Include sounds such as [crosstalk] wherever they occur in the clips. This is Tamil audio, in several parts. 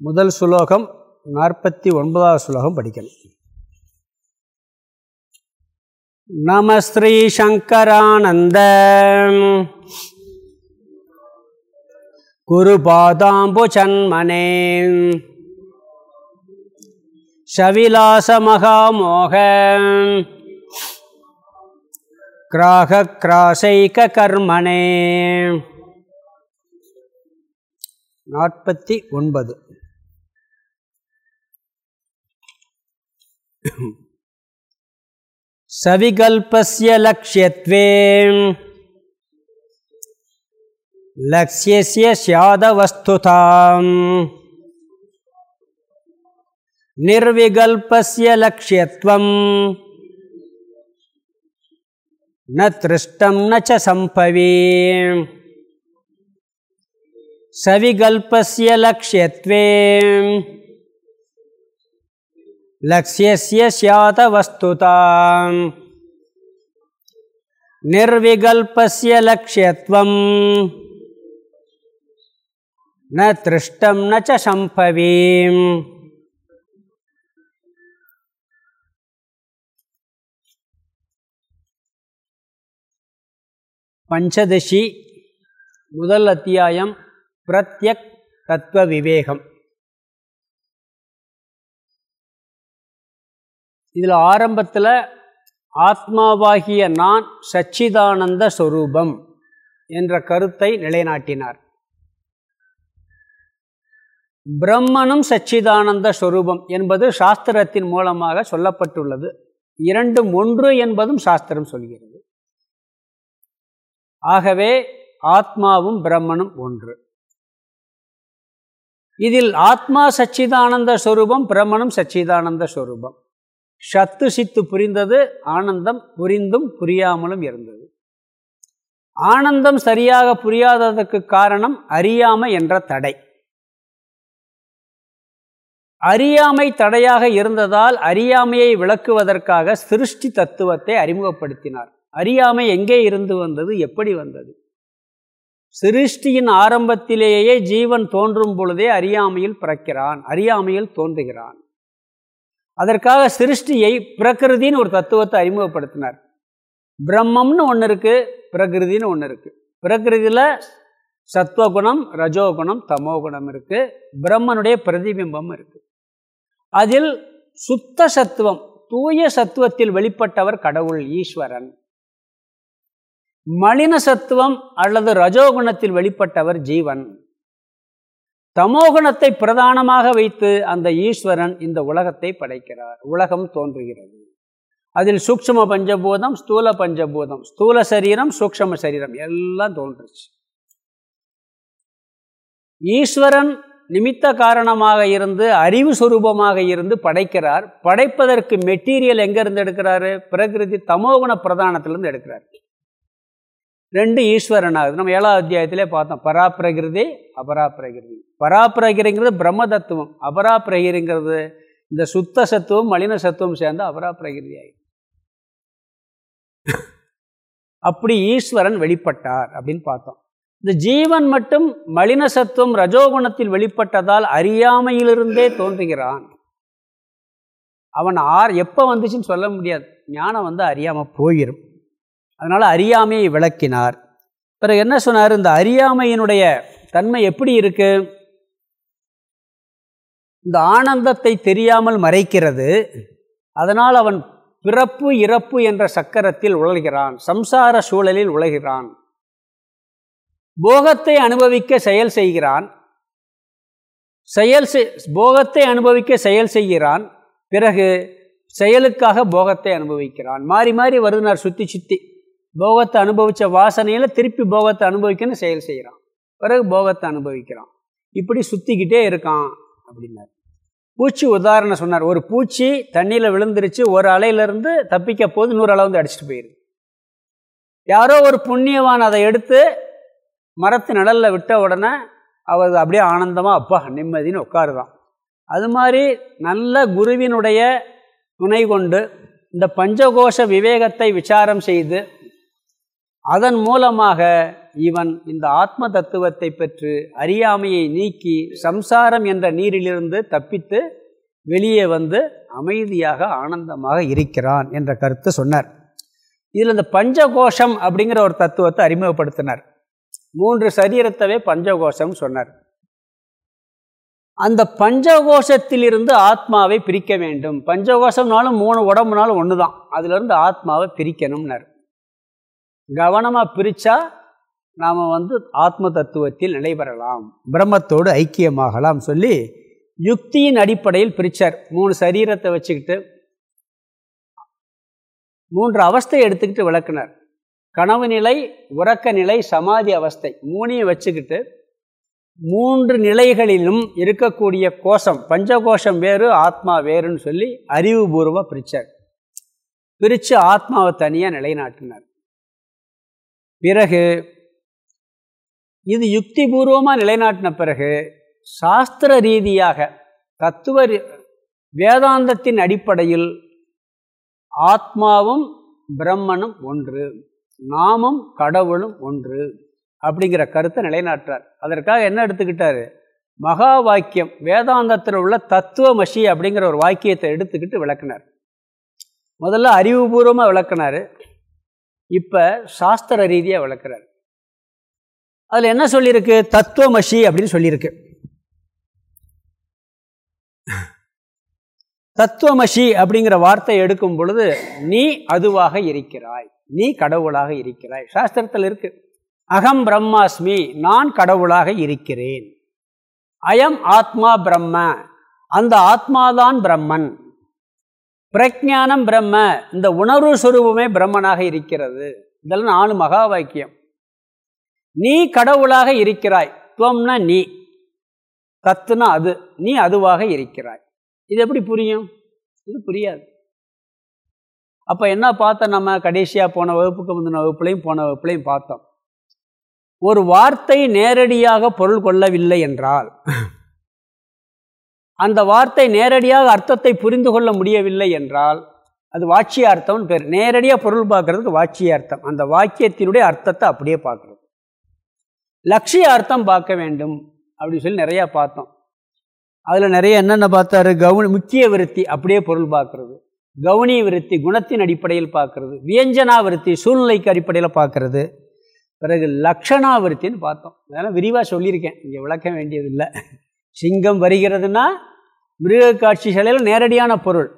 முதல் சுலோகம் நாற்பத்தி ஒன்பதாவது சுலோகம் படிக்கணும் நம ஸ்ரீ சங்கரானந்த. குருபாதாம்பு சன்மனே கிராக கிராசைக கர்மனே. நாற்பத்தி ஒன்பது. सविकल्पस्य लक्ष्यत्वे लक्ष्यस्य स्यादवस्तुताम् निर्विकल्पस्य लक्ष्यत्वम् न तृष्टं न च सम्भवे सविकल्पस्य लक्ष्यत्वे लक्ष्यस्य स्यात् वस्तुता निर्विकल्पस्य लक्ष्यत्वं न तृष्टं न च सम्भवे பஞ்சதசி முதல் அத்தியாயம் பிரத்யக் தத்துவ விவேகம் இதில் ஆரம்பத்தில் ஆத்மாவாகிய நான் சச்சிதானந்த ஸ்வரூபம் என்ற கருத்தை நிலைநாட்டினார். பிரம்மனும் சச்சிதானந்த ஸ்வரூபம் என்பது சாஸ்திரத்தின் மூலமாக சொல்லப்பட்டுள்ளது. இரண்டும் ஒன்று என்பதும் சாஸ்திரம் சொல்கிறது. ஆகவே ஆத்மாவும் பிரம்மனும் ஒன்று. இதில் ஆத்மா சச்சிதானந்த ஸ்வரூபம் பிரம்மனும் சச்சிதானந்த ஸ்வரூபம் சத்து சித்து புரிந்தது ஆனந்தம் புரிந்தும் புரியாமலும் இருந்தது. ஆனந்தம் சரியாக புரியாததற்கு காரணம் அறியாமை என்ற தடை. அறியாமை தடையாக இருந்ததால் அறியாமையை விளக்குவதற்காக சிருஷ்டி தத்துவத்தை அறிமுகப்படுத்தினார். அறியாமை எங்கே இருந்து வந்தது எப்படி வந்தது? சிருஷ்டியின் ஆரம்பத்திலேயே ஜீவன் தோன்றும் பொழுதே அறியாமையில் பிறக்கிறான் அறியாமையில் தோன்றுகிறான். அதற்காக சிருஷ்டியை பிரகிருதின்னு ஒரு தத்துவத்தை அறிமுகப்படுத்தினார். பிரம்மம்னு ஒன்று இருக்குது பிரகிருதின்னு ஒன்று இருக்குது பிரகிருதியில் சத்வகுணம் ரஜோகுணம் தமோகுணம் இருக்குது பிரம்மனுடைய பிரதிபிம்பம் இருக்குது அதில் சுத்த சத்துவம் தூய சத்துவத்தில் வெளிப்பட்டவர் கடவுள் ஈஸ்வரன். மலின சத்துவம் அல்லது ரஜோகுணத்தில் வெளிப்பட்டவர் ஜீவன். தமோகணத்தை பிரதானமாக வைத்து அந்த ஈஸ்வரன் இந்த உலகத்தை படைக்கிறார். உலகம் தோன்றுகிறது. அதில் சூக்ஷம பஞ்சபூதம் ஸ்தூல பஞ்சபூதம் ஸ்தூல சரீரம் சூக்ஷம சரீரம் எல்லாம் தோன்றுச்சு. ஈஸ்வரன் நிமித்த காரணமாக இருந்து அறிவு சுரூபமாக இருந்து படைக்கிறார். படைப்பதற்கு மெட்டீரியல் எங்கேருந்து எடுக்கிறாரு? பிரகிருதி தமோகுண பிரதானத்திலிருந்து எடுக்கிறார். ரெண்டு ஈஸ்வரன் ஆகுது நம்ம ஏழாவது அத்தியாயத்திலே பார்த்தோம். பராப்பிரகிருதி அபராப்பிரகிருதி. பராப்பிரகிரிங்கிறது பிரம்ம தத்துவம் அபராப்பிரகிரிங்கிறது இந்த சுத்த சத்துவம் மலின சத்துவம் சேர்ந்து அபராப்பிரகிருதி ஆகிடுது அப்படி ஈஸ்வரன் வெளிப்பட்டார் அப்படின்னு பார்த்தோம். இந்த ஜீவன் மட்டும் மலின சத்துவம் ரஜோகுணத்தில் வெளிப்பட்டதால் அறியாமையிலிருந்தே தோன்றுகிறான். அவன் ஆர் எப்போ வந்துச்சுன்னு சொல்ல முடியாது. ஞானம் வந்து அறியாமல் போயிடும் அதனால் அறியாமையை விளக்கினார். பிறகு என்ன சொன்னார்? இந்த அறியாமையினுடைய தன்மை எப்படி இருக்கு? இந்த ஆனந்தத்தை தெரியாமல் மறைக்கிறது அதனால் அவன் பிறப்பு இறப்பு என்ற சக்கரத்தில் உழல்கிறான் சம்சார சூழலில் உழகிறான் போகத்தை அனுபவிக்க செயல் செய்கிறான். செயல் போகத்தை அனுபவிக்க செயல் செய்கிறான். பிறகு செயலுக்காக போகத்தை அனுபவிக்கிறான். மாறி மாறி வருதுனார் சுற்றி சுற்றி போகத்தை அனுபவித்த வாசனையில் திருப்பி போகத்தை அனுபவிக்கணும்னு செயல் செய்கிறான் பிறகு போகத்தை அனுபவிக்கிறான். இப்படி சுற்றிக்கிட்டே இருக்கான் அப்படின்னார். பூச்சி உதாரணம் சொன்னார். ஒரு பூச்சி தண்ணியில் விழுந்துருச்சு ஒரு அலையிலேருந்து தப்பிக்க போது நூறு அளவு வந்து அடிச்சுட்டு போயிடுது யாரோ ஒரு புண்ணியவான் அதை எடுத்து மரத்து நிழலில் விட்ட உடனே அவர் அப்படியே ஆனந்தமாக அப்பா நிம்மதின்னு உட்காருதான். அது மாதிரி நல்ல குருவினுடைய துணை கொண்டு இந்த பஞ்சகோஷ விவேகத்தை விசாரம் செய்து அதன் மூலமாக இவன் இந்த ஆத்ம தத்துவத்தை பெற்று அறியாமையை நீக்கி சம்சாரம் என்ற நீரிலிருந்து தப்பித்து வெளியே வந்து அமைதியாக ஆனந்தமாக இருக்கிறான் என்ற கருத்து சொன்னார். இதில் இந்த பஞ்சகோஷம் அப்படிங்கிற ஒரு தத்துவத்தை அறிமுகப்படுத்தினார். மூன்று சரீரத்தவே பஞ்சகோஷம் சொன்னார். அந்த பஞ்சகோஷத்திலிருந்து ஆத்மாவை பிரிக்க வேண்டும். பஞ்சகோஷம்னாலும் மூணு உடம்புனாலும் ஒன்று தான் அதிலிருந்து ஆத்மாவை பிரிக்கணும்னார். கவனமாக பிரித்தா நாம் வந்து ஆத்ம தத்துவத்தில் நிலைபெறலாம். பிரம்மத்தோடு ஐக்கியமாகலாம் சொல்லி யுக்தியின் அடிப்படையில் பிரித்தார் மூணு சரீரத்தை வச்சுக்கிட்டு மூன்று அவஸ்தை எடுத்துக்கிட்டு விளக்குனார். கனவு நிலை உறக்க நிலை சமாதி அவஸ்தை மூணையும் வச்சுக்கிட்டு மூன்று நிலைகளிலும் இருக்கக்கூடிய கோஷம் பஞ்சகோஷம் வேறு ஆத்மா வேறுன்னு சொல்லி அறிவுபூர்வமாக பிரித்தார் பிரித்து ஆத்மாவை தனியாக நிலைநாட்டினார். பிறகு இது யுக்தி பூர்வமாக நிலைநாட்டின பிறகு சாஸ்திர ரீதியாக தத்துவ வேதாந்தத்தின் அடிப்படையில் ஆத்மாவும் பிரம்மனும் ஒன்று நாமும் கடவுளும் ஒன்று அப்படிங்கிற கருத்தை நிலைநாட்டுறார். அதற்காக என்ன எடுத்துக்கிட்டாரு? மகா வாக்கியம் வேதாந்தத்தில் உள்ள தத்துவமஷி அப்படிங்கிற ஒரு வாக்கியத்தை எடுத்துக்கிட்டு விளக்குனார். முதல்ல அறிவுபூர்வமாக விளக்குனார். இப்போ சாஸ்திர ரீதியாக விளக்குறார். அதில் என்ன சொல்லியிருக்கு? தத்துவமஷி அப்படின்னு சொல்லியிருக்கு. தத்துவமஷி அப்படிங்கிற வார்த்தை எடுக்கும் பொழுது நீ அதுவாக இருக்கிறாய். நீ கடவுளாக இருக்கிறாய். சாஸ்திரத்தில் இருக்கு. அகம் பிரம்மாஸ்மி நான் கடவுளாக இருக்கிறேன். அயம் ஆத்மா பிரம்ம. அந்த ஆத்மாதான் பிரம்மன். பிரஜானம் பிரம்ம. இந்த உணர்வு சுரூபமே பிரம்மனாக இருக்கிறது. இதெல்லாம் நாலு மகா வாக்கியம். நீ கடவுளாக இருக்கிறாய். துவம்னா நீ. தத்துனா அது. நீ அதுவாக இருக்கிறாய். இது எப்படி புரியும்? இது புரியாது. அப்போ என்ன பார்த்தோம் நம்ம? கடைசியாக போன வகுப்புக்கு முந்தின வகுப்புலையும் போன வகுப்புலையும் பார்த்தோம். ஒரு வார்த்தை நேரடியாக பொருள் கொள்ளவில்லை என்றால் அந்த வார்த்தை நேரடியாக அர்த்தத்தை புரிந்து கொள்ள முடியவில்லை என்றால் அது வாட்சியார்த்தம்னு பேர். நேரடியாக பொருள் பார்க்கறதுக்கு வாட்சியார்த்தம் அந்த வாக்கியத்தினுடைய அர்த்தத்தை அப்படியே பார்க்குறது. லட்சிய அர்த்தம் பார்க்க வேண்டும் அப்படின்னு சொல்லி நிறையா பார்த்தோம். அதில் நிறைய என்னென்ன பார்த்தாரு? கவுனி முக்கிய விருத்தி அப்படியே பொருள் பார்க்குறது. கவுனி விருத்தி குணத்தின் அடிப்படையில் பார்க்குறது. வியஞ்சனா விருத்தி சூழ்நிலைக்கு அடிப்படையில் பார்க்குறது. பிறகு லக்ஷணா விருத்தின்னு பார்த்தோம். அதெல்லாம் விரிவாக சொல்லியிருக்கேன். இங்கே விளக்க வேண்டியதில்லை. சிங்கம் வருகிறதுனா மிருக காட்சிகளில் நேரடியான பொருள்.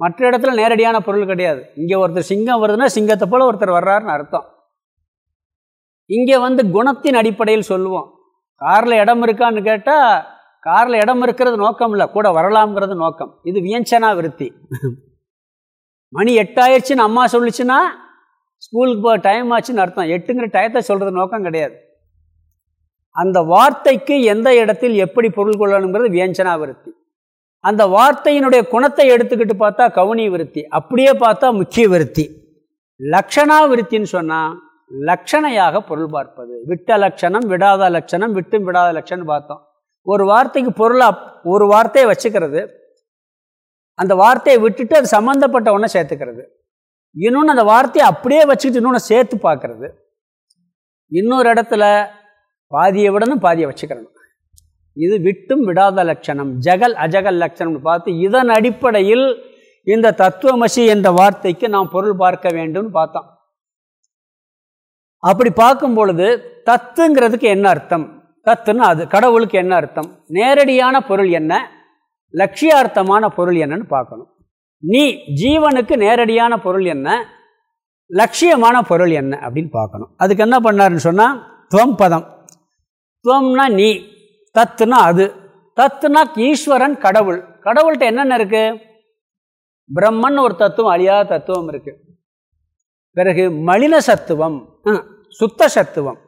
மற்ற இடத்துல நேரடியான பொருள் கிடையாது. இங்கே ஒருத்தர் சிங்கம் வருதுன்னா சிங்கத்தை போல் ஒருத்தர் வர்றாருன்னு அர்த்தம். இங்கே வந்து குணத்தின் அடிப்படையில் சொல்லுவோம். காரில் இடம் இருக்கான்னு கேட்டால் காரில் இடம் இருக்கிறது நோக்கம் இல்லை. கூட வரலாம்ங்கிறது நோக்கம். இது வியஞ்சனா விருத்தி. மணி எட்டாயிடுச்சுன்னு அம்மா சொல்லிச்சுன்னா ஸ்கூலுக்கு போக டைம் ஆச்சுன்னு அர்த்தம். எட்டுங்கிற டயத்தை சொல்கிறது நோக்கம் கிடையாது. அந்த வார்த்தைக்கு எந்த இடத்தில் எப்படி பொருள் கொள்ளணுங்கிறது வியஞ்சனா விருத்தி. அந்த வார்த்தையினுடைய குணத்தை எடுத்துக்கிட்டு பார்த்தா கவுனி விருத்தி அப்படியே பார்த்தா முக்கிய விருத்தி. லக்ஷணா விருத்தின்னு சொன்னால் லட்சணையாக பொருள் பார்ப்பது. விட்ட லட்சணம் விடாத லட்சணம் விட்டும் விடாத லட்சணம் பார்த்தோம். ஒரு வார்த்தைக்கு பொருளாக ஒரு வார்த்தையை வச்சுக்கிறது அந்த வார்த்தையை விட்டுட்டு அது சம்மந்தப்பட்ட ஒன்றை சேர்த்துக்கிறது. இன்னொன்று அந்த வார்த்தையை அப்படியே வச்சுக்கிட்டு இன்னொன்று சேர்த்து பார்க்கறது. இன்னொரு இடத்துல பாதியை விடணும் பாதியை வச்சுக்கிறணும் இது விட்டும் விடாத லட்சணம். ஜகல் அஜகல் லட்சணம்னு பார்த்து இதன் அடிப்படையில் இந்த தத்துவமசி என்ற வார்த்தைக்கு நாம் பொருள் பார்க்க வேண்டும்னு பார்த்தோம். அப்படி பார்க்கும் பொழுது தத்துங்கிறதுக்கு என்ன அர்த்தம்? தத்துன்னு அது கடவுளுக்கு என்ன அர்த்தம்? நேரடியான பொருள் என்ன? லட்சியார்த்தமான பொருள் என்னன்னு பார்க்கணும். நீ ஜீவனுக்கு நேரடியான பொருள் என்ன? லட்சியமான பொருள் என்ன அப்படின்னு பார்க்கணும். அதுக்கு என்ன பண்ணாருன்னு சொன்னால் துவம் பதம் துவம்னா நீ தத்துனா அது. தத்துனா ஈஸ்வரன் கடவுள். கடவுள்கிட்ட என்னென்ன இருக்குது பிரம்மன் ஒரு தத்துவம் அழியாத தத்துவம் இருக்குது பிறகு மலின சத்துவம் சுத்த சத்துவம்.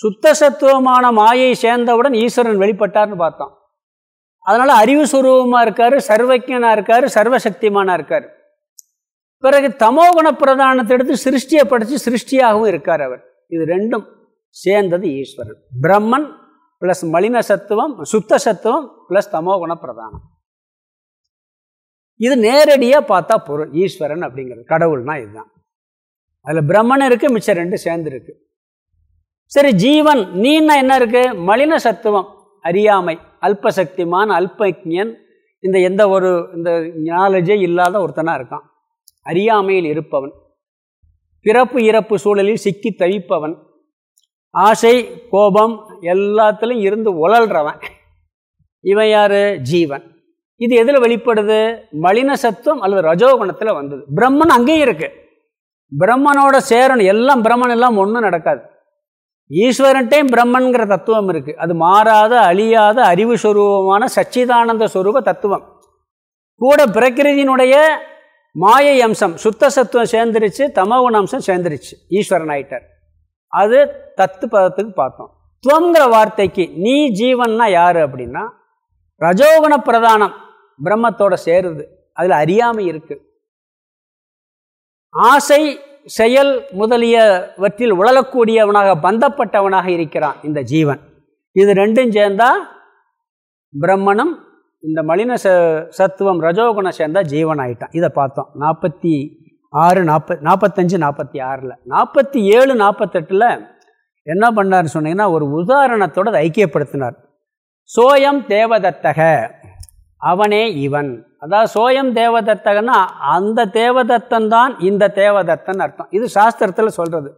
சுத்த சத்துவமான மாயை சேர்ந்தவுடன் ஈஸ்வரன் வெளிப்பட்டார்னு பார்த்தோம். அதனால் அறிவு சுரூபமாக இருக்கார் சர்வஜனாக இருக்கார் சர்வசக்திமானாக இருக்கார். பிறகு தமோகுண பிரதானத்தை எடுத்து சிருஷ்டியை படித்து சிருஷ்டியாகவும் இருக்கார் அவர். இது ரெண்டும். சேர்ந்தது ஈஸ்வரன். பிரம்மன் ப்ளஸ் மலின சத்துவம் சுத்த சத்துவம் ப்ளஸ் தமோகுண பிரதானம். இது நேரடியாக பார்த்தா பொருள் ஈஸ்வரன் அப்படிங்கிறது. கடவுள்னா இதுதான். அதில் பிரம்மன் இருக்குது மிச்சம் ரெண்டு சேர்ந்துருக்கு. சரி ஜீவன் நீன்னா என்ன இருக்கு? மலின சத்துவம் அறியாமை அல்பசக்திமான் அல்பஜன் இந்த எந்த ஒரு இந்த நாலேஜே இல்லாத ஒருத்தனாக இருக்கான். அறியாமையில் இருப்பவன். பிறப்பு இறப்பு சூழலில் சிக்கி தவிப்பவன். ஆசை கோபம் எல்லாத்துலேயும் இருந்து உழல்றவன். இவன் யார்? ஜீவன். இது எதில் வெளிப்படுது? மலின சத்துவம் அல்லது ரஜோகுணத்தில் வந்தது. பிரம்மன் அங்கேயும் இருக்கு. பிரம்மனோட சேரணும் எல்லாம் பிரம்மன் எல்லாம் ஒன்றும் நடக்காது. ஈஸ்வரன்ட்டையும் பிரம்மன்கிற தத்துவம் இருக்குது அது மாறாத அழியாத அறிவு சுரூபமான சச்சிதானந்த சுரூப தத்துவம். கூட பிரகிருதியினுடைய மாயை அம்சம் சுத்த சத்துவம் சேர்ந்துருச்சு தமகுண அம்சம் சேர்ந்துருச்சு. ஈஸ்வரன் ஆயிட்டார். அது தத்து பதத்துக்கு பார்த்தோம். துவங்கிற வார்த்தைக்கு நீ ஜீவன்னா யார் அப்படின்னா ரஜோகுண பிரதானம் பிரம்மத்தோட சேருது. அதில் அறியாமை இருக்குது ஆசை செயல் முதலியவற்றில் உழலக்கூடியவனாக பந்தப்பட்டவனாக இருக்கிறான் இந்த ஜீவன். இது ரெண்டும் சேர்ந்தா பிரம்மணம் இந்த மலின ச சத்துவம் ரஜோகுணம் சேர்ந்தா ஜீவன் ஆயிட்டான். இதை பார்த்தோம். நாற்பத்தி ஆறு நாற்பத் நாற்பத்தஞ்சு நாற்பத்தி ஆறில் நாற்பத்தி ஏழு நாற்பத்தெட்டில் என்ன பண்ணார்னு சொன்னீங்கன்னா ஒரு உதாரணத்தோடு அதை ஐக்கியப்படுத்தினார். சோயம் தேவதத்தக அவனே இவன். அதாவது சோயம் தேவதத்தகன்னா அந்த தேவதத்தன் தான் இந்த தேவதத்தன் அர்த்தம். இது சாஸ்திரத்தில் சொல்கிறது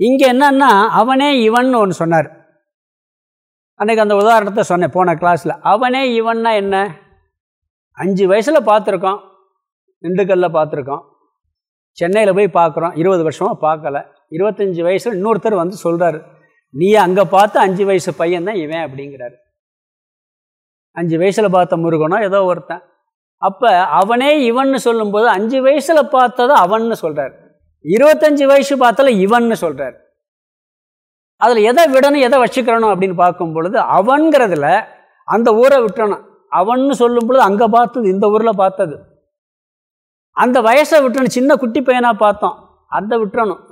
இங்கே என்னன்னா அவனே இவன் ஒன்று சொன்னார். அன்றைக்கி அந்த உதாரணத்தை சொன்னேன் போன கிளாஸில் அவனே இவன்னா என்ன? அஞ்சு வயசில் பார்த்துருக்கோம். திண்டுக்கல்லில் பார்த்துருக்கோம். சென்னையில் போய் பார்க்குறோம் இருபது வருஷமாக பார்க்கல இருபத்தஞ்சி வயசில் இன்னொருத்தர் வந்து சொல்கிறார் நீ அங்கே பார்த்து அஞ்சு வயசு பையன் தான் இவன் அப்படிங்கிறாரு. அஞ்சு வயசில் பார்த்த முருகனோ ஏதோ ஒருத்தன். அப்போ அவனே இவன்னு சொல்லும்போது அஞ்சு வயசில் பார்த்ததை அவன்னு சொல்கிறார் இருபத்தஞ்சி வயசு பார்த்தால இவன்னு சொல்கிறார் அதில் எதை விடணும் எதை வச்சுக்கிறணும் அப்படின்னு பார்க்கும் பொழுது அவன்கிறதுல அந்த ஊரை விட்டணும் அவன்னு சொல்லும் பொழுது அங்கே பார்த்தது இந்த ஊரில் பார்த்தது. அந்த வயசை விட்டணும் சின்ன குட்டி பையனாக பார்த்தோம் அதை விட்டுறணும்.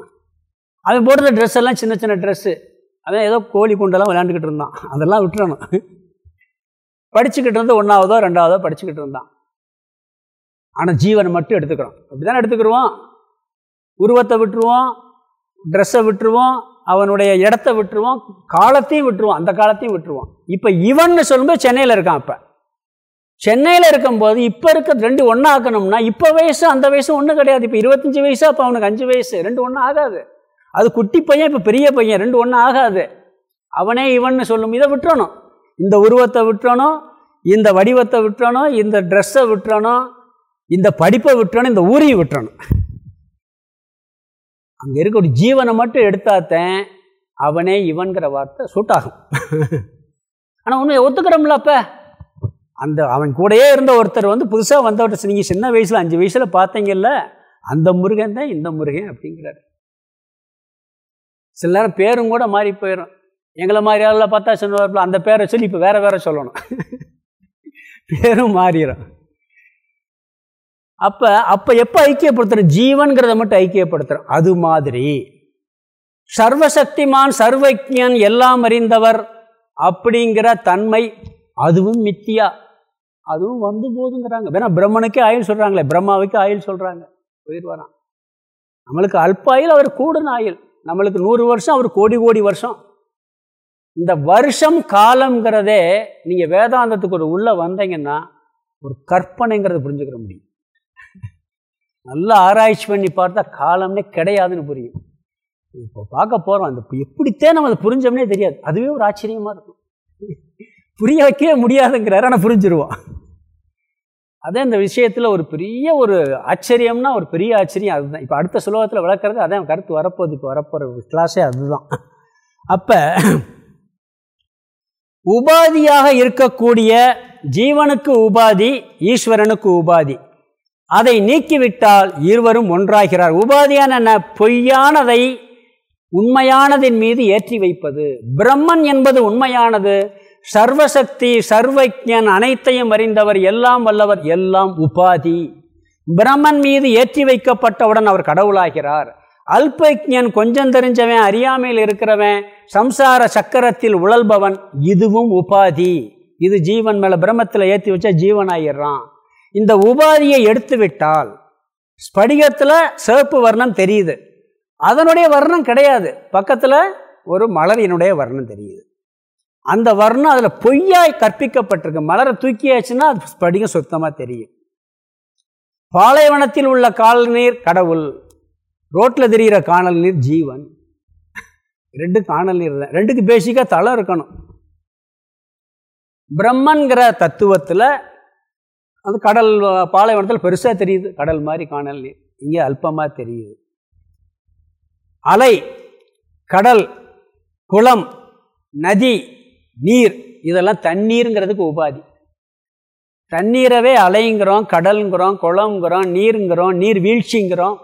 அவன் போட்டிருந்த ட்ரெஸ் எல்லாம் சின்ன சின்ன ட்ரெஸ்ஸு அவன் ஏதோ கோழி குண்டெல்லாம் விளையாண்டுக்கிட்டு இருந்தான். அதெல்லாம் விட்டுறணும். படிச்சுக்கிட்டு இருந்து ஒன்றாவதோ ரெண்டாவதோ படிச்சுக்கிட்டு இருந்தான். ஆனால் ஜீவனை மட்டும் எடுத்துக்கிறோம். அப்படி தானே எடுத்துக்கிடுவோம் உருவத்தை விட்டுருவோம் ட்ரெஸ்ஸை விட்டுருவோம் அவனுடைய இடத்த விட்டுருவோம் காலத்தையும் விட்டுருவோம் அந்த காலத்தையும் விட்டுருவோம். இப்போ இவன்னு சொல்லும்போது சென்னையில் இருக்கான் இப்போ சென்னையில் இருக்கும்போது இப்போ இருக்க ரெண்டு ஒன்றா ஆக்கணும்னா இப்போ வயசு அந்த வயசு ஒன்றும் கிடையாது. இப்போ இருபத்தஞ்சி வயசு அப்போ அவனுக்கு அஞ்சு வயசு. ரெண்டு ஒன்றும் ஆகாது. அது குட்டி பையன் இப்போ பெரிய பையன் ரெண்டு ஒன்றும் ஆகாது. அவனே இவன்னு சொல்லும். இதை விட்டுறணும். இந்த உருவத்தை விட்டுறணும். இந்த வடிவத்தை விட்டுறணும். இந்த ட்ரெஸ்ஸை விட்டுறணும். இந்த படிப்பை விட்டுறணும். இந்த ஊரையும் விட்டுறணும். அங்கே இருக்க ஒரு ஜீவனை மட்டும் எடுத்தாத்தேன் அவனே இவன்கிற வார்த்தை சூட்டாகும் ஆனால் ஒன்று ஒத்துக்கிறோம்ல அப்போ? அந்த அவன் கூடயே இருந்த ஒருத்தர் வந்து புதுசாக வந்தவர்கிட்ட நீங்கள் சின்ன வயசில் அஞ்சு வயசில் பார்த்தீங்கல்ல? அந்த முருகன் தான் இந்த முருகன் அப்படிங்கிறார். சில நேரம் பேரும் கூட மாறி போயிடும் எங்களை மாதிரி ஆளில் பார்த்தா சொன்ன அந்த பேரை சொல்லி இப்போ வேறு வேறு சொல்லணும். [laughs] பேரும் மாறிடும் அப்போ அப்போ எப்போ ஐக்கியப்படுத்துகிறோம் ஜீவன்கிறத மட்டும் ஐக்கியப்படுத்துகிறோம் அது மாதிரி. சர்வசக்திமான் சர்வஜன் எல்லாம் அறிந்தவர் அப்படிங்கிற தன்மை அதுவும் மித்தியா. அதுவும் வந்து போதுங்கிறாங்க. வேணா பிரம்மனுக்கே ஆயுள் சொல்கிறாங்களே பிரம்மாவுக்கு ஆயுள் சொல்கிறாங்க உயிர் வரான். நம்மளுக்கு அல்பாயில் அவர் கூடுன ஆயுள். நம்மளுக்கு நூறு வருஷம் அவர் கோடி கோடி வருஷம். இந்த வருஷம் காலங்கிறதே நீங்கள் வேதாந்தத்துக்கு ஒரு உள்ளே வந்தீங்கன்னா ஒரு கற்பனைங்கிறத புரிஞ்சுக்கிற முடியும். நல்லா ஆராய்ச்சி பண்ணி பார்த்தா காலம்னே கிடையாதுன்னு புரியும். இப்போ பார்க்க போகிறோம் அந்த எப்படித்தே நம்ம அதை புரிஞ்சோம்னே தெரியாது. அதுவே ஒரு ஆச்சரியமாக இருக்கும். புரிய வைக்கவே முடியாதுங்கிறாரு ஆனால் புரிஞ்சிருவோம் அதே இந்த விஷயத்தில் ஒரு பெரிய ஒரு ஆச்சரியம்னா ஒரு பெரிய ஆச்சரியம் அதுதான். இப்போ அடுத்த சுலோகத்தில் விளக்குறது அதான் கருத்து வரப்போகுது இப்போ வரப்போகிற கிளாஸே அதுதான். அப்போ உபாதியாக இருக்கக்கூடிய ஜீவனுக்கு உபாதி ஈஸ்வரனுக்கு உபாதி. அதை நீக்கிவிட்டால் இருவரும் ஒன்றாகிறார். உபாதியான என்ன? பொய்யானதை உண்மையானதின் மீது ஏற்றி வைப்பது. பிரம்மன் என்பது உண்மையானது. சர்வசக்தி சர்வஜன் அனைத்தையும் அறிந்தவர் எல்லாம் வல்லவர் எல்லாம் உபாதி. பிரம்மன் மீது ஏற்றி வைக்கப்பட்டவுடன் அவர் கடவுளாகிறார். அல்பஜன் கொஞ்சம் தெரிஞ்சவன் அறியாமையில் இருக்கிறவன் சம்சார சக்கரத்தில் உழல்பவன் இதுவும் உபாதி. இது ஜீவன் மேலே பிரம்மத்தில் ஏற்றி வச்சா ஜீவன் ஆகிடுறான் இந்த உபாதியை எடுத்து விட்டால் ஸ்படிகத்தில் சிவப்பு வர்ணம் தெரியுது. அதனுடைய வர்ணம் கிடையாது. பக்கத்தில் ஒரு மலரினுடைய வர்ணம் தெரியுது. அந்த வர்ணம் அதில் பொய்யாய் கற்பிக்கப்பட்டிருக்கு. மலரை தூக்கியாச்சுன்னா அது படிகம் சுத்தமாக தெரியும். பாலைவனத்தில் உள்ள கால் நீர் கடவுள் ரோட்டில் தெரிகிற காணல் நீர் ஜீவன். ரெண்டு காணல் நீர் தான் ரெண்டுக்கு பேசிக்காக தலை இருக்கணும். பிரம்மன்கிற தத்துவத்தில் அது கடல் பாலைவனத்தில் பெருசாக தெரியுது கடல் மாதிரி காணல் நீர். இங்கே அல்பமாக தெரியுது. அலை கடல் குளம் நதி நீர் இதெல்லாம் தண்ணீருங்கிறதுக்கு உபாதி. தண்ணீரவே அலைங்கிறோம் கடல்ங்கிறோம் குளங்கிறோம் நீருங்கிறோம் நீர் வீழ்ச்சிங்கிறோம்.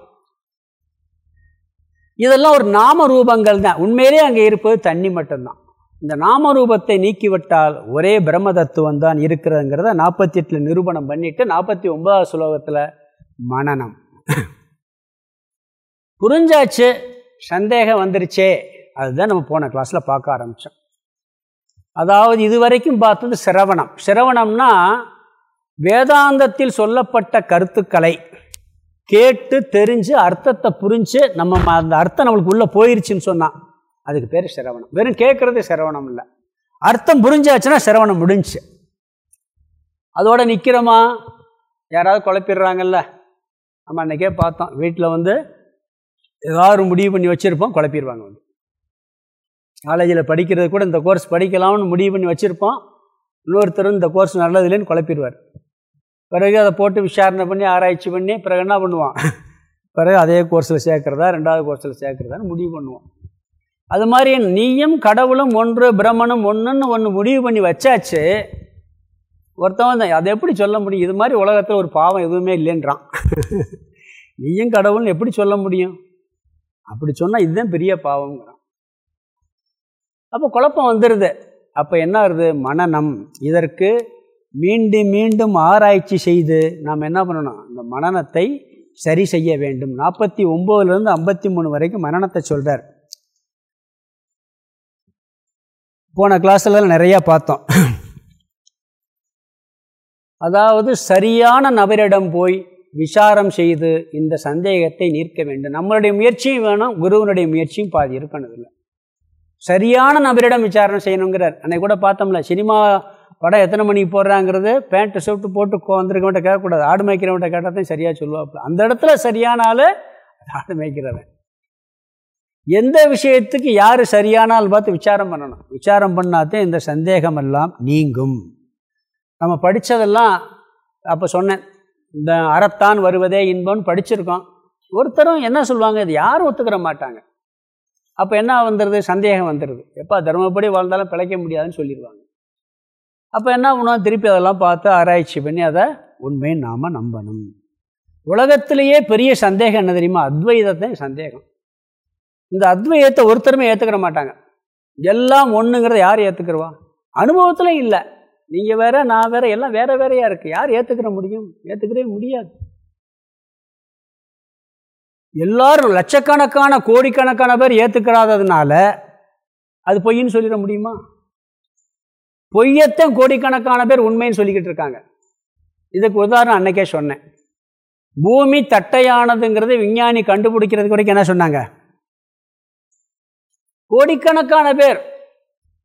இதெல்லாம் ஒரு நாம ரூபங்கள் தான். உண்மையிலே அங்கே இருப்பது தண்ணி மட்டும்தான். இந்த நாம ரூபத்தை நீக்கிவிட்டால் ஒரே பிரம்ம தத்துவம் தான் இருக்கிறதுங்கிறத நாற்பத்தி எட்டில் நிரூபணம் பண்ணிட்டு நாற்பத்தி ஒன்பதாவது சுலோகத்தில் மனநம் புரிஞ்சாச்சு? சந்தேகம் வந்துருச்சே. அதுதான் நம்ம போன கிளாஸில் பார்க்க ஆரம்பித்தோம் அதாவது இது வரைக்கும் பார்த்தது சிரவணம். சிரவணம்னா வேதாந்தத்தில் சொல்லப்பட்ட கருத்துக்களை கேட்டு தெரிஞ்சு அர்த்தத்தை புரிஞ்சு நம்ம அந்த அர்த்தம் நம்மளுக்கு உள்ளே போயிருச்சுன்னு சொன்னால் அதுக்கு பேர் சிரவணம். வெறும் கேட்குறது சிரவணம் இல்லை. அர்த்தம் புரிஞ்சாச்சுன்னா சிரவணம் முடிஞ்சு. அதோட நிற்கிறோமா யாராவது குழப்பிடுறாங்கல்ல? நம்ம அன்றைக்கே பார்த்தோம். வீட்டில் வந்து ஏதாவது முடிவு பண்ணி வச்சுருப்போம் குழப்பிடுவாங்க வந்து. காலேஜில் படிக்கிறது கூட இந்த கோர்ஸ் படிக்கலாம்னு முடிவு பண்ணி வச்சுருப்போம். இன்னொருத்தரும் இந்த கோர்ஸ் நல்லது இல்லைன்னு குழப்பிடுவார். பிறகு அதை போட்டு விசாரணை பண்ணி ஆராய்ச்சி பண்ணி பிறகு என்ன பண்ணுவான் [laughs] பிறகு அதே கோர்ஸில் சேர்க்குறதா ரெண்டாவது கோர்ஸில் சேர்க்குறதான்னு முடிவு பண்ணுவோம். அது மாதிரி நீயும் கடவுளும் ஒன்று பிரம்மனும் ஒன்றுன்னு ஒன்று முடிவு பண்ணி வச்சாச்சு. ஒருத்தவன் தான் அதை எப்படி சொல்ல முடியும்? இது மாதிரி உலகத்தில் ஒரு பாவம் எதுவுமே இல்லைன்றான். [laughs] நீயும் கடவுள்னு எப்படி சொல்ல முடியும்? அப்படி சொன்னால் இதுதான் பெரிய பாவங்கிறான் அப்போ குழப்பம் வந்துடுது அப்போ என்ன ஆகுது? மனநம். இதற்கு மீண்டும் மீண்டும் ஆராய்ச்சி செய்து நாம் என்ன பண்ணணும்? அந்த மனநத்தை சரி செய்ய வேண்டும். நாற்பத்தி ஒம்போதுலேருந்து ஐம்பத்தி மூணு வரைக்கும் மரணத்தை சொல்கிறார் போன கிளாஸில் நிறையா பார்த்தோம். அதாவது சரியான நபரிடம் போய் விசாரம் செய்து இந்த சந்தேகத்தை நீர்க்க வேண்டும். நம்மளுடைய முயற்சியும் வேணும் குருவனுடைய முயற்சியும் பாதி இருக்கணும் இல்லை சரியான நபரிடம் விசாரணை செய்யணுங்கிறார். அன்னைக்கு கூட பார்த்தோம்ல சினிமா படம் எத்தனை மணிக்கு போடுறாங்கிறது பேண்ட்டு ஷர்ட்டு போட்டு வந்திருக்கவன்ட்ட கேட்கக்கூடாது. ஆடு மேய்க்கிறவன்ட்ட கேட்டால் தான் சரியாக சொல்லுவாப்புல. அந்த இடத்துல சரியான ஆள் ஆடு மேய்க்கிறவன். எந்த விஷயத்துக்கு யார் சரியானால் பார்த்து விசாரம் பண்ணணும். விசாரம் பண்ணாதான் இந்த சந்தேகம் எல்லாம் நீங்கும். நம்ம படித்ததெல்லாம் அப்போ சொன்னேன். இந்த அறத்தான் வருவதே இன்பம்னு படிச்சிருக்கோம். ஒருத்தரும் என்ன சொல்லுவாங்க இது யாரும் ஒத்துக்கிற மாட்டாங்க. அப்போ என்ன வந்துடுது சந்தேகம் வந்துடுது எப்போ தர்மப்படி வாழ்ந்தாலும் பிழைக்க முடியாதுன்னு சொல்லிடுவாங்க அப்போ என்ன பண்ணுவோம் திருப்பி அதெல்லாம் பார்த்து ஆராய்ச்சி பண்ணி அதை உண்மையை நாம் நம்பணும். உலகத்திலேயே பெரிய சந்தேகம் என்ன தெரியுமா? அத்வைதத்தை சந்தேகம். இந்த அத்வைதத்தை ஒருத்தருமே ஏற்றுக்கிற மாட்டாங்க. எல்லாம் ஒன்றுங்கிறத யார் ஏற்றுக்கிறவா அனுபவத்தில் இல்லை. நீங்கள் வேற நான் வேற எல்லாம் வேற வேறையாக இருக்குது யார் ஏற்றுக்கிற முடியும்? ஏற்றுக்கவே முடியாது. எல்லாரும் லட்சக்கணக்கான கோடிக்கணக்கான பேர் ஏற்றுக்கிறாததுனால அது பொய்ன்னு சொல்லிட முடியுமா? பொய்யத்தையும் கோடிக்கணக்கான பேர் உண்மைன்னு சொல்லிக்கிட்டு இருக்காங்க. இதுக்கு உதாரணம் அன்னைக்கே சொன்னேன். பூமி தட்டையானதுங்கிறது விஞ்ஞானி கண்டுபிடிக்கிறதுக்கு வரைக்கும் என்ன சொன்னாங்க? கோடிக்கணக்கான பேர்.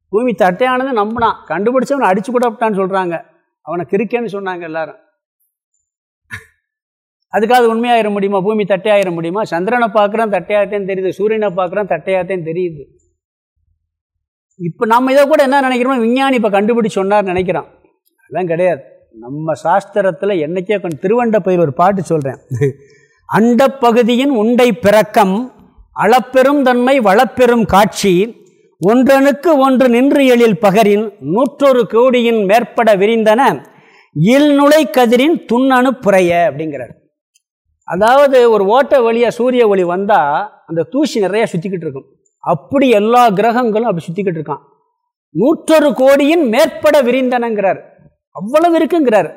பூமி தட்டையானது நம்பினான் கண்டுபிடிச்சவன் அடிச்சு கூட விட்டான்னு சொல்கிறாங்க அவனை கிரிக்கன்னு சொன்னாங்க எல்லாரும். அதுக்காக உண்மையாயிர முடியுமா? பூமி தட்டையாயிர முடியுமா? சந்திரனை பார்க்குறோம் தட்டையாகத்தேன்னு தெரியுது. சூரியனை பார்க்குறோம் தட்டையாகத்தேன்னு தெரியுது. இப்போ நம்ம இதை கூட என்ன நினைக்கிறோம்? விஞ்ஞானி இப்போ கண்டுபிடிச்சு சொன்னார் நினைக்கிறான். அதெல்லாம் கிடையாது. நம்ம சாஸ்திரத்தில் என்றைக்கே கொஞ்சம் திருவண்ட பயிர் ஒரு பாட்டு சொல்கிறேன் [laughs] அண்டப்பகுதியின் உண்டை பிறக்கம் அளப்பெரும் தன்மை வளப்பெரும் காட்சி ஒன்றனுக்கு ஒன்று நின்று எழில் பகரின் நூற்றொரு கோடியின் மேற்பட விரிந்தன இல்நுழை கதிரின் துண்ணணு புறைய அப்படிங்கிறார். அதாவது ஒரு ஓட்ட வழியாக சூரிய ஒளி வந்தால் அந்த தூசி நிறையா சுற்றிக்கிட்டு இருக்கும். அப்படி எல்லா கிரகங்களும் அப்படி சுற்றிக்கிட்டு இருக்கான். நூற்றொரு கோடியின் மேற்பட விரிந்தனங்கிறார். அவ்வளவு இருக்குங்கிறார்.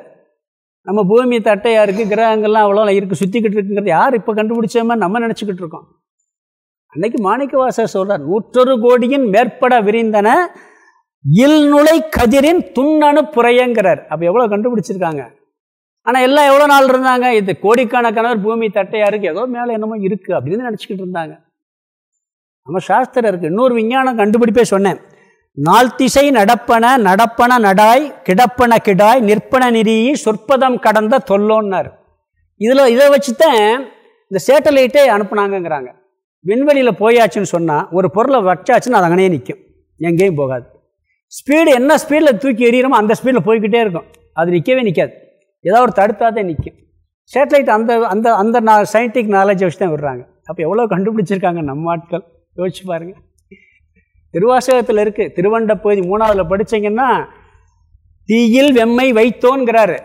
நம்ம பூமி தட்டையாக இருக்குது கிரகங்கள்லாம் அவ்வளோ இருக்குது சுற்றிக்கிட்டு இருக்குங்கிறது யார் இப்போ கண்டுபிடிச்சோமே நம்ம நினச்சிக்கிட்டு இருக்கோம்? அன்னைக்கு மாணிக்க வாசர் சொல்கிறார் நூற்றொரு கோடியின் மேற்பட விரிந்தன இல்நுழை கதிரின் துண்ணணு புறையங்கிறார் அப்போ எவ்வளோ கண்டுபிடிச்சிருக்காங்க? ஆனால் எல்லாம் எவ்வளோ நாள் இருந்தாங்க? இது கோடிக்கணக்கானவர் பூமி தட்டையாருக்கு ஏதோ மேலே என்னமோ இருக்குது அப்படின்னு நினச்சிக்கிட்டு இருந்தாங்க. நம்ம சாஸ்திரம் இருக்குது இன்னொரு விஞ்ஞானம் கண்டுபிடிப்பே சொன்னேன். நாள் திசை நடப்பன நடப்பன நடாய் கிடப்பன கிடாய் நிற்பன நிறியி சொற்பதம் கடந்த தொல்லோன்னார். இதில் இதை வச்சு தான் இந்த சேட்டலைட்டே அனுப்புனாங்கங்கிறாங்க. விண்வெளியில் போயாச்சுன்னு சொன்னால் ஒரு பொருளை வச்சாச்சுன்னு அது அங்கனே நிற்கும் எங்கேயும் போகாது. ஸ்பீடு என்ன ஸ்பீடில் தூக்கி எறிகிறோமோ அந்த ஸ்பீடில் போய்கிட்டே இருக்கும். அது நிற்கவே நிற்காது ஏதோ ஒரு தடுத்தாதே நிற்கும் சேட்டலைட் அந்த அந்த அந்த நான் சயின்டிஃபிக் நாலேஜை வச்சு தான் விடுறாங்க. அப்போ எவ்வளோ கண்டுபிடிச்சிருக்காங்க நம்ம ஆட்கள்? யோசிச்சு பாருங்கள் திருவாசகத்தில் இருக்குது திருவண்ட பகுதி மூணாவதில் படித்தீங்கன்னா தீயில் வெம்மை வைத்தோன்கிறாரு.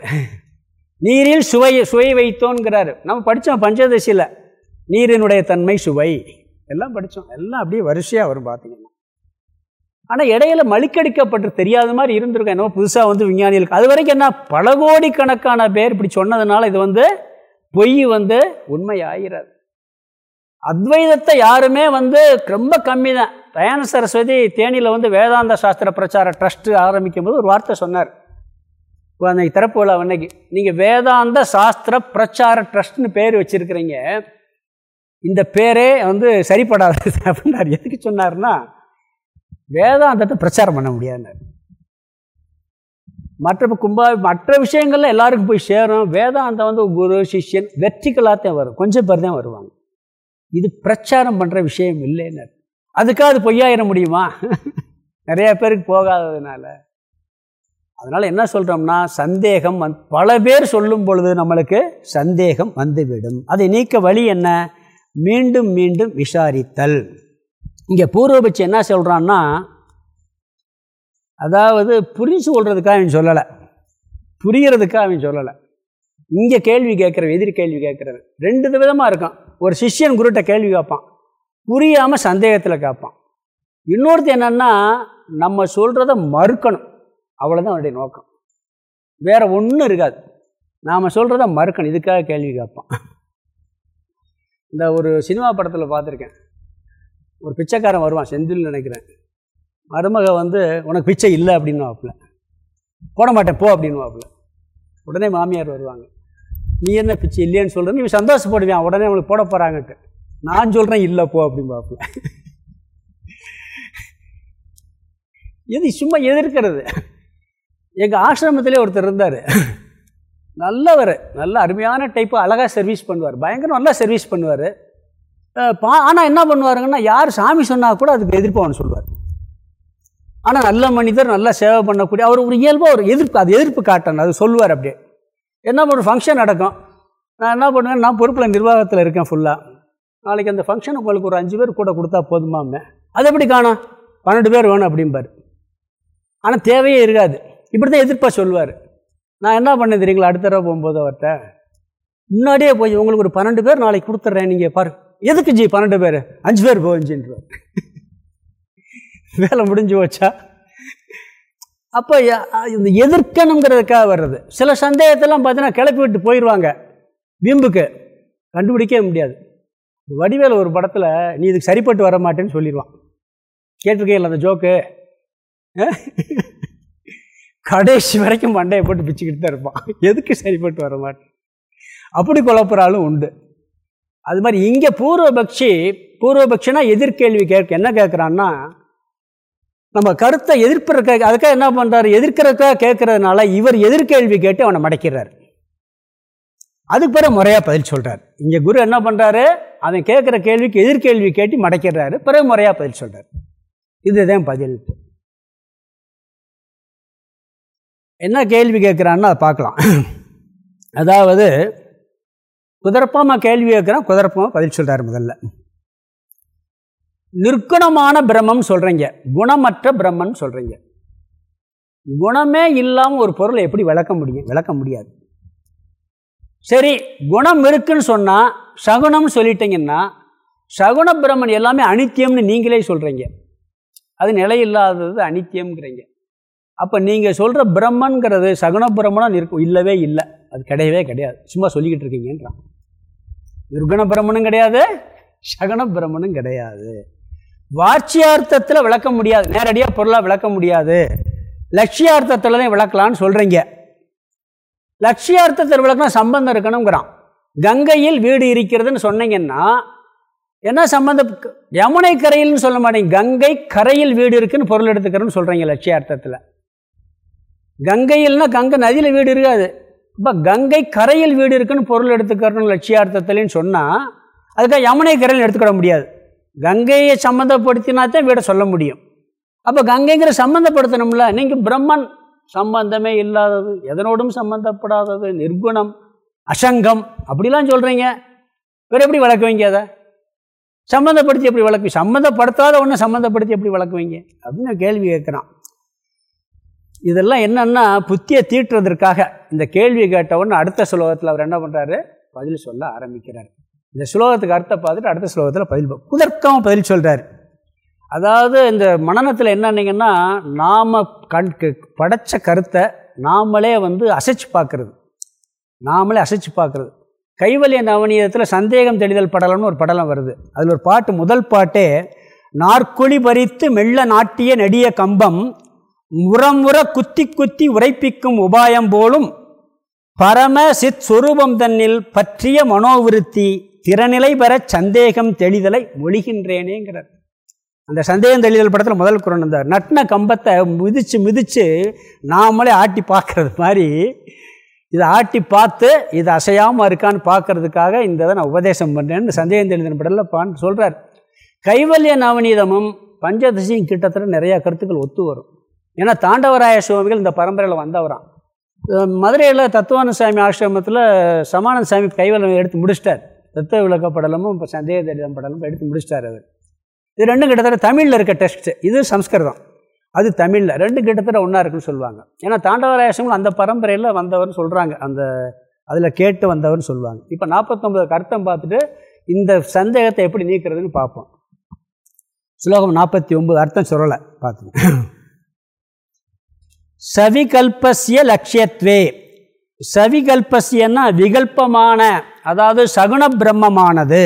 நீரில் சுவை சுவை வைத்தோன்கிறாரு. நம்ம படித்தோம் பஞ்சதசியில். நீரினுடைய தன்மை சுவை. எல்லாம் படித்தோம் எல்லாம் அப்படியே வரிசையாக வரும் பார்த்தீங்கன்னா ஆனால் இடையில மலிக்கடிக்கப்பட்டு தெரியாத மாதிரி இருந்திருக்கும். என்னவோ புதுசாக வந்து விஞ்ஞானிகளுக்கு அது வரைக்கும் என்ன பல கோடிக்கணக்கான பேர் இப்படி சொன்னதுனால இது வந்து பொய் வந்து உண்மையாகிறது அத்வைதத்தை யாருமே வந்து ரொம்ப கம்மி தான் தயான சரஸ்வதி தேனியில் வந்து வேதாந்த சாஸ்திர பிரச்சார ட்ரஸ்ட்டு ஆரம்பிக்கும் போது ஒரு வார்த்தை சொன்னார். அன்னைக்கு திறப்பு விழா அன்னைக்கு. நீங்கள் வேதாந்த சாஸ்திர பிரச்சார ட்ரஸ்ட்னு பேர் வச்சுருக்கிறீங்க. இந்த பேரே வந்து சரிப்படாது அப்படின்னார். எதுக்கு சொன்னார்னா வேதாந்தத்தை பிரச்சாரம் பண்ண முடியாது மற்ற கும்பா மற்ற விஷயங்கள்ல எல்லாருக்கும் போய் சேரும். வேதாந்தம் வந்து குரு சிஷ்யன் வெற்றிகளாக வரும். கொஞ்சம் பேர் தான் வருவாங்க. இது பிரச்சாரம் பண்ணுற விஷயம் இல்லைன்னு அதுக்காக அது பொய்யாயிட முடியுமா? [laughs] நிறைய பேருக்கு போகாததுனால. அதனால் என்ன சொல்கிறோம்னா சந்தேகம் வந் பல பேர் சொல்லும் பொழுது நம்மளுக்கு சந்தேகம் வந்துவிடும். அதை நீக்க வழி என்ன? மீண்டும் மீண்டும் விசாரித்தல். இங்கே பூர்வபட்சி என்ன சொல்கிறான்னா அதாவது புரிஞ்சு கொள்றதுக்காக அவன் சொல்லலை. புரியறதுக்காக அவன் சொல்லலை. இங்கே கேள்வி கேட்குறவன் எதிர் கேள்வி கேட்குறவன் ரெண்டு விதமாக இருக்கும் ஒரு சிஷ்யன் குருட்ட கேள்வி கேட்பான் புரியாமல் சந்தேகத்தில் கேட்பான். இன்னொருத்த என்னென்னா நம்ம சொல்கிறத மறுக்கணும். அவ்வளோதான் அவனுடைய நோக்கம். வேறு ஒன்றும் இருக்காது. நாம் சொல்கிறத மறுக்கணும். இதுக்காக கேள்வி கேட்பான். இந்த ஒரு சினிமா படத்தில் பார்த்துருக்கேன். ஒரு பிச்சைக்காரன் வருவான் செந்தில் நினைக்கிறேன். மருமக வந்து உனக்கு பிச்சை இல்லை அப்படின்னு வாப்பில் போட மாட்டேன் போ அப்படின்னு வாப்பில் உடனே மாமியார் வருவாங்க. நீ என்ன பிச்சை இல்லைன்னு சொல்கிறேன் நீ சந்தோஷப்படுவேன் உடனே அவங்களுக்கு போட போகிறாங்கன்ட்டு நான் சொல்கிறேன் இல்லை போ அப்படின்னு வாப்பில் எது சும்மா எதிர்க்கிறது. எங்கள் ஆசிரமத்திலே ஒருத்தர் இருந்தார். நல்லவர் நல்ல அருமையான டைப்பு அழகாக சர்வீஸ் பண்ணுவார். பயங்கரம் நல்லா சர்வீஸ் பண்ணுவார். பா ஆனால் என்ன பண்ணுவாருங்கன்னா யார் சாமி சொன்னால் கூட அதுக்கு எதிர்ப்பு சொல்லுவார். ஆனால் நல்ல மனிதர் நல்லா சேவை பண்ணக்கூடிய அவர் ஒரு இயல்பாக ஒரு எதிர்ப்பு அது எதிர்ப்பு காட்டணும் அது சொல்லுவார் அப்படியே. என்ன பண்ணுற ஃபங்க்ஷன் நடக்கும். நான் என்ன பண்ணுவேன்? நான் பொறுப்பில் நிர்வாகத்தில் இருக்கேன் ஃபுல்லாக நாளைக்கு அந்த ஃபங்க்ஷன் உங்களுக்கு ஒரு அஞ்சு பேர் கூட கொடுத்தா போதுமாமே. அது எப்படி காணும்? பன்னெண்டு பேர் வேணும் அப்படிம்பார். ஆனால் தேவையே இருக்காது. இப்படி தான் எதிர்ப்பாக சொல்லுவார். நான் என்ன பண்ண தெரியுங்களா? அடுத்த தடவை போகும்போது அவர்கிட்ட முன்னாடியே போய் உங்களுக்கு ஒரு பன்னெண்டு பேர் நாளைக்கு கொடுத்துட்றேன் நீங்கள் பாரு எதுக்கு ஜி பன்னெண்டு பேர்? அஞ்சு பேர் போஞ்சின்ற வேலை முடிஞ்சு வச்சா அப்போ இந்த எதிர்க்கணுங்கிறதுக்காக வர்றது. சில சந்தேகத்தெல்லாம் பார்த்தீங்கன்னா கிளப்பி விட்டு போயிடுவாங்க விம்புக்கு கண்டுபிடிக்கவே முடியாது. வடிவேல ஒரு படத்தில் நீ இதுக்கு சரிப்பட்டு வர மாட்டேன்னு சொல்லிடுவான் கேட்டிருக்கே இல்லை அந்த ஜோக்கு கடைசி வரைக்கும் மண்டையை போட்டு பிச்சுக்கிட்டு தான் இருப்பான். எதுக்கு சரிப்பட்டு வர மாட்டேன்? அப்படி குழப்புறாலும் உண்டு. அது மாதிரி இங்கே பூர்வபக்ஷி பூர்வபக்ஷினா எதிர்கேள்வி கேட்க என்ன கேட்குறான்னா நம்ம கருத்தை எதிர்ப்பிருக்க அதுக்காக என்ன பண்ணுறாரு எதிர்க்கிறதுக்காக கேட்கறதுனால இவர் எதிர்கேள்வி கேட்டு அவனை மடைக்கிறார். அதுக்கு பிறகு முறையாக பதில் சொல்கிறார் இங்கே குரு என்ன பண்ணுறாரு அவன் கேட்குற கேள்விக்கு எதிர்கேள்வி கேட்டு மடைக்கிறாரு. பிறகு முறையாக பதில் சொல்கிறார் இதுதான் பதில். என்ன கேள்வி கேட்குறான்னு அதை பார்க்கலாம். அதாவது குதர்ப்பமாக கேள்வி கேட்குறோம் குதர்ப்பமாக பதில் சொல்கிறார் முதல்ல. நிற்குணமான பிரம்மம் சொல்கிறீங்க குணமற்ற பிரம்மன் சொல்கிறீங்க குணமே இல்லாமல் ஒரு பொருளை எப்படி விளக்க முடியும்? விளக்க முடியாது. சரி குணம் இருக்குன்னு சொன்னால் சகுனம் சொல்லிட்டீங்கன்னா சகுண பிரம்மன் எல்லாமே அனித்தியம்னு நீங்களே சொல்கிறீங்க அது நிலையில்லாதது அனித்தியம்ங்கிறீங்க அப்போ நீங்கள் சொல்கிற பிரம்மன்கிறது சகுண பிரம்மனாக இருக்கும் இல்லவே இல்லை. அது கிடையவே கிடையாது. சும்மா சொல்லிக்கிட்டு இருக்கீங்கன்றான். துர்கண பிரம்மனும் கிடையாது சகன பிரம்மனும் கிடையாது. வாட்சியார்த்தத்தில் விளக்க முடியாது. நேரடியாக பொருளாக விளக்க முடியாது. லட்சியார்த்தத்தில் தான் விளக்கலான்னு சொல்கிறீங்க லட்சியார்த்தத்தில் விளக்கினா சம்பந்தம் இருக்கணுங்கிறான் கங்கையில் வீடு இருக்கிறதுன்னு சொன்னீங்கன்னா என்ன சம்பந்தம்? யமுனை கரையில்னு சொல்ல மாட்டேங்க. கங்கை கரையில் வீடு இருக்குன்னு பொருள் எடுத்துக்கிறேன்னு சொல்கிறீங்க லட்சியார்த்தத்தில். கங்கையில்னா கங்கை நதியில் வீடு இருக்காது. இப்போ கங்கை கரையில் வீடு இருக்குன்னு பொருள் எடுத்துக்கிறணும் லட்சியார்த்தத்துலன்னு சொன்னால் அதுக்காக யமுனை கரையில் எடுத்துக்கிட முடியாது. கங்கையை சம்மந்தப்படுத்தினா தான் வீடை சொல்ல முடியும். அப்போ கங்கைங்கிற சம்மந்தப்படுத்தணும்ல நீங்கள் பிரம்மன் சம்பந்தமே இல்லாதது எதனோடும் சம்பந்தப்படாதது நிர்குணம் அசங்கம் அப்படிலாம் சொல்கிறீங்க வேறு எப்படி வளர்க்குவீங்க அதை? சம்மந்தப்படுத்தி எப்படி வளர்க்கு சம்மந்தப்படுத்தாத ஒன்று சம்மந்தப்படுத்தி எப்படி வளர்க்குவீங்க அப்படின்னு கேள்வி கேட்குறான். இதெல்லாம் என்னென்னா புத்தியை தீட்டுறதற்காக. இந்த கேள்வி கேட்டவுடனே அடுத்த சுலோகத்தில் அவர் என்ன பண்ணுறாரு பதில் சொல்ல ஆரம்பிக்கிறார். இந்த சுலோகத்துக்கு அர்த்தம் பார்த்துட்டு அடுத்த சுலோகத்தில் பதில் குதர்க்கமாக பதில் சொல்கிறார் அதாவது இந்த மனநத்தில் என்னன்னீங்கன்னா நாம் கண் படைத்த கருத்தை நாமளே வந்து அசைச்சு பார்க்குறது. நாமளே அசைச்சு பார்க்குறது. கைவல்ய நவநீதத்தில் சந்தேகம் தெளிதல் படலம்னு ஒரு படலம் வருது. அதில் ஒரு பாட்டு முதல் பாட்டே நாற்குழி பறித்து மெல்ல நாட்டிய நெடிய கம்பம் முறமுற குத்தி குத்தி உரைப்பிக்கும் உபாயம் போலும் பரம சித் சுரூபம் தன்னில் பற்றிய மனோவிருத்தி திறநிலை பெற சந்தேகம் தெளிதலை மொழிகின்றேனேங்கிறார். அந்த சந்தேகம் தெளிதல் படத்தில் முதல் குரன் இருந்தார் நட்டின கம்பத்தை மிதித்து மிதித்து நாமளே ஆட்டி பார்க்கறது மாதிரி இதை ஆட்டி பார்த்து இது அசையாமல் இருக்கான்னு பார்க்கறதுக்காக இந்த இதை நான் உபதேசம் பண்ணுறேன்னு சந்தேகம் தெளிதல் படத்தில் பான் சொல்கிறார் கைவல்ய நவநீதமும் பஞ்சதசியும் கிட்டத்தட்ட நிறையா கருத்துக்கள் ஒத்து வரும். ஏன்னா தாண்டவராய சுவாமிகள் இந்த பரம்பரையில் வந்தவரான் மதுரையில் தத்துவான சாமி ஆசிரமத்தில் சமானந்த சாமி கைவலம் எடுத்து முடிச்சிட்டார். தத்துவ விளக்க படலமும் இப்போ சந்தேக தரிதம் படலமும் எடுத்து முடிச்சிட்டார் அவர். இது ரெண்டும் கிட்டத்தட்ட தமிழில் இருக்க டெஸ்ட்டு இது சம்ஸ்கிருதம். அது தமிழில். ரெண்டு கிட்டத்தட்ட ஒன்றா இருக்குன்னு சொல்லுவாங்க. ஏன்னா தாண்டவராயசங்கள் அந்த பரம்பரையில் வந்தவர்னு சொல்கிறாங்க அந்த அதில் கேட்டு வந்தவர்னு சொல்லுவாங்க. இப்போ நாற்பத்தொம்பது அர்த்தம் பார்த்துட்டு இந்த சந்தேகத்தை எப்படி நீக்கிறதுன்னு பார்ப்போம். ஸ்லோகம் நாற்பத்தி ஒம்பது அர்த்தம் சொல்லலை. பார்த்துங்க. சவிகல்பசிய லட்சியத்வே. சவிகல்பசியன்னா விகல்பமான அதாவது சகுண பிரம்மமானது.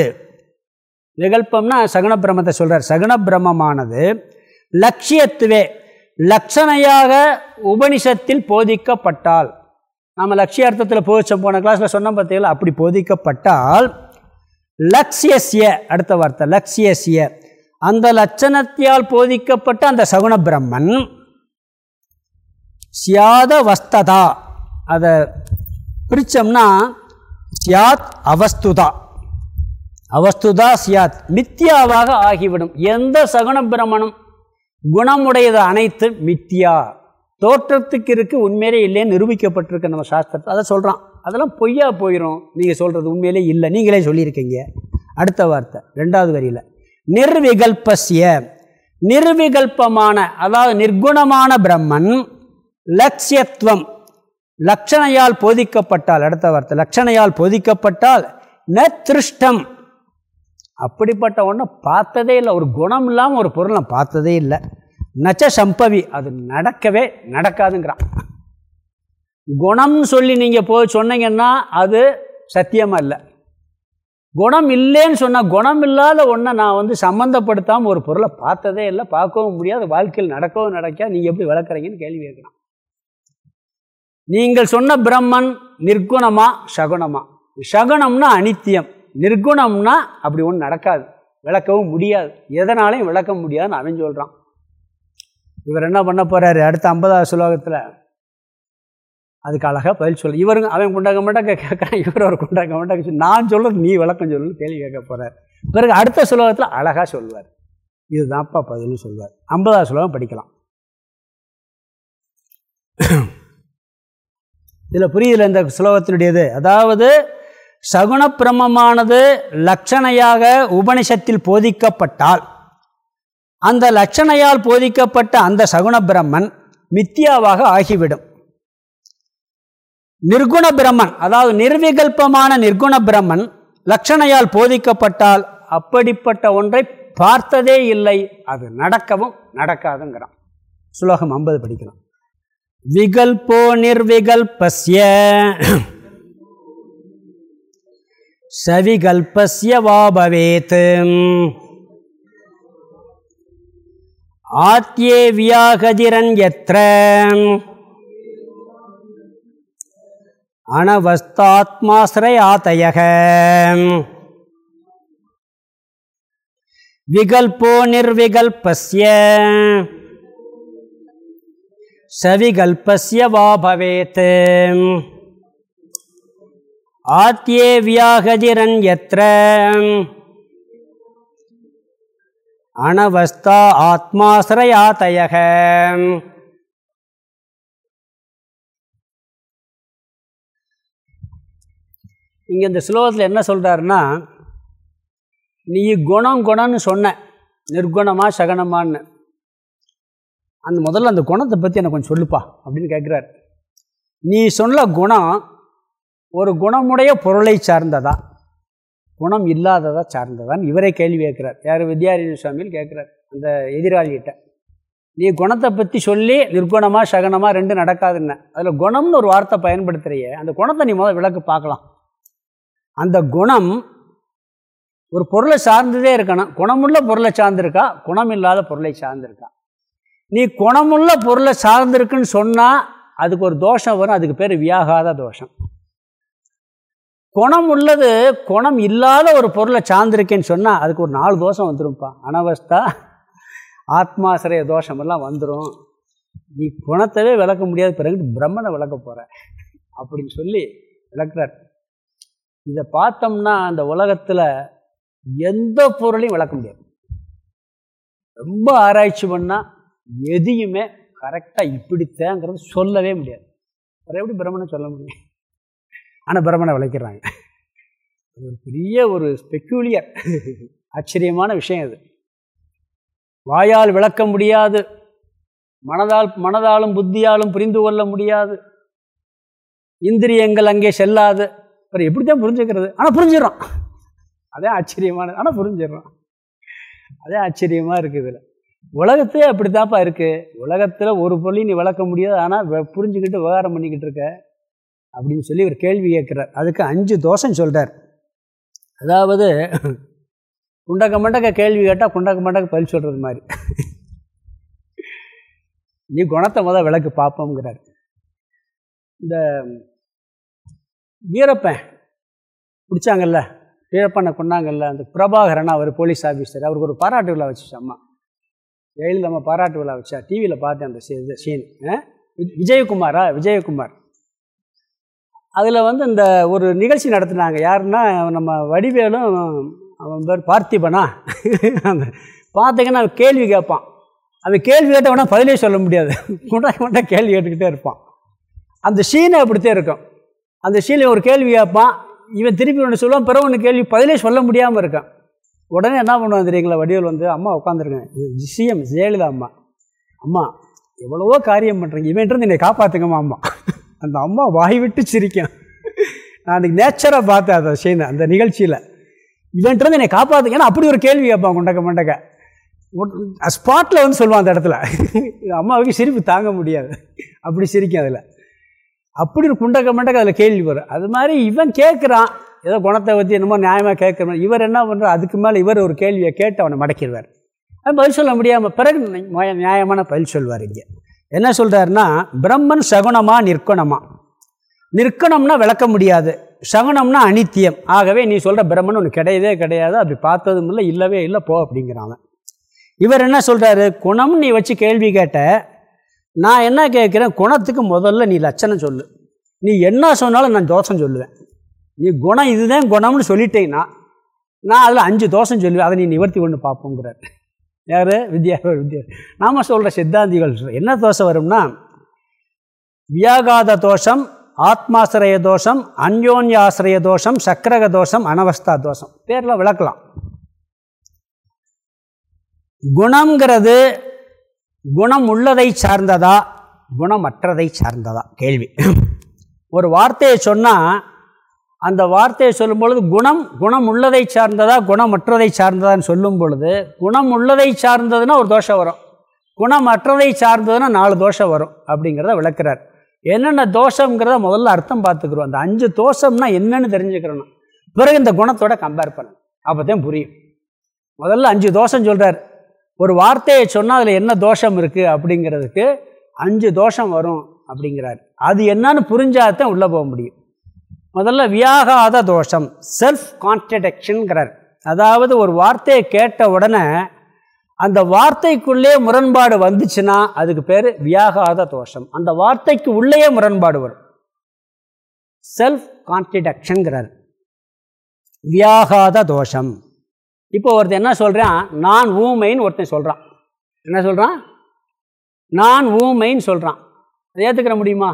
விகல்பம்னா சகுண பிரம்மத்தை சொல்கிறார் சகுண பிரம்மமானது. லட்சியத்துவே லட்சணையாக உபனிஷத்தில் போதிக்கப்பட்டால். நம்ம லட்சிய அர்த்தத்தில் போதிச்சோம் போன கிளாஸில் சொன்ன பார்த்தீங்களா அப்படி போதிக்கப்பட்டால் லக்ஷியசிய அடுத்த வார்த்தை லக்ஷியசிய அந்த லட்சணத்தியால் போதிக்கப்பட்ட அந்த சகுண பிரம்மன் சியாத வஸ்ததா அதை பிரித்தோம்னா சியாத் அவஸ்துதா. அவஸ்துதா சியாத். மித்தியாவாக ஆகிவிடும். எந்த சகுண பிரமணம் குணமுடையது அனைத்து மித்தியா. தோற்றத்துக்கு இருக்கு உண்மையிலே இல்லைன்னு நிரூபிக்கப்பட்டிருக்கு நம்ம சாஸ்திரத்தை அதை சொல்கிறான் அதெல்லாம் பொய்யா போயிடும் நீங்கள் சொல்கிறது உண்மையிலே இல்லை. நீங்களே சொல்லியிருக்கீங்க. அடுத்த வார்த்தை ரெண்டாவது வரியில். நிர்விகல்பசிய நிர்விகல்பமான அதாவது நிர்குணமான பிரம்மன் லட்சியத்துவம். லட்சணையால் போதிக்கப்பட்டால் அடுத்த வார்த்தை லட்சணையால் போதிக்கப்பட்டால் ந திருஷ்டம் அப்படிப்பட்ட ஒன்று பார்த்ததே இல்லை. ஒரு குணம் இல்லாமல் ஒரு பொருள் நான் பார்த்ததே இல்லை. நச்ச சம்பவி அது நடக்கவே நடக்காதுங்கிறான். குணம்னு சொல்லி நீங்கள் போய் சொன்னீங்கன்னா அது சத்தியமாக இல்லை. குணம் இல்லைன்னு சொன்னால் குணம் இல்லாத ஒன்றை நான் வந்து சம்மந்தப்படுத்தாமல் ஒரு பொருளை பார்த்ததே இல்லை. பார்க்கவும் முடியாது. வாழ்க்கையில் நடக்கவும் நடக்காது. நீங்கள் எப்படி வளர்க்குறீங்கன்னு கேள்வி கேட்கலாம். நீங்கள் சொன்ன பிரம்மன் நிர்குணமா சகுனமா சகுணம்னா அனித்தியம். நிர்குணம்னா அப்படி ஒன்று நடக்காது. விளக்கவும் முடியாது. எதனாலையும் விளக்க முடியாதுன்னு அவன் சொல்கிறான் இவர் என்ன பண்ண போகிறாரு அடுத்த ஐம்பதாவது சுலோகத்தில் அதுக்கு அழகாக பதில் சொல்லு. இவருங்க அவன் குண்டாக்க மாட்டாக்க கேட்குறான் இவர் அவர் குண்டாக்க மாட்டாக்க நான் சொல்கிறது நீ விளக்கம் சொல்லு கேள்வி கேட்க போகிறார் பிறகு அடுத்த சுலோகத்தில் அழகாக சொல்வார் இதுதான்ப்பா பதில்னு சொல்வார் ஐம்பதாவது சுலோகம் படிக்கலாம். இதில் புரியுதில்ல இந்த ஸ்லோகத்தினுடையது. அதாவது சகுண பிரமமானது லட்சணையாக உபனிஷத்தில் போதிக்கப்பட்டால் அந்த லட்சணையால் போதிக்கப்பட்ட அந்த சகுண பிரம்மன் மித்தியாவாக ஆகிவிடும். நிர்குண பிரம்மன் அதாவது நிர்விகல்பமான நிர்குண பிரம்மன் லட்சணையால் போதிக்கப்பட்டால் அப்படிப்பட்ட ஒன்றை பார்த்ததே இல்லை. அது நடக்கவும் நடக்காதுங்கிறான். சுலோகம் ஐம்பது படிக்கலாம் விகல்போ நிர்விகல்பஸ்ய. சவிகல்பஸ்ய வா பவேத். ஆத்யே வியாகதிரன் எத்திர அனவஸ்தாத்மாசிரயாத்தயக விகல்போ நிர்விகல்பஸ்ய. சவிகல்பஸ்ய வா பவேத். ஆத்யே வியாகதிரன் எத்திர அனவஸ்தா ஆத்மாசிரயாத்தயக இங்கே இந்த ஸ்லோகத்தில் என்ன சொல்கிறாருன்னா நீ குணம் குணம்னு சொன்ன நிர்குணமா சகனமான்னு. அந்த முதல்ல அந்த குணத்தை பற்றி எனக்கு கொஞ்சம் சொல்லுப்பா அப்படின்னு கேட்குறாரு நீ சொன்ன குணம் ஒரு குணமுடைய பொருளை சார்ந்ததா? குணம் இல்லாததா சார்ந்ததான் இவரே கேள்வி கேட்குறார் யார்? வித்யாரண்ய சுவாமியில் கேட்குறார் அந்த எதிராளிகிட்ட. நீ குணத்தை பற்றி சொல்லி நிர்குணமாக சகனமாக ரெண்டு நடக்காதுன்னு. அதில் குணம்னு ஒரு வார்த்தை பயன்படுத்துகிறையே அந்த குணத்தை நீ முதல் விளக்கு பார்க்கலாம். அந்த குணம் ஒரு பொருளை சார்ந்ததே இருக்கணும். குணமுள்ள பொருளை சார்ந்திருக்கா? குணம் இல்லாத பொருளை சார்ந்திருக்கா? நீ குணமுள்ள பொருளை சார்ந்திருக்குன்னு சொன்னால் அதுக்கு ஒரு தோஷம் வரும். அதுக்கு பேர் வியாகாத தோஷம். குணம் உள்ளது குணம் இல்லாத ஒரு பொருளை சார்ந்திருக்கேன்னு சொன்னால் அதுக்கு ஒரு நாலு தோஷம் வந்துடும்ப்பா அனவஸ்தா ஆத்மாசிரிய தோஷமெல்லாம் வந்துடும் நீ குணத்தவே விளக்க முடியாது. பிறகு பிரம்மனை விளக்க போகிற அப்படின்னு சொல்லி விளக்குறார். இதை பார்த்தோம்னா அந்த உலகத்தில் எந்த பொருளையும் விளக்க முடியாது. ரொம்ப ஆராய்ச்சி பண்ணால் எதையுமே கரெக்டாக இப்படித்தேங்கிறது சொல்லவே முடியாது. வேறு எப்படி பிரம்மனை சொல்ல முடியும்? ஆனால் பிரம்மனை விளைக்கிறாங்க. அது ஒரு பெரிய ஒரு ஸ்பெக்யூலியர் ஆச்சரியமான விஷயம் அது. வாயால் விளக்க முடியாது. மனதால் மனதாலும் புத்தியாலும் புரிந்து கொள்ள முடியாது. இந்திரியங்கள் அங்கே செல்லாது. அப்புறம் எப்படி தான் புரிஞ்சுக்கிறது? ஆனால் புரிஞ்சிடறோம். அதே ஆச்சரியமானது ஆனால் புரிஞ்சிடறோம். அதே ஆச்சரியமாக இருக்குது இதில். உலகத்தே அப்படித்தாப்பா இருக்குது உலகத்தில் ஒரு பொருளையும் நீ வளர்க்க முடியாது. ஆனால் புரிஞ்சுக்கிட்டு விவகாரம் பண்ணிக்கிட்டு இருக்க அப்படின்னு சொல்லி ஒரு கேள்வி கேட்குறார். அதுக்கு அஞ்சு தோஷம் சொல்கிறார் அதாவது குண்டக்க மண்டக்க கேள்வி கேட்டால் குண்டக்க மண்டக்க பதில் சொல்கிறது மாதிரி. நீ குணத்தை முதல் விளக்கு பார்ப்போங்கிறார் இந்த வீரப்பன் பிடிச்சாங்கல்ல வீரப்பனை கொண்டாங்கல்ல அந்த பிரபாகரன் அவர் போலீஸ் ஆஃபீஸர் அவருக்கு ஒரு பாராட்டு விழா வச்சு அம்மா. ஜெயலலிதா பாராட்டு விழா வச்சா டிவியில் பார்த்தேன் அந்த சீன் விஜயகுமாரா? விஜயகுமார். அதில் வந்து இந்த ஒரு நிகழ்ச்சி நடத்தினாங்க. யாருன்னா நம்ம வடிவேலும் அவன் பேர் பார்த்திபனா. அந்த பார்த்தீங்கன்னா கேள்வி கேட்பான். அந்த கேள்வி கேட்டவனா பதிலே சொல்ல முடியாது. கொண்டா கொண்டா கேள்வி கேட்டுக்கிட்டே இருப்பான். அந்த சீனை அப்படித்தான் இருக்கும். அந்த சீனில் ஒரு கேள்வி கேட்பான். இவன் திருப்பி ஒன்று சொல்லுவான். பிறகு ஒன்று கேள்வி பதிலே சொல்ல முடியாமல் இருக்கான். உடனே என்ன பண்ணுவான் தெரியுங்களா? வடிவேல் வந்து அம்மா உட்காந்துருக்கேன் சிஎம் ஜெயலலிதா அம்மா. அம்மா எவ்வளவோ காரியம் பண்ணுறீங்க இவன்ட்டு என்னை காப்பாற்றுங்கம்மா அம்மா. அந்த அம்மா வாய் விட்டு சிரிக்கும். நான் அன்றைக்கி நேச்சராக பார்த்தேன் அதை செய்த அந்த நிகழ்ச்சியில். இவன்ட்டு என்னை காப்பாற்று ஏன்னா அப்படி ஒரு கேள்வி கேட்பான் குண்டக்க மண்டக்க. ஸ்பாட்டில் வந்து சொல்லுவான் அந்த இடத்துல. அம்மாவுக்கு சிரிப்பு தாங்க முடியாது. அப்படி சிரிக்கும் அதில். அப்படி ஒரு குண்டக்க மண்டக்க அதில் கேள்வி வரும். அது மாதிரி இவன் கேட்குறான் ஏதோ குணத்தை பற்றி என்னமோ நியாயமாக கேட்குறோம் இவர் என்ன பண்ணுறார் அதுக்கு மேலே இவர் ஒரு கேள்வியை கேட்டு அவனை மடக்கிடுவார். பதில் சொல்ல முடியாமல் பிறகு நியாயமான பதில் சொல்வார் இங்கே. என்ன சொல்கிறாருன்னா பிரம்மன் சகுனமாக நிற்குணமா? நிற்கணும்னா விளக்க முடியாது. சகுனம்னா அனித்தியம். ஆகவே நீ சொல்கிற பிரம்மன் ஒன்று கிடையவே கிடையாது. அப்படி பார்த்ததும் இல்லை இல்லவே இல்லை போ அப்படிங்கிறாங்க இவர் என்ன சொல்கிறாரு குணம் நீ வச்சு கேள்வி கேட்ட நான் என்ன கேட்குறேன்? குணத்துக்கு முதல்ல நீ லட்சணம் சொல்லு. நீ என்ன சொன்னாலும் நான் தோஷம் சொல்லுவேன். நீ குணம் இதுதான் குணம்னு சொல்லிட்டேன்னா நான் அதில் அஞ்சு தோஷம் சொல்லுவேன். அதை நீ நிவர்த்தி ஒன்று பார்ப்போங்கிறார் யார்? வித்யா வித்யா. நாம் சொல்கிற சித்தாந்திகள் என்ன தோஷம் வரும்னா வியாகாத தோஷம் ஆத்மாசிரய தோஷம் அந்யோன்யாசிரய தோஷம் சக்கரக தோஷம் அனவஸ்தா தோஷம். பேரில் விளக்கலாம். குணங்கிறது குணம் உள்ளதை சார்ந்ததா குணமற்றதை சார்ந்ததா? கேள்வி. ஒரு வார்த்தையை சொன்னால் அந்த வார்த்தையை சொல்லும் பொழுது குணம் குணம் உள்ளதை சார்ந்ததா குணமற்றதை சார்ந்ததான்னு சொல்லும் பொழுது குணம் உள்ளதை சார்ந்ததுன்னா ஒரு தோஷம் வரும். குணமற்றதை சார்ந்ததுன்னா நாலு தோஷம் வரும் அப்படிங்கிறத விளக்குறார். என்னென்ன தோஷங்கிறத முதல்ல அர்த்தம் பார்த்துக்கிறோம். அந்த அஞ்சு தோஷம்னா என்னென்னு தெரிஞ்சுக்கிறோம் பிறகு இந்த குணத்தோட கம்பேர் பண்ணணும். அப்போ தான் புரியும். முதல்ல அஞ்சு தோஷம் சொல்கிறார் ஒரு வார்த்தையை சொன்னால் அதில் என்ன தோஷம் இருக்குது அப்படிங்கிறதுக்கு அஞ்சு தோஷம் வரும் அப்படிங்கிறார். அது என்னன்னு புரிஞ்சாதான் உள்ளே போக முடியும். முதல்ல வியாகாத தோஷம் செல்ஃப் கான்ட்ரடக்ஷன்கிறார் அதாவது ஒரு வார்த்தையை கேட்ட உடனே அந்த வார்த்தைக்குள்ளே முரண்பாடு வந்துச்சுன்னா அதுக்கு பேர் வியாகாத தோஷம். அந்த வார்த்தைக்கு உள்ளேயே முரண்பாடு வரும். செல்ஃப் கான்ட்ரிடக்ஷன்கிறார் வியாகாத தோஷம். இப்போ ஒருத்தன் என்ன சொல்கிறான் நான் ஊமைன்னு ஒருத்தன் சொல்கிறான் என்ன சொல்கிறான் நான் ஊமைன்னு சொல்கிறான் அதை ஏற்றுக்கிற முடியுமா?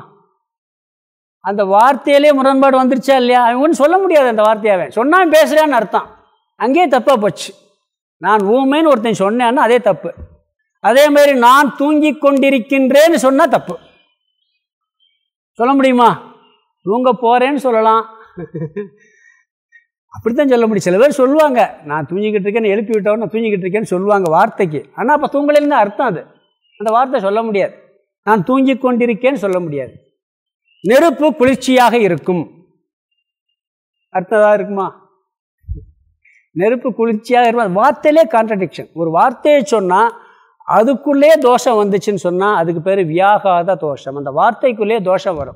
அந்த வார்த்தையிலே முரண்பாடு வந்துருச்சா இல்லையா? அவன் ஒன்றும் சொல்ல முடியாது அந்த வார்த்தையாவே. சொன்னான் பேசுகிறான்னு அர்த்தம். அங்கேயே தப்பாக போச்சு. நான் ஊமைன்னு ஒருத்தன் சொன்னேன்னா அதே தப்பு. அதே மாதிரி நான் தூங்கி கொண்டிருக்கின்றேன்னு சொன்னால் தப்பு. சொல்ல முடியுமா? தூங்க போகிறேன்னு சொல்லலாம். [laughs] அப்படித்தான் சொல்ல முடியும். சில பேர் சொல்லுவாங்க நான் தூங்கிக்கிட்டு இருக்கேன்னு எழுப்பி விட்டவன் நான் தூங்கிக்கிட்டு இருக்கேன்னு சொல்லுவாங்க வார்த்தைக்கு. ஆனால் அப்போ தூங்கலைன்னு அர்த்தம் அது. அந்த வார்த்தை சொல்ல முடியாது. நான் தூங்கி கொண்டிருக்கேன்னு சொல்ல முடியாது. நெருப்பு குளிர்ச்சியாக இருக்கும். அர்த்ததாக இருக்குமா? நெருப்பு குளிர்ச்சியாக இருக்கும். வார்த்தையிலே கான்ட்ரடிக்ஷன் ஒரு வார்த்தையை சொன்னால் அதுக்குள்ளே தோஷம் வந்துச்சுன்னு சொன்னால் அதுக்கு பேர் வியாகாத தோஷம். அந்த வார்த்தைக்குள்ளே தோஷம் வரும்.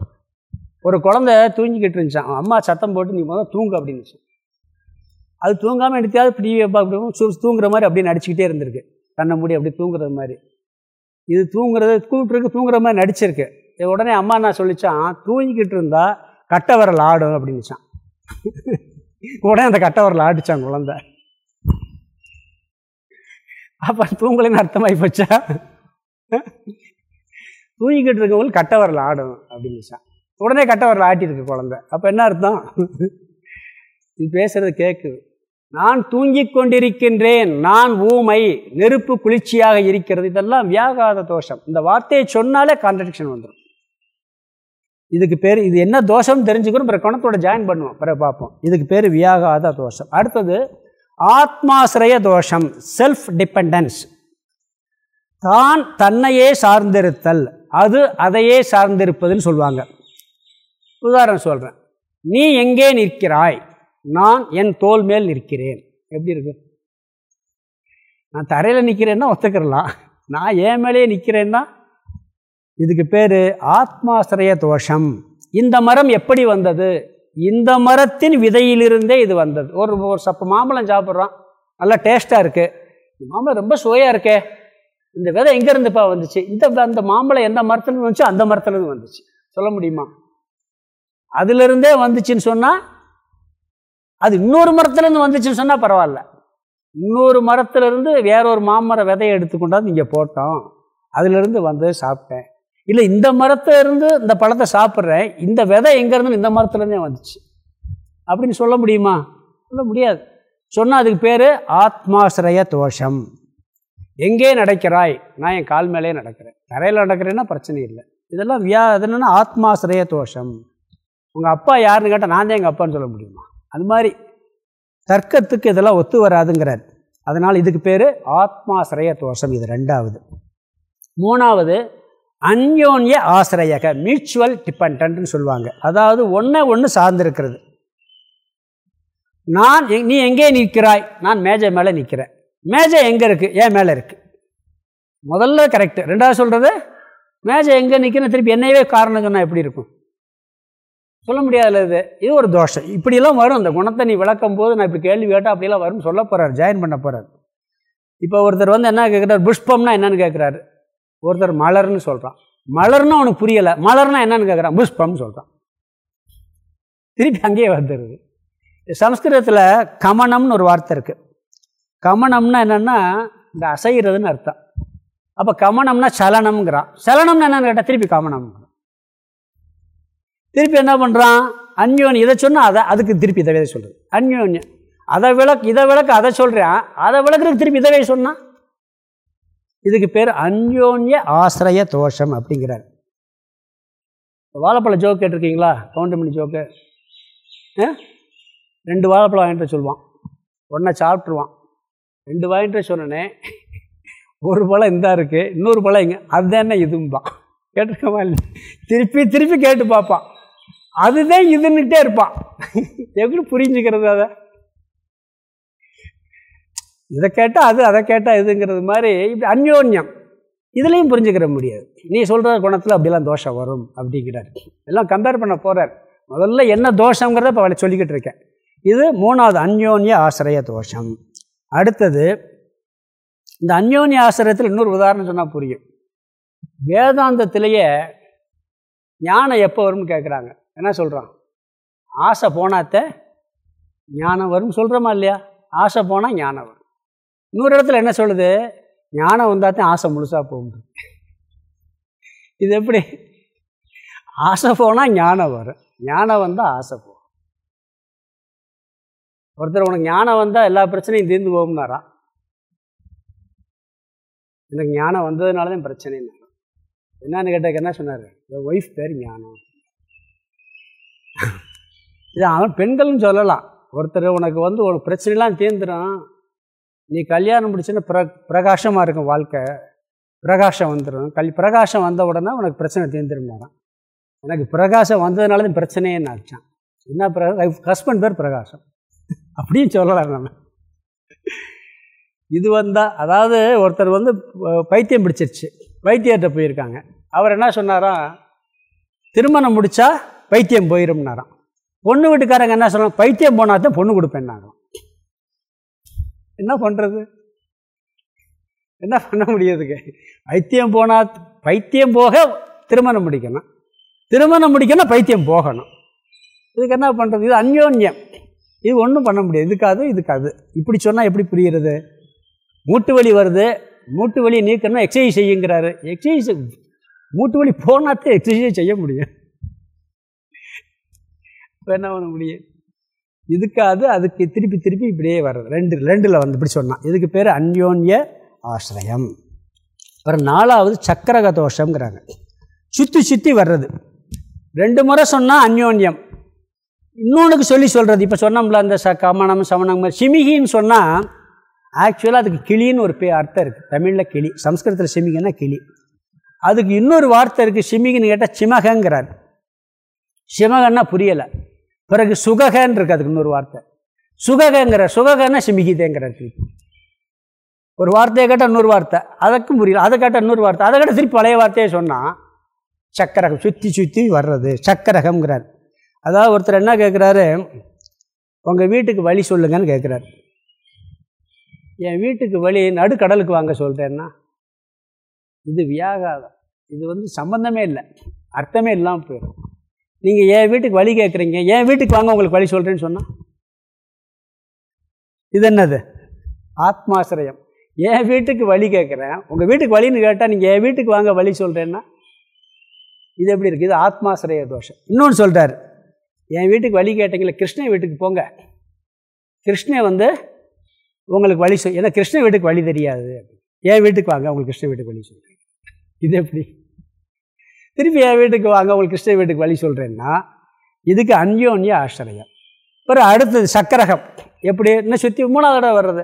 ஒரு குழந்தை தூங்கிக்கிட்டு இருந்துச்சான் அம்மா சத்தம் போட்டு நீ முதல்ல தூங்கு அப்படின்னு அது தூங்காமல் எடுத்தியாவது இப்படி தூங்குற மாதிரி அப்படியே நடிச்சுக்கிட்டே இருந்திருக்கு. கண்ணை மூடி அப்படி தூங்குறது மாதிரி. இது தூங்குறது கூப்பிட்டுருக்கு தூங்குற மாதிரி நடிச்சிருக்கு. உடனே அம்மா நான் சொல்லிச்சான்? தூங்கிக்கிட்டு இருந்தா கட்டைவரல் ஆடும் அப்படின்னுச்சான் உடனே அந்த கட்டை வரல் ஆடிச்சான் குழந்த. அப்போ தூங்கலைன்னு அர்த்தமாகி போச்சா? தூங்கிக்கிட்டு இருக்கவங்களுக்கு கட்டை வரல் ஆடும் அப்படின்னுச்சான் உடனே கட்டை ஆட்டியிருக்கு ஆட்டிருக்கு குழந்த. அப்போ என்ன அர்த்தம்? இது பேசுறது கேட்குது நான் தூங்கி கொண்டிருக்கின்றேன். நான் ஊமை நெருப்பு குளிர்ச்சியாக இருக்கிறது. இதெல்லாம் வியாகாத தோஷம். இந்த வார்த்தையை சொன்னாலே கான்ட்ரடிக்ஷன் வந்துடும் இதுக்கு பேர் இது என்ன தோஷம் தெரிஞ்சுக்கணும் பிற குணத்தோட ஜாயின் பண்ணுவோம். பிறகு பார்ப்போம். இதுக்கு பேர் வியாகாத தோஷம். அடுத்தது ஆத்மாசிரய தோஷம் செல்ஃப் டிபெண்டன்ஸ் தான் தன்னையே சார்ந்திருத்தல் அது அதையே சார்ந்திருப்பதுன்னு சொல்லுவாங்க உதாரணம் சொல்கிறேன் நீ எங்கே நிற்கிறாய்? நான் என் தோல் மேல் நிற்கிறேன். எப்படி இருக்கு? நான் தரையில் நிற்கிறேன்னா ஒத்துக்கிறலாம். நான் ஏன் மேலேயே நிற்கிறேன்னா இதுக்கு பேர் ஆத்மாசிரய தோஷம். இந்த மரம் எப்படி வந்தது? இந்த மரத்தின் விதையிலிருந்தே இது வந்தது. ஒரு ஒரு சப்பு மாம்பழம் சாப்பிட்றோம். நல்லா டேஸ்ட்டாக இருக்குது மாம்பழம் ரொம்ப சுவையாக இருக்கே. இந்த விதை எங்கேருந்துப்பா வந்துச்சு? இந்த அந்த மாம்பழம் எந்த மரத்துலேருந்து வந்துச்சு அந்த மரத்துலேருந்து வந்துச்சு. சொல்ல முடியுமா? அதுலேருந்தே வந்துச்சுன்னு சொன்னால் அது இன்னொரு மரத்துலேருந்து வந்துச்சுன்னு சொன்னால் பரவாயில்ல. இன்னொரு மரத்துலேருந்து வேறொரு மாமரம் மாமர விதையை எடுத்துக்கொண்டாந்து இங்கே போட்டோம். அதுலேருந்து வந்து சாப்பிட்டேன். இல்லை இந்த மரத்துலேருந்து இந்த பழத்தை சாப்பிட்றேன் இந்த விதை எங்கேருந்து இந்த மரத்துலேருந்தே வந்துச்சு. அப்படின்னு சொல்ல முடியுமா? சொல்ல முடியாது. சொன்னால் அதுக்கு பேர் ஆத்மாசிரய தோஷம். எங்கே நடக்கிறாய்? நான் என் கால் மேலேயே நடக்கிறேன். தரையில் நடக்கிறேன்னா பிரச்சனை இல்லை. இதெல்லாம் வியா என்னென்னா ஆத்மாசிரய தோஷம். உங்கள் அப்பா யாருன்னு கேட்டால் நான் தான் எங்கள் அப்பான்னு சொல்ல முடியுமா? அது மாதிரி தர்க்கத்துக்கு இதெல்லாம் ஒத்து வராதுங்கிறார். அதனால் இதுக்கு பேர் ஆத்மாசிரய தோஷம் இது ரெண்டாவது. மூணாவது அந்யோன்ய ஆசிரியக மியூச்சுவல் டிபெண்ட்னு சொல்லுவாங்க. அதாவது ஒன்றை ஒன்று சார்ந்திருக்கிறது. நான் நீ எங்கே நிற்கிறாய்? நான் மேஜை மேலே நிற்கிறேன். மேஜை எங்கே இருக்குது ஏன் மேலே இருக்குது முதல்ல கரெக்டு ரெண்டாவது சொல்கிறது மேஜை எங்கே நிற்கிறேன் திருப்பி என்னையவே காரணம் சொன்னால் எப்படி இருக்கும்? சொல்ல முடியாதுல்ல இது. இது ஒரு தோஷம். இப்படிலாம் வரும். அந்த குணத்தை நீ விளக்கும் போது நான் இப்படி கேள்வி கேட்டால் அப்படிலாம் வரும்னு சொல்ல போகிறார் ஜாயின் பண்ண போகிறார் இப்போ ஒருத்தர் வந்து என்ன கேட்குறாரு? புஷ்பம்னா என்னன்னு கேட்குறாரு. ஒருத்தர் மலர்னு சொல்கிறான் மலர்னு அவனுக்கு புரியலை. மலர்னா என்னன்னு கேட்குறான் புஷ்பம்னு சொல்கிறான் திருப்பி அங்கேயே வந்துடுது சம்ஸ்கிருதத்தில் கமனம்னு ஒரு வார்த்தை இருக்குது கமனம்னா என்னென்னா இந்த அசைகிறதுன்னு அர்த்தம். அப்போ கமனம்னா சலனம்ங்கிறான். சலனம்னு என்னன்னு கேட்டால் திருப்பி கமனம். திருப்பி என்ன பண்ணுறான் அந்யோன் இதை சொன்னால் அதை அதுக்கு திருப்பி இதை சொல்கிறது அந்யோன்யம். அதை விளக்கு இதை விளக்கு அதை சொல்கிறேன் அதை விளக்குறதுக்கு திருப்பி இதை சொன்னால் இதுக்கு பேர் அந்யோன்ய ஆசிரிய தோஷம் அப்படிங்கிறார். வாழைப்பழ ஜோக் கேட்டிருக்கீங்களா? கவுண்டமணி ஜோக்கு ரெண்டு வாழைப்பழம் வாங்கிட்டு சொல்லுவான். ஒன்றை சாப்பிட்ருவான் ரெண்டு வாங்கிட்டு சொன்னனே ஒரு பழம் இந்தா இருக்குது இன்னொரு பழம் இங்கே அதுதான் இதும்பான் கேட்டிருக்கமா இல்லை திருப்பி திருப்பி கேட்டு பார்ப்பான். அதுதான் இதுன்னுட்டே இருப்பான். எப்படி புரிஞ்சுக்கிறது அதை? இதை கேட்டால் அது அதை கேட்டால் இதுங்கிறது மாதிரி இப்படி அந்யோன்யம். இதுலேயும் புரிஞ்சுக்கிற முடியாது. நீ சொல்கிற குணத்தில் அப்படிலாம் தோஷம் வரும் அப்படிங்கிறார் எல்லாம் கம்பேர் பண்ண போகிறார் முதல்ல என்ன தோஷங்கிறத இப்போ அவளை சொல்லிக்கிட்டு இருக்கேன். இது மூணாவது அந்யோன்ய ஆசிரிய தோஷம். அடுத்தது இந்த அந்யோன்ய ஆசிரியத்தில் இன்னொரு உதாரணம் சொன்னால் புரியும். வேதாந்தத்திலேயே ஞானம் எப்போ வரும்னு கேட்குறாங்க என்ன சொல்கிறான் ஆசை போனாத்த ஞானம் வரும்னு சொல்கிறோமா இல்லையா? ஆசை போனால் ஞானம் வரும். இன்னொரு இடத்துல என்ன சொல்லுது? ஞானம் வந்தால் தான் ஆசை முழுசாக போகும். இது எப்படி? ஆசை போனால் ஞானம் வரும். ஞானம் வந்தால் ஆசை போகும். ஒருத்தர் உனக்கு ஞானம் வந்தால் எல்லா பிரச்சனையும் தீர்ந்து போகும்னாரா எனக்கு ஞானம் வந்ததுனால தான் பிரச்சனைன்னு என்னன்னு கேட்டதுக்கு என்ன சொன்னார்? என் ஒய்ஃப் பேர் ஞானம். இது அவன் பெண்கள்னு சொல்லலாம். ஒருத்தர் உனக்கு வந்து ஒரு பிரச்சனைலாம் தீர்ந்துடும் நீ கல்யாணம் முடிச்சுன்னா பிர பிரகாசமாக இருக்கும் வாழ்க்கை. பிரகாஷம் வந்துடும் கல் பிரகாஷம் வந்த உடனே உனக்கு பிரச்சனை தீர்ந்துருந்தாரான் எனக்கு பிரகாசம் வந்ததுனால தான் பிரச்சனையே நினச்சான் என்ன பிரகா ஹஸ்பண்ட் பேர் பிரகாசம். அப்படின்னு சொல்லலாம் நம்ம. இது வந்தால் அதாவது ஒருத்தர் வந்து பைத்தியம் பிடிச்சிருச்சு. வைத்தியர்கிட்ட போயிருக்காங்க. அவர் என்ன சொன்னாராம்? திருமணம் முடித்தா பைத்தியம் போயிரும்னாராம். பொண்ணு வீட்டுக்காரங்க என்ன சொல்லணும் பைத்தியம் போனால் தான் பொண்ணு கொடுப்பேன்னாங்க என்ன பண்ணுறது என்ன பண்ண முடியாதுக்கு பைத்தியம் போனால் பைத்தியம் போக திருமணம் முடிக்கணும். திருமணம் முடிக்கணும் பைத்தியம் போகணும். இதுக்கு என்ன பண்ணுறது இது அந்யோன்யம். இது ஒன்றும் பண்ண முடியாது. இதுக்காது இதுக்காது இப்படி சொன்னால் எப்படி புரிகிறது? மூட்டு வலி வருது. மூட்டு வலி நீக்கணும் எக்ஸசைஸ் செய்யுங்கிறாரு. எக்ஸசைஸ் மூட்டு வலி போனாத்தே எக்ஸசைஸ் செய்ய முடியும். இப்போ என்ன பண்ண முடியும்? இதுக்காது அதுக்கு திருப்பி திருப்பி இப்படியே வர்றது. ரெண்டு ரெண்டில் வந்து இப்படி சொன்னான். இதுக்கு பேர் அந்யோன்ய ஆசிரியம். அப்புறம் நாலாவது சக்கரக தோஷங்கிறாங்க சுற்றி சுற்றி வர்றது. ரெண்டு முறை சொன்னால் அந்யோன்யம். இன்னொன்றுக்கு சொல்லி சொல்கிறது இப்போ சொன்னோம்ல அந்த ச கமனம் சமணம் சிமிகின்னு சொன்னால் ஆக்சுவலாக அதுக்கு கிளின்னு ஒரு பே அர்த்தம் இருக்குது தமிழில் கிளி. சம்ஸ்கிருதத்தில் சிமிகின்னா கிளி. அதுக்கு இன்னொரு வார்த்தை இருக்குது சிமிகின்னு கேட்டால் சிமகங்கிறார். சிமகன்னா புரியலை. பிறகு சுககன்னு இருக்குது அதுக்கு இன்னொரு வார்த்தை. சுககங்கிற சுககன்னா சிமிகிதேங்கிற திருப்பி. ஒரு வார்த்தையை கேட்டால் இன்னொரு வார்த்தை. அதுக்கும் புரியல. அதை கேட்டால் இன்னொரு வார்த்தை. அதை கேட்டால் திருப்பி பழைய வார்த்தையை சொன்னால் சக்கரகம் சுற்றி சுற்றி வர்றது சக்கரகம்ங்கிறார். அதாவது ஒருத்தர் என்ன கேட்குறாரு உங்கள் வீட்டுக்கு வழி சொல்லுங்கன்னு கேட்குறாரு என் வீட்டுக்கு வழி நடுக்கடலுக்கு வாங்க சொல்கிறேன்னா இது வியாகாதம் இது வந்து சம்மந்தமே இல்லை. அர்த்தமே இல்லாமல் போயிடும். நீங்கள் என் வீட்டுக்கு வழி கேட்குறீங்க என் வீட்டுக்கு வாங்க உங்களுக்கு வழி சொல்கிறேன்னு சொன்னால் இது என்னது ஆத்மாசிரயம். என் வீட்டுக்கு வழி கேட்குறேன் உங்கள் வீட்டுக்கு வழின்னு கேட்டால் நீங்கள் என் வீட்டுக்கு வாங்க வழி சொல்கிறேன்னா இது எப்படி இருக்குது இது ஆத்மாசிரய தோஷம். இன்னொன்று சொல்கிறார் என் வீட்டுக்கு வழி கேட்டீங்களே கிருஷ்ணன் வீட்டுக்கு போங்க. கிருஷ்ணன் வந்து உங்களுக்கு வழி சொல் ஏன்னா கிருஷ்ண வீட்டுக்கு வழி தெரியாது. என் வீட்டுக்கு வாங்க உங்களுக்கு கிருஷ்ண வீட்டுக்கு வழி சொல்கிறேன் இது எப்படி? திருப்பி என் வீட்டுக்கு வாங்க உங்களுக்கு கிருஷ்ண வீட்டுக்கு வழி சொல்கிறேன்னா இதுக்கு அந்யோன்ய ஆசிரியம். பிறகு அடுத்தது சக்கரகம். எப்படி? இன்னும் சுற்றி மூணாவது தடவை வர்றது.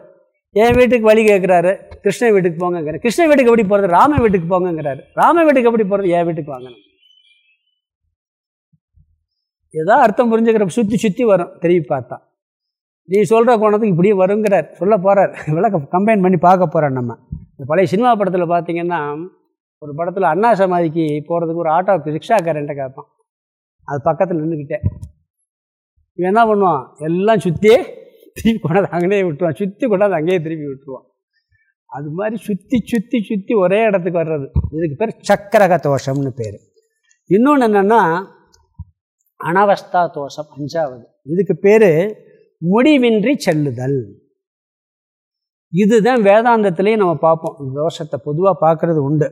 என் வீட்டுக்கு வழி கேட்குறாரு கிருஷ்ண வீட்டுக்கு போங்கங்கிற கிருஷ்ண வீட்டுக்கு எப்படி போகிறது ராம வீட்டுக்கு போங்கங்கிறாரு. ராம வீட்டுக்கு எப்படி போகிறது என் வீட்டுக்கு வாங்கணும். ஏதோ அர்த்தம் புரிஞ்சுக்கிற சுற்றி சுற்றி வரும் திரும்பி பார்த்தா. நீ சொல்கிற கோணத்துக்கு இப்படியே வருங்கிறார் சொல்ல போகிறார் [laughs] விளக்க கம்பைன் பண்ணி பார்க்க போகிறார் நம்ம. இந்த பழைய சினிமா படத்தில் பார்த்தீங்கன்னா ஒரு படத்தில் அண்ணா சமாதிக்கு போகிறதுக்கு ஒரு ஆட்டோ ரிக்ஷாக்காரன்ட்ட கேட்பான் அது பக்கத்தில் நின்றுக்கிட்டே இவன் என்ன பண்ணுவான்? எல்லாம் சுற்றி திருப்பி கொண்டாந்து அங்கேயே விட்டுருவான். சுற்றி கொண்டாந்து அங்கேயே திருப்பி விட்டுருவான். அது மாதிரி சுற்றி சுற்றி சுற்றி ஒரே இடத்துக்கு வர்றது. இதுக்கு பேர் சக்கரக தோஷம்னு பேர். இன்னொன்று என்னென்னா அனவஸ்தா தோஷம் அஞ்சாவது. இதுக்கு பேர் முடிவின்றி செல்லுதல். இதுதான் வேதாந்தத்திலையும் நம்ம பார்ப்போம். தோஷத்தை பொதுவாக பார்க்குறது உண்டு.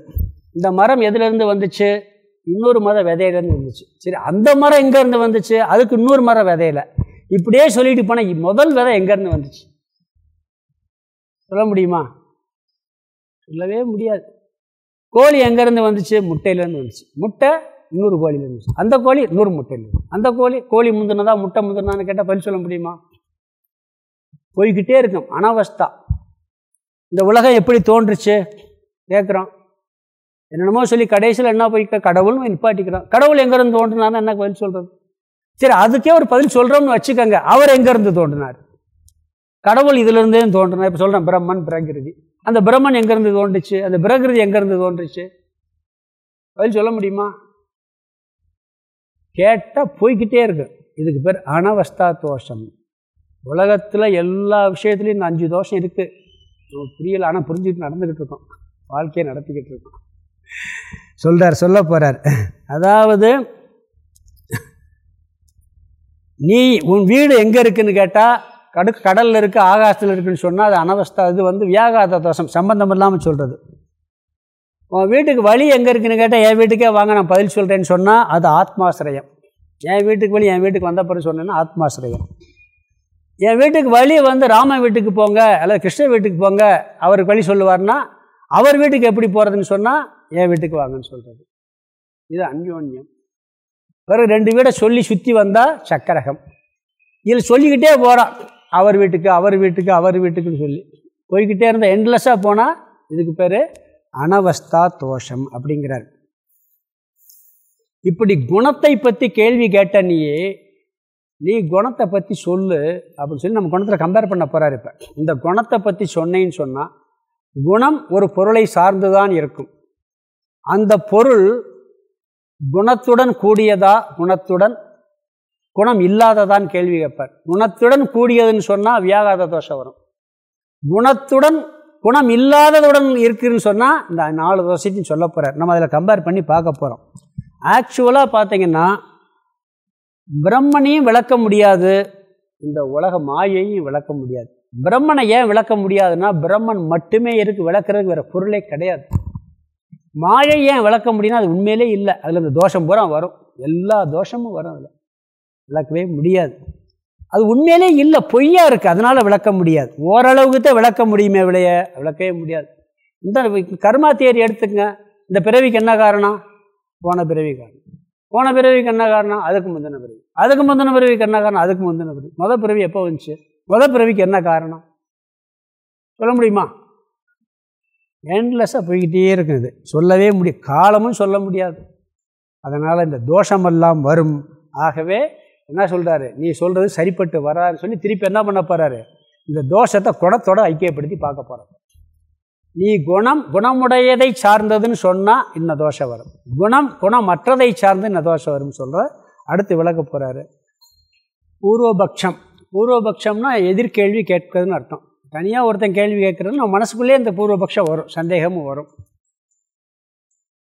இந்த மரம் எதுலேருந்து வந்துச்சு? இன்னொரு மரம் விதையிலேருந்து வந்துச்சு. சரி அந்த மரம் எங்கேருந்து வந்துச்சு? அதுக்கு இன்னொரு மரம் விதையில. இப்படியே சொல்லிட்டு போனால் முதல் விதை எங்கேருந்து வந்துச்சு? சொல்ல முடியுமா? சொல்லவே முடியாது. கோழி எங்கேருந்து வந்துச்சு? முட்டையிலேருந்து வந்துச்சு. முட்டை இன்னொரு கோழியில் இருந்துச்சு. அந்த கோழி நூறு முட்டையில் அந்த கோழி கோழி முந்தினதா முட்டை முந்தினான்னு கேட்டால் பதில் சொல்ல முடியுமா? போய்கிட்டே இருக்கும். அனாவஸ்தா. இந்த உலகம் எப்படி தோன்றுச்சு? கேட்குறோம் என்னென்னமோ சொல்லி கடைசியில் என்ன போய் கடவுள்னு நிப்பாட்டிக்கிறான் கடவுள் எங்கேருந்து தோன்றினார் என்ன பதில் சொல்கிறது சரி அதுக்கே ஒரு பதில் சொல்கிறோம்னு வச்சுக்கோங்க. அவர் எங்கேருந்து தோன்றினார்? கடவுள் இதிலிருந்தே தோன்றினார். இப்போ சொல்கிறேன் பிரம்மன் பிரகிருதி. அந்த பிரம்மன் எங்கேருந்து தோன்றுச்சு? அந்த பிரகிருதி எங்கேருந்து தோன்றுச்சு? பதில் சொல்ல முடியுமா? கேட்டால் போய்கிட்டே இருக்கு. இதுக்கு பேர் அனவஸ்தா தோஷம். உலகத்தில் எல்லா விஷயத்துலையும் இந்த அஞ்சு தோஷம் இருக்குது நமக்கு புரியலை ஆனால் புரிஞ்சுட்டு நடந்துக்கிட்டு இருக்கோம். வாழ்க்கையை நடத்திக்கிட்டு இருக்கோம். சொல்கிறார் சொல்ல போகிறார் அதாவது நீ உன் வீடு எங்கே இருக்குன்னு கேட்டால் கடு கடலில் இருக்குது ஆகாசத்தில் இருக்குன்னு சொன்னால் அது அனவஸ்தா இது வந்து வியாகாத தோஷம் சம்பந்தம் இல்லாமல் சொல்கிறது உன் வீட்டுக்கு வழி எங்கே இருக்குன்னு கேட்டால் என் வீட்டுக்கே வாங்க நான் பதில் சொல்கிறேன்னு சொன்னால் அது ஆத்மாசிரயம். என் வீட்டுக்கு வழி என் வீட்டுக்கு வந்த பிறகு சொன்னேன்னா ஆத்மாசிரயம். என் வீட்டுக்கு வழி வந்து ராம வீட்டுக்கு போங்க அல்லது கிருஷ்ண வீட்டுக்கு போங்க அவருக்கு வழி சொல்லுவார்னா அவர் வீட்டுக்கு எப்படி போகிறதுன்னு சொன்னால் என் வீட்டுக்கு வாங்கன்னு சொல்கிறது இது அந்யோன்யம். பிறகு ரெண்டு வீடை சொல்லி சுற்றி வந்தால் சக்கரகம். இதில் சொல்லிக்கிட்டே போகிறான் அவர் வீட்டுக்கு அவர் வீட்டுக்கு அவர் வீட்டுக்குன்னு சொல்லி. போய்கிட்டே இருந்தால் எண்ட்லெஸ்ஸாக போனால் இதுக்கு பேர் அனவஸ்தா தோஷம் அப்படிங்கிறார். இப்படி குணத்தை பற்றி கேள்வி கேட்ட நீயே நீ குணத்தை பற்றி சொல்லு அப்படின்னு சொல்லி நம்ம குணத்தில் கம்பேர் பண்ண போகிறார் இப்போ. இந்த குணத்தை பற்றி சொன்னேன்னு சொன்னால் குணம் ஒரு பொருளை சார்ந்து தான் இருக்கும். அந்த பொருள் குணத்துடன் கூடியதா? குணத்துடன் குணம் இல்லாததான் கேள்வி கேட்பார். குணத்துடன் கூடியதுன்னு சொன்னால் வியாகாத தோஷம் வரும். குணத்துடன் குணம் இல்லாததுடன் இருக்குதுன்னு சொன்னால் இந்த நாலு தோசைக்கும் சொல்ல போகிறார் நம்ம அதில் கம்பேர் பண்ணி பார்க்க போகிறோம் ஆக்சுவலாக பார்த்தீங்கன்னா பிரம்மனையும் விளக்க முடியாது. இந்த உலக மாயையும் விளக்க முடியாது. பிரம்மனை ஏன் விளக்க முடியாதுன்னா பிரம்மன் மட்டுமே இருக்கு விளக்குறதுக்கு வேறு பொருளே கிடையாது. மாயை ஏன் விளக்க முடியும்னா அது உண்மையிலே இல்லை. அதில் இந்த தோஷம் பூரா வரும். எல்லா தோஷமும் வரும் அதில். விளக்கவே முடியாது. அது உண்மையிலே இல்லை. பொய்யா இருக்குது அதனால் விளக்க முடியாது. ஓரளவுக்கு தான் விளக்க முடியுமே விளைய. விளக்கவே முடியாது. இந்த கர்மா தேரி எடுத்துக்கங்க. இந்த பிறவிக்கு என்ன காரணம்? போன பிறவி காரணம். போன பிறவிக்கு என்ன காரணம்? அதுக்கு முந்தின பிறவி. அதுக்கு முந்தின பிறவிக்கு என்ன காரணம்? அதுக்கு முந்தின பிறவி. மொதல் பிறவி எப்போ வந்துச்சு? மொதல் பிறவிக்கு என்ன காரணம்? சொல்ல முடியுமா? என்லெஸ்ஸாக போய்கிட்டே இருக்குது சொல்லவே முடியும் காலமும் சொல்ல முடியாது. அதனால் இந்த தோஷமெல்லாம் வரும். ஆகவே என்ன சொல்கிறாரு நீ சொல்கிறது சரிப்பட்டு வரான்னு சொல்லி திருப்பி என்ன பண்ண போகிறாரு இந்த தோஷத்தை குணத்தோட ஐக்கியப்படுத்தி பார்க்க போகிறோம் நீ குணம் குணமுடையதை சார்ந்ததுன்னு சொன்னால் இன்ன தோஷம் வரும். குணம் குணமற்றதை சார்ந்து இன்ன தோஷம் வரும்னு சொல்கிற அடுத்து விளக்க போகிறாரு பூர்வபக்ஷம். பூர்வபக்ஷம்னா எதிர்கேள்வி கேட்கிறதுன்னு அர்த்தம். தனியாக ஒருத்தன் கேள்வி கேட்குறது நம்ம மனசுக்குள்ளே இந்த பூர்வபக்ஷம் வரும் சந்தேகமும் வரும்.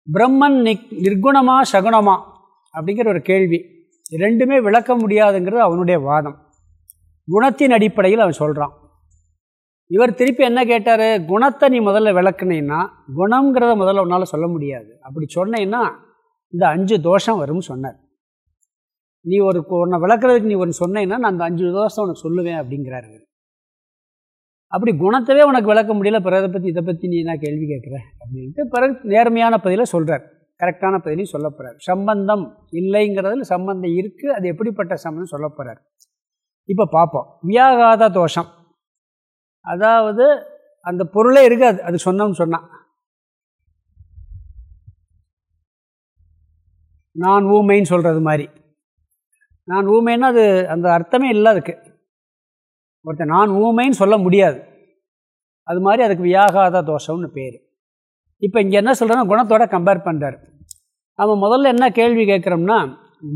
பிரம்மன் நிக் நிர்குணமா சகுணமா அப்படிங்கிற ஒரு கேள்வி. ரெண்டுமே விளக்க முடியாதுங்கிறது அவனுடைய வாதம். குணத்தின் அடிப்படையில் அவன் சொல்கிறான் இவர் திருப்பி என்ன கேட்டார்? குணத்தை நீ முதல்ல விளக்குனீன்னா குணங்கிறத முதல்ல உன்னால் சொல்ல முடியாது. அப்படி சொன்னீங்கன்னா இந்த அஞ்சு தோஷம் வரும்னு சொன்னார். நீ ஒரு உன்னை விளக்குறதுக்கு நீ ஒன்று சொன்னீங்கன்னா நான் அந்த அஞ்சு தோஷம் உனக்கு சொல்லுவேன் அப்படிங்கிறாரு அப்படி குணத்தவே உனக்கு விளக்க முடியல பிறதை பற்றி இதை பற்றி நீ என்ன கேள்வி கேட்குற? அப்படின்ட்டு பிறகு நேர்மையான பதிலை சொல்கிறார் கரெக்டான பதிலையும் சொல்ல போகிறார் சம்பந்தம் இல்லைங்கிறதுல சம்பந்தம் இருக்குது அது எப்படிப்பட்ட சம்பந்தம் சொல்ல போகிறார் இப்போ பார்ப்போம். வியாகாத தோஷம். அதாவது அந்த பொருளே இருக்காது. அது சொன்னோம்னு சொன்னான் நான் ஊமைன்னு சொல்கிறது மாதிரி. நான் ஊமைன்னா அது அந்த அர்த்தமே இல்லை அதுக்கு ஒருத்தர் நான் ஊமைன்னு சொல்ல முடியாது. அது மாதிரி அதுக்கு வியாகாத தோஷம்னு பேர். இப்போ இங்கே என்ன சொல்கிறோன்னா குணத்தோட கம்பேர் பண்ணுறாரு நம்ம முதல்ல என்ன கேள்வி கேட்குறோம்னா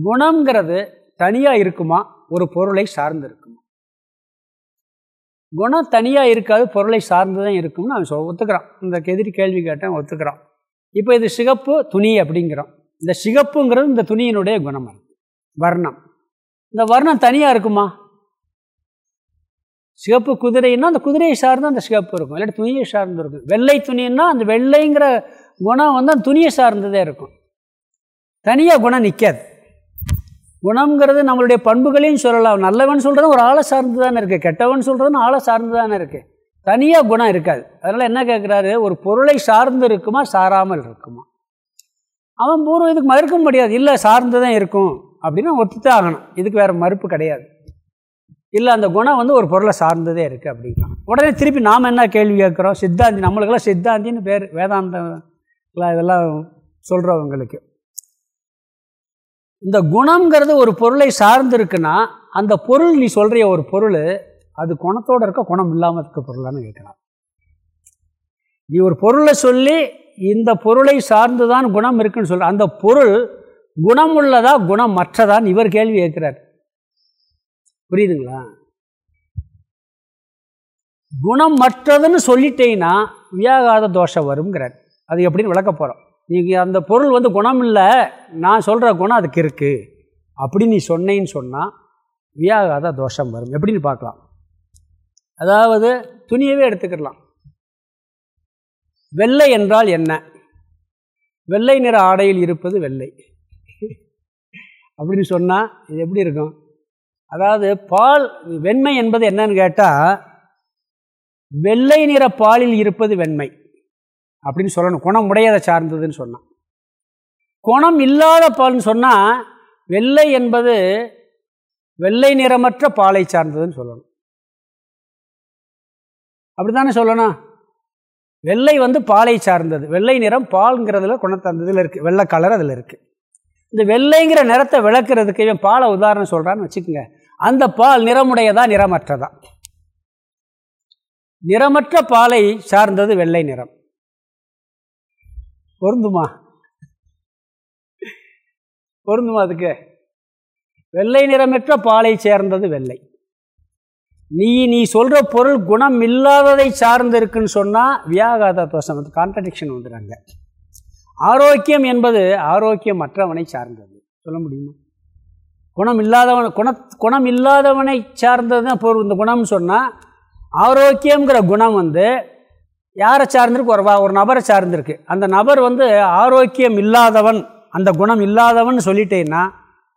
குணங்கிறது தனியாக இருக்குமா? ஒரு பொருளை சார்ந்து இருக்குமா? குணம் தனியாக இருக்காது பொருளை சார்ந்து தான் இருக்கும்னு அவன் சொல் ஒத்துக்கிறான். இந்த எதிரி கேள்வி கேட்டேன் ஒத்துக்கிறான். இப்போ இது சிகப்பு துணி அப்படிங்கிறோம். இந்த சிகப்புங்கிறது இந்த துணியினுடைய குணம் வர்ணம். இந்த வர்ணம் தனியாக இருக்குமா? சிகப்பு குதிரைன்னா அந்த குதிரையை சார்ந்து அந்த சிகப்பு இருக்கும். இல்லாட்டி துணியை சார்ந்து இருக்கும். வெள்ளை துணின்னா அந்த வெள்ளைங்கிற குணம் வந்து அந்த துணியை சார்ந்ததே இருக்கும். தனியாக குணம் நிற்காது குணம்ங்கிறது நம்மளுடைய பண்புகளையும் சொல்லலாம். நல்லவன் சொல்கிறது ஒரு ஆளை சார்ந்து தானே இருக்குது கெட்டவன் சொல்கிறதுன்னு ஆளை சார்ந்து தானே இருக்குது தனியாக குணம் இருக்காது. அதனால் என்ன கேட்குறாரு ஒரு பொருளை சார்ந்து இருக்குமா சாராமல் இருக்குமா? அவன் பூர்வம் இதுக்கு மறுக்க முடியாது. இல்லை சார்ந்து தான் இருக்கும். அப்படின்னு ஒத்துத்தான் ஆகணும். இதுக்கு வேறு மறுப்பு கிடையாது. இல்லை அந்த குணம் வந்து ஒரு பொருளை சார்ந்ததே இருக்குது அப்படின்னா உடனே திருப்பி நாம் என்ன கேள்வி கேட்குறோம்? சித்தாந்தி நம்மளுக்கெல்லாம் சித்தாந்தின்னு பேர் வேதாந்த இதெல்லாம் சொல்கிறவங்களுக்கு இந்த குணங்கிறது ஒரு பொருளை சார்ந்துருக்குன்னா அந்த பொருள் நீ சொல்கிற ஒரு பொருள் அது குணத்தோடு இருக்க குணம் இல்லாமல் இருக்க பொருளான்னு கேட்கலாம் நீ ஒரு பொருளை சொல்லி இந்த பொருளை சார்ந்து தான் குணம் இருக்குன்னு சொல்கிற அந்த பொருள் குணம் உள்ளதா குணம் மற்றதான்னு இவர் கேள்வி கேட்குறார். புரியுதுங்களா? குணம் மற்றதுன்னு சொல்லிட்டேன்னா வியாகாத தோஷம் வருங்கிறார் அது எப்படின்னு விளக்க போகிறோம் நீங்கள் அந்த பொருள் வந்து குணம் இல்லை நான் சொல்கிற குணம் அதுக்கு இருக்குது அப்படி நீ சொன்னேன்னு சொன்னால் வியாகாத தோஷம் வரும். எப்படின்னு பார்க்கலாம். அதாவது துணியவே எடுத்துக்கிடலாம். வெள்ளை என்றால் என்ன? வெள்ளை நிற ஆடையில் இருப்பது வெள்ளை. [laughs] அப்படின்னு சொன்னால் இது எப்படி இருக்கும்? அதாவது பால் வெண்மை என்பது என்னன்னு கேட்டால் வெள்ளை நிற பாலில் இருப்பது வெண்மை அப்படின்னு சொல்லணும். குணம் உடையதை சார்ந்ததுன்னு சொன்னான். குணம் இல்லாத பால்னு சொன்னால் வெள்ளை என்பது வெள்ளை நிறமற்ற பாலை சார்ந்ததுன்னு சொல்லணும். அப்படி தானே சொல்லணும்? வெள்ளை வந்து பாலை சார்ந்தது. வெள்ளை நிறம் பால்ங்கிறதுல குணத்தை அந்த இதில் இருக்குது வெள்ளை கலர் அதில் இருக்குது இந்த வெள்ளைங்கிற நிறத்தை விளக்குறதுக்கு இவன் பாலை உதாரணம் சொல்கிறான்னு வச்சுக்கோங்க. அந்த பால் நிறமுடையதா நிறமற்றதா? நிறமற்ற பாலை சார்ந்தது வெள்ளை நிறம். பொருந்துமா? பொருந்துமா அதுக்கு? வெள்ளை நிறமற்ற பாலை சேர்ந்தது வெள்ளை. நீ நீ சொல்கிற பொருள் குணம் இல்லாததை சார்ந்து இருக்குன்னு சொன்னால் வியாகாத தோஷம். அது கான்ட்ரடிக்ஷன் வந்துடுறாங்க. ஆரோக்கியம் என்பது ஆரோக்கியம் மற்றவனை சார்ந்தது. சொல்ல முடியுமா? குணம் இல்லாதவன் குண குணம் இல்லாதவனை சார்ந்தது தான் பொருள் இந்த குணம்னு சொன்னால் ஆரோக்கியங்கிற குணம் வந்து யாரை சார்ந்திருக்கு? ஒரு ஒரு நபரை சார்ந்திருக்கு. அந்த நபர் வந்து ஆரோக்கியம் இல்லாதவன் அந்த குணம் இல்லாதவன் சொல்லிட்டேன்னா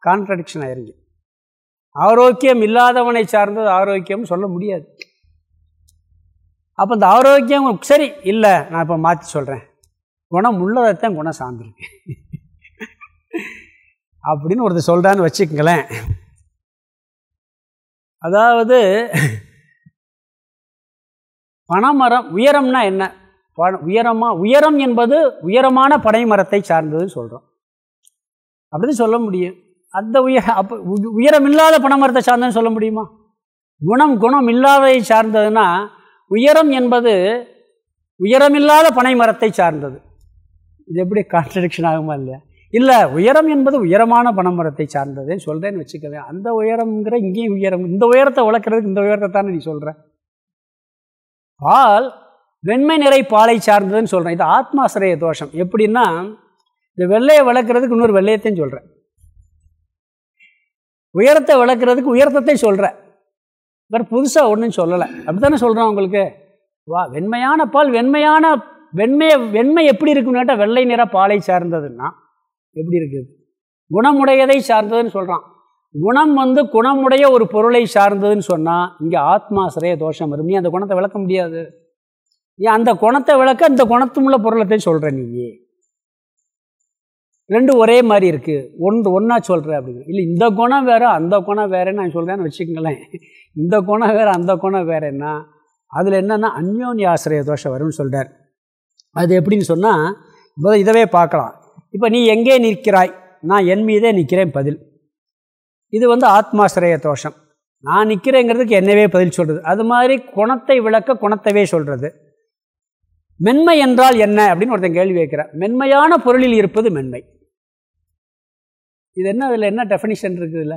கான்ட்ரடிக்ஷன் ஆயிருங்க. ஆரோக்கியம் இல்லாதவனை சார்ந்தது ஆரோக்கியம் சொல்ல முடியாது. அப்போ இந்த ஆரோக்கியம் சரி இல்லை நான் இப்போ மாற்றி சொல்கிறேன் குணம் உள்ளதைத்தான் குணம் சார்ந்திருக்கு. அப்படின்னு ஒருத்தர் சொல்கிறான்னு வச்சுக்கங்களேன். அதாவது பனைமரம் உயரம்னா என்ன? உயரமாக உயரம் என்பது உயரமான பனைமரத்தை சார்ந்ததுன்னு சொல்கிறோம் அப்படின்னு சொல்ல முடியும். அந்த உயர அப்போ உயரம் இல்லாத பனைமரத்தை சார்ந்ததுன்னு சொல்ல முடியுமா? குணம் குணம் இல்லாததை சார்ந்ததுன்னா உயரம் என்பது உயரமில்லாத பனைமரத்தை சார்ந்தது. இது எப்படி கான்ட்ரடிக்ஷன் ஆகுமா இல்லையா? இல்லை உயரம் என்பது உயரமான பனைமரத்தை சார்ந்ததுன்னு சொல்கிறேன்னு வச்சுக்கவே அந்த உயரம்ங்கிற இங்கேயும் உயரம் இந்த உயரத்தை வளர்க்குறதுக்கு இந்த உயரத்தை தானே நீ சொல்கிற பால் வெண்மை நிறை பாலை சார்ந்ததுன்னு சொல்கிறேன் இது ஆத்மாசிரிய தோஷம். எப்படின்னா இந்த வெள்ளையை வளர்க்குறதுக்கு இன்னொரு வெள்ளையத்தையும் சொல்கிறேன் உயரத்தை வளர்க்குறதுக்கு உயரத்தையும் சொல்கிறேன் வேறு புதுசாக ஒன்றும் சொல்லலை. அப்படி தானே சொல்கிறோம் உங்களுக்கு? வா வெண்மையான பால் வெண்மையான வெண்மையை வெண்மை எப்படி இருக்குன்னு கேட்டால் வெள்ளை நிற பாலை சார்ந்ததுன்னா எப்படி இருக்குது? குணமுடையதை சார்ந்ததுன்னு சொல்கிறான் குணம் வந்து குணமுடைய ஒரு பொருளை சார்ந்ததுன்னு சொன்னால் இங்கே ஆத்மாசிரிய தோஷம் வரும் நீ அந்த குணத்தை விளக்க முடியாது. நீ அந்த குணத்தை விளக்க இந்த குணத்துமுள்ள பொருளத்தை சொல்கிற நீ? ரெண்டு ஒரே மாதிரி இருக்குது ஒன்று ஒன்றா சொல்கிற அப்படிங்கிற இல்லை இந்த குணம் வேறு அந்த குணம் வேறேன்னு நான் சொல்கிறேன்னு வச்சுக்கங்களேன். இந்த குணம் வேறு அந்த குணம் வேறேன்னா அதில் என்னென்னா அந்யோன்யாசிரிய தோஷம் வரும்னு சொல்கிறார் அது எப்படின்னு சொன்னால் இப்போ இதவே பார்க்கலாம். இப்போ நீ எங்கே நிற்கிறாய்? நான் என் மீதே நிற்கிறேன் பதில். இது வந்து ஆத்மாசிரய தோஷம். நான் நிற்கிறேங்கிறதுக்கு என்னவே பதில் சொல்கிறது அது மாதிரி குணத்தை விளக்க குணத்தவே சொல்கிறது மென்மை என்றால் என்ன? அப்படின்னு ஒருத்தன் கேள்வி வைக்கிறேன் மென்மையான பொருளில் இருப்பது மென்மை. இது என்ன அதில் என்ன டெஃபினிஷன் இருக்குதுல்ல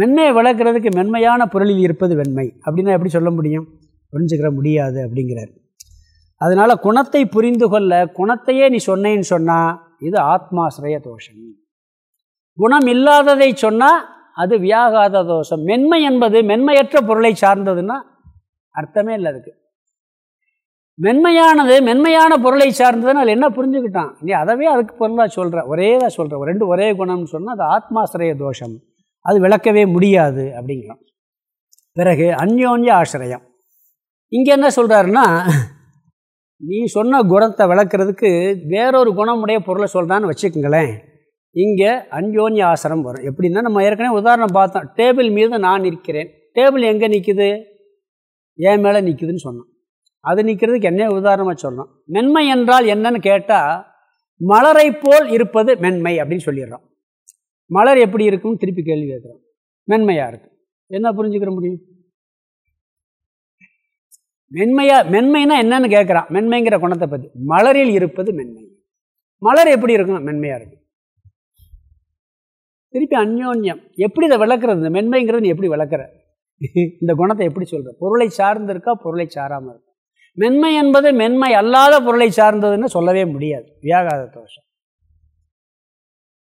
மென்மையை வளர்க்குறதுக்கு மென்மையான பொருளில் இருப்பது வெண்மை. அப்படின்னா எப்படி சொல்ல முடியும்? புரிஞ்சுக்கிற முடியாது அப்படிங்கிறார். அதனால் குணத்தை புரிந்து கொள்ள குணத்தையே நீ சொன்னேன்னு சொன்னால் இது ஆத்மாசிரய தோஷம். குணம் இல்லாததை சொன்னால் அது வியாகாத தோஷம். மென்மை என்பது மென்மையற்ற பொருளை சார்ந்ததுன்னா அர்த்தமே இல்லை அதுக்கு. மென்மையானது மென்மையான பொருளை சார்ந்ததுன்னு அதில் என்ன புரிஞ்சுக்கிட்டான்? நீ அதவே அதுக்கு பொருளாக சொல்கிற ஒரே தான் சொல்கிற ரெண்டு ஒரே குணம்னு சொன்னால் அது ஆத்மாசிரய தோஷம். அது விளக்கவே முடியாது அப்படிங்கிறோம் பிறகு அந்யோன்ய ஆசிரியம். இங்கே என்ன சொல்கிறாருன்னா நீ சொன்ன குணத்தை விளக்குறதுக்கு வேறொரு குணமுடைய பொருளை சொல்கிறான்னு வச்சுக்கோங்களேன். இங்கே அந்யோன்ய ஆசிரம் வரும். எப்படின்னா நம்ம ஏற்கனவே உதாரணம் பார்த்தோம். டேபிள் மீது நான் நிற்கிறேன். டேபிள் எங்கே நிற்குது என் மேலே நிற்குதுன்னு சொன்னோம். அது நிற்கிறதுக்கு என்ன உதாரணமாக சொன்னோம்? மென்மை என்றால் என்னன்னு கேட்டால் மலரை போல் இருப்பது மென்மை அப்படின்னு சொல்லிடுறோம். மலர் எப்படி இருக்கும்னு திருப்பி கேள்வி கேட்குறோம். மென்மையாக இருக்கும் என்ன புரிஞ்சுக்கிற முடியும்? மென்மையா மென்மைனா என்னன்னு கேட்குறான் மென்மைங்கிற குணத்தை பற்றி மலரில் இருப்பது மென்மை. மலர் எப்படி இருக்கும் மென்மையாக இருக்கும். திருப்பி அந்யோன்யம். எப்படி இதை விளக்குறது? மென்மைங்கிறது எப்படி விளக்குற? [laughs] இந்த குணத்தை எப்படி சொல்கிற பொருளை சார்ந்து இருக்கா? பொருளை சாராமல் இருக்கா? மென்மை என்பது மென்மை அல்லாத பொருளை சார்ந்ததுன்னு சொல்லவே முடியாது. வியாகாத தோஷம்.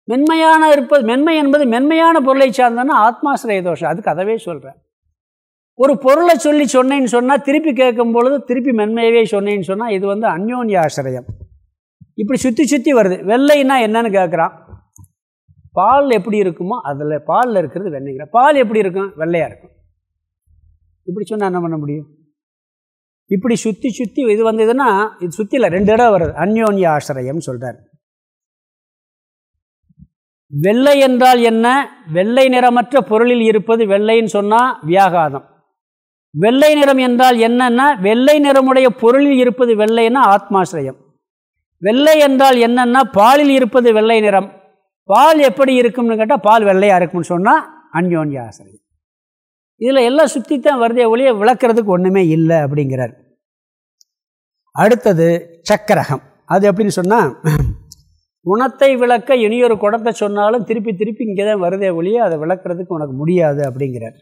மென்மையான இருப்பது மென்மை என்பது மென்மையான பொருளை சார்ந்ததுன்னா ஆத்மாசிரய தோஷம். அதுக்கு அதவே சொல்கிறேன் ஒரு பொருளை சொல்லி சொன்னேன்னு சொன்னால் திருப்பி கேட்கும் பொழுது திருப்பி மென்மையவே சொன்னேன்னு சொன்னால் இது வந்து அந்யோன்யாசிரியம் இப்படி சுற்றி சுற்றி வருது. வெள்ளைன்னா என்னன்னு கேட்குறான். பால் எப்படி இருக்குமோ அதில் பாலில் இருக்கிறது வெண்ணைங்கிற. பால் எப்படி இருக்கும்? வெள்ளையாக இருக்கும். இப்படி சொன்னால் என்ன பண்ண முடியும்? இப்படி சுற்றி சுற்றி இது வந்ததுன்னா இது சுற்றியில் ரெண்டு இடம் வருது. அந்யோன்ய ஆசிரியம் சொல்கிறார் வெள்ளை என்றால் என்ன? வெள்ளை நிறமற்ற பொருளில் இருப்பது வெள்ளைன்னு சொன்னால் வியாகாதம். வெள்ளை நிறம் என்றால் என்னன்னா வெள்ளை நிறமுடைய பொருளில் இருப்பது வெள்ளைன்னா ஆத்மாசிரயம். வெள்ளை என்றால் என்னென்னா பாலில் இருப்பது வெள்ளை நிறம். பால் எப்படி இருக்கும்னு கேட்டால் பால் வெள்ளையாக இருக்கும்னு சொன்னால் அந்யோன்ய ஆசிரியம். இதில் எல்லாம் சுற்றித்தான் வருதே ஒழிய விளக்குறதுக்கு ஒன்றுமே இல்லை அப்படிங்கிறார். அடுத்தது சக்கரகம். அது எப்படின்னு சொன்னால் குணத்தை விளக்க இனியொரு குடத்தை சொன்னாலும் திருப்பி திருப்பி இங்கே தான் வருதே ஒழிய அதை விளக்குறதுக்கு உனக்கு முடியாது அப்படிங்கிறார்.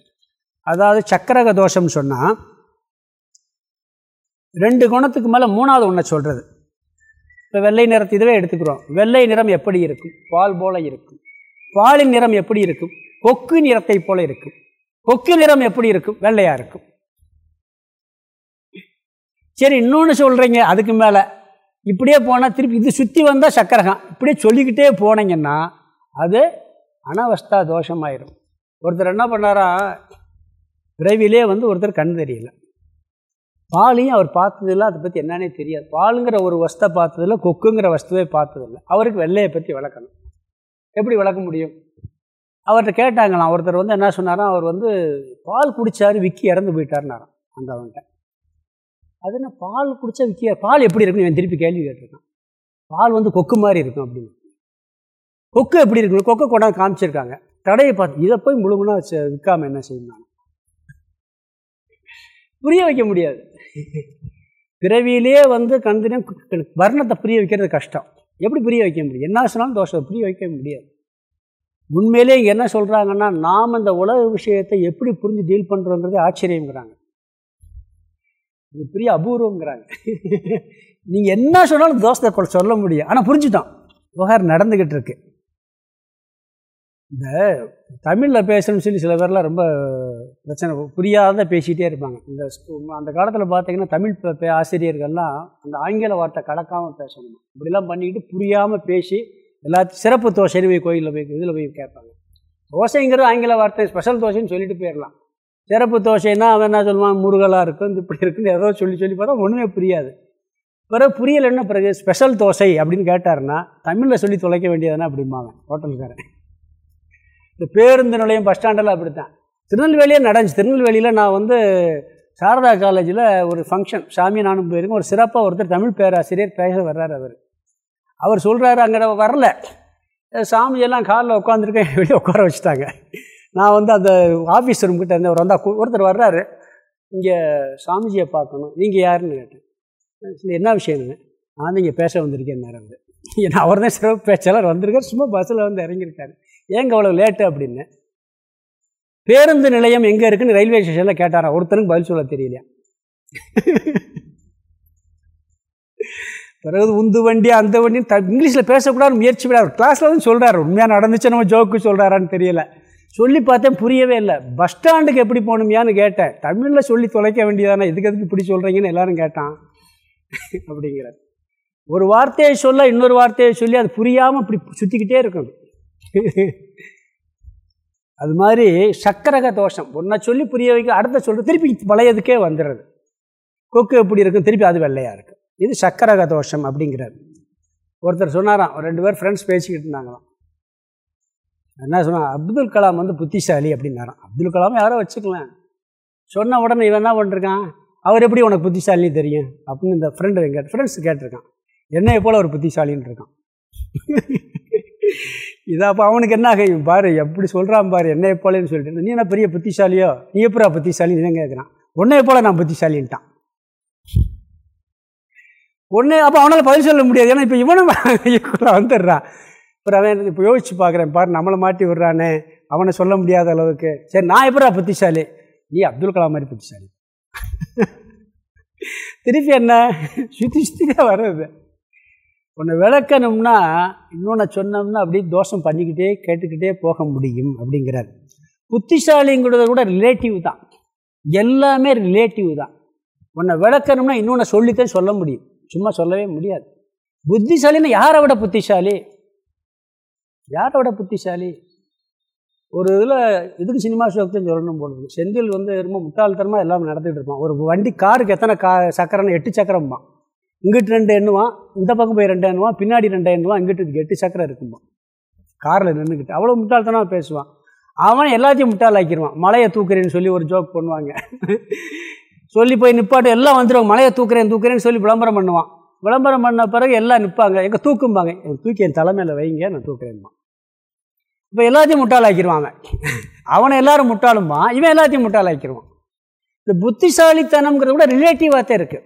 அதாவது சக்கரக தோஷம்னு சொன்னால் ரெண்டு குணத்துக்கு மேலே மூணாவது ஒன்றை சொல்கிறது இப்போ வெள்ளை நிறத்தை இதுவே எடுத்துக்கிறோம். வெள்ளை நிறம் எப்படி இருக்கும்? பால் போல இருக்கும். பாலின் நிறம் எப்படி இருக்கும்? கொக்கு நிறத்தை போல இருக்கும். கொக்கு நிறம் எப்படி இருக்கும்? வெள்ளையாக இருக்கும். சரி இன்னொன்று சொல்கிறீங்க அதுக்கு மேலே. இப்படியே போனால் திருப்பி இது சுற்றி வந்தால் சக்கரகம். இப்படியே சொல்லிக்கிட்டே போனீங்கன்னா அது அனவஸ்தா தோஷமாயிரும். ஒருத்தர் என்ன பண்ணாரா விரைவிலே வந்து ஒருத்தர் கண் தெரியல. பாலையும் அவர் பார்த்ததில்ல அதை பற்றி என்னன்னே தெரியாது. பாலுங்கிற ஒரு வஸ்தை பார்த்ததில்ல கொக்குங்கிற வஸ்துவே பார்த்ததில்ல. அவருக்கு வெள்ளையை பற்றி விளக்கணும். எப்படி விளக்க முடியும்? அவர்கிட்ட கேட்டாங்களாம். ஒருத்தர் வந்து என்ன சொன்னாராம் அவர் வந்து பால் குடித்தார் விக்கி இறந்து போயிட்டாருன்னாராம் அந்த அவன்கிட்ட. அது என்ன பால் குடித்தா விக்கி பால் எப்படி இருக்குன்னு என் திருப்பி கேள்வி கேட்டிருக்கான். பால் வந்து கொக்கு மாதிரி இருக்கும் அப்படின்னு. கொக்கு எப்படி இருக்கு கொக்கை கொண்டாந்து காமிச்சிருக்காங்க. தடையை பார்த்து இதை போய் முழுமுனா விற்காம என்ன செய்யணும் புரிய வைக்க முடியாது. பிறவியிலே வந்து கண்டினியூ வர்ணத்தை புரிய வைக்கிறது கஷ்டம். எப்படி புரிய வைக்க முடியும்? என்ன சொன்னாலும் தோஷம் புரிய வைக்க முடியாது. உண்மையிலே இங்கே என்ன சொல்கிறாங்கன்னா நாம் இந்த உலக விஷயத்தை எப்படி புரிஞ்சு டீல் பண்ணுறோங்கிறது ஆச்சரியங்கிறாங்க இது பெரிய அபூர்வங்கிறாங்க நீங்கள் என்ன சொன்னாலும் தோஷத்தை சொல்ல முடியும். ஆனால் புரிஞ்சுட்டோம். விவகாரம் நடந்துக்கிட்டு இருக்குது இந்த தமிழில் பேசணும்னு சொல்லி சில பேர்லாம் ரொம்ப பிரச்சனை புரியாத பேசிகிட்டே இருப்பாங்க. இந்த அந்த காலத்தில் பார்த்தீங்கன்னா தமிழ் ஆசிரியர்கள்லாம் அந்த ஆங்கில வார்த்தை கலக்காமல் பேசணும். இப்படிலாம் பண்ணிக்கிட்டு புரியாமல் பேசி எல்லாத்தையும் சிறப்பு தோசைன்னு போய் கோயிலில் போய் இதில் போய் கேட்பாங்க. தோசைங்கிறது ஆங்கில வார்த்தை ஸ்பெஷல் தோசைன்னு சொல்லிட்டு போயிடலாம் சிறப்பு தோசைன்னா அவன் என்ன சொல்லுவான்? முருகலாக இருக்கும் இப்படி இருக்குன்னு ஏதோ சொல்லி சொல்லி பார்த்தா ஒன்றுமே புரியாது. பிறகு புரியலைன்னா பிறகு ஸ்பெஷல் தோசை அப்படின்னு கேட்டாருன்னா தமிழில் சொல்லி தொலைக்க வேண்டியதுன்னா அப்படிம்பாங்க ஹோட்டல்காரன். இந்த பேருந்து நிலையம் பஸ் ஸ்டாண்டெல்லாம் அப்படித்தான். திருநெல்வேலியே நடந்துச்சு. திருநெல்வேலியில் நான் வந்து சாரதா காலேஜில் ஒரு ஃபங்க்ஷன் சாமி நானும் போயிருக்கேன் ஒரு சிறப்பாக ஒருத்தர் தமிழ் பேராசிரியர் பேச வர்றார் அவர். அவர் சொல்கிறாரு அங்கே வரல. சாமியெல்லாம் காலில் உட்காந்துருக்கேன் வெளியே உட்கார வச்சுட்டாங்க. நான் வந்து அந்த ஆஃபீஸ் ரூம்கிட்ட இருந்தேன். அவர் வந்தால் ஒருத்தர் வர்றாரு. இங்கே சாமிஜியை பார்க்கணும். நீங்கள் யாருன்னு கேட்டேன். என்ன விஷயம்னு நான் இங்கே பேச வந்திருக்கேன் நேரம் வந்து ஏன்னா அவர் தான் சிறப்பு பேச்சாளர் வந்திருக்கார். சும்மா பஸ்ஸில் வந்து இறங்கியிருக்காரு. ஏங்க அவ்வளோ லேட்டு அப்படின்னு? பேருந்து நிலையம் எங்கே இருக்குன்னு ரயில்வே ஸ்டேஷனில் கேட்டாரா? ஒருத்தருக்கு பதில் சொல்ல தெரியல. பிறகு உந்து வண்டி அந்த வண்டி த இங்கிலீஷில் பேசக்கூடாது முயற்சி விடாது கிளாஸில் வந்து சொல்கிறார் உண்மையாக நடந்துச்சு நம்ம ஜோக்கு சொல்கிறாரான்னு தெரியல. சொல்லி பார்த்தேன் புரியவே இல்லை. பஸ் ஸ்டாண்டுக்கு எப்படி போகணுமியான்னு கேட்டேன். தமிழில் சொல்லி தொலைக்க வேண்டியதானே? எதுக்கு எதுக்கு இப்படி சொல்கிறீங்கன்னு எல்லாரும் கேட்டான். அப்படிங்கிறார். ஒரு வார்த்தையை சொல்ல இன்னொரு வார்த்தையை சொல்லி அது புரியாமல் இப்படி சுற்றிக்கிட்டே இருக்கும் [laughs] அது மாதிரி சக்கரக தோஷம். ஒன்றை சொல்லி புரிய வைக்க அடுத்த சொல்கிற திருப்பி பழையதுக்கே வந்துடுறது. கொக்கு எப்படி இருக்கும் திருப்பி அது வெள்ளையாக இருக்கும் இது சக்கரக தோஷம் அப்படிங்கிறார். ஒருத்தர் சொன்னாராம் ரெண்டு பேர் ஃப்ரெண்ட்ஸ் பேசிக்கிட்டு இருந்தாங்களாம். என்ன சொன்னான் அப்துல் கலாம் வந்து புத்திசாலி அப்படின்னாரான் அப்துல் கலாம் யாரோ வச்சுக்கலாம் சொன்ன உடனே இவன் என்ன பண்ணிருக்கான் அவர் எப்படி உனக்கு புத்திசாலின்னு தெரியும்? அப்படின்னு இந்த ஃப்ரெண்டு கேட்டு ஃப்ரெண்ட்ஸ் கேட்டிருக்கான். என்னையை போல் ஒரு புத்திசாலின்னு இருக்கான். [laughs] இதை அப்போ அவனுக்கு என்ன ஆகும் பாரு எப்படி சொல்கிறான் பாரு என்னை போலன்னு சொல்லிட்டு நீ என்ன பெரிய புத்திசாலியோ? நீ எப்படா புத்திசாலின்னு கேட்குறான் உன்னைய போல் நான் புத்திசாலின்ட்டான். ஒன்று அப்போ அவனால் பதில் சொல்ல முடியாது. ஏன்னா இப்போ இவனும் [laughs] வந்துடுறான் அப்புறம் அவன் இப்போ யோசிச்சு பார்க்குறேன் பாரு நம்மளை மாட்டி விடுறானே. அவனை சொல்ல முடியாத அளவுக்கு. சரி நான் எப்படா புத்திசாலி? நீ அப்துல் கலாம் மாதிரி புத்திசாலி. [laughs] திருப்பி என்ன? [laughs] சுற்றி சுற்றி வர்றது. ஒன்று விளக்கணும்னா இன்னொன்று சொன்னோம்னா அப்படியே தோஷம் பண்ணிக்கிட்டே கேட்டுக்கிட்டே போக முடியும் அப்படிங்கிறார். புத்திசாலிங்கிறத கூட ரிலேட்டிவ் தான். எல்லாமே ரிலேட்டிவ் தான். உன்னை விளக்கணும்னா இன்னொன்று சொல்லித்தான் சொல்ல முடியும். சும்மா சொல்லவே முடியாது. புத்திசாலின்னு யாரை விட புத்திசாலி? யாரை விட புத்திசாலி? ஒரு இதில் இதுக்கு சினிமா ஷோக்கு சொல்லணும் போடுது செந்தில் வந்து ரொம்ப முட்டாள்தனமாக எல்லாம் நடந்துகிட்டு இருப்பான். ஒரு வண்டி காருக்கு எத்தனை கா சக்கரம்னு எட்டு சக்கரம்பான் இங்கிட்டு ரெண்டு எண்ணுவான் இந்த பக்கம் போய் ரெண்டு எண்ணுவான் பின்னாடி ரெண்டு எண்ணுவான் இங்கிட்டு எட்டு சக்கரம் இருக்குமா காரில் நின்றுக்கிட்டு அவ்வளோ முட்டாள்தனமாக பேசுவான் அவன் எல்லாத்தையும் முட்டாளாக்கிடுவான் மலையை தூக்குறேன்னு சொல்லி ஒரு ஜோக் பண்ணுவாங்க. சொல்லி போய் நிப்பாட்டு எல்லாம் வந்துடுவாங்க மலையை தூக்குறேன் தூக்குறேன்னு சொல்லி விளம்பரம் பண்ணுவான். விளம்பரம் பண்ண பிறகு எல்லாம் நிற்பாங்க எங்கே தூக்கும்பாங்க. தூக்கி என் தலைமையில் வைங்க நான் தூக்குறேன்மா இப்போ எல்லாத்தையும் முட்டாளாக்கிடுவான் அவன். அவனை எல்லாரும் முட்டாளும்பான். இவன் எல்லாத்தையும் முட்டாளாக்கிடுவான் இந்த புத்திசாலித்தனம்ங்கிறத கூட ரிலேட்டிவாக தான் இருக்குது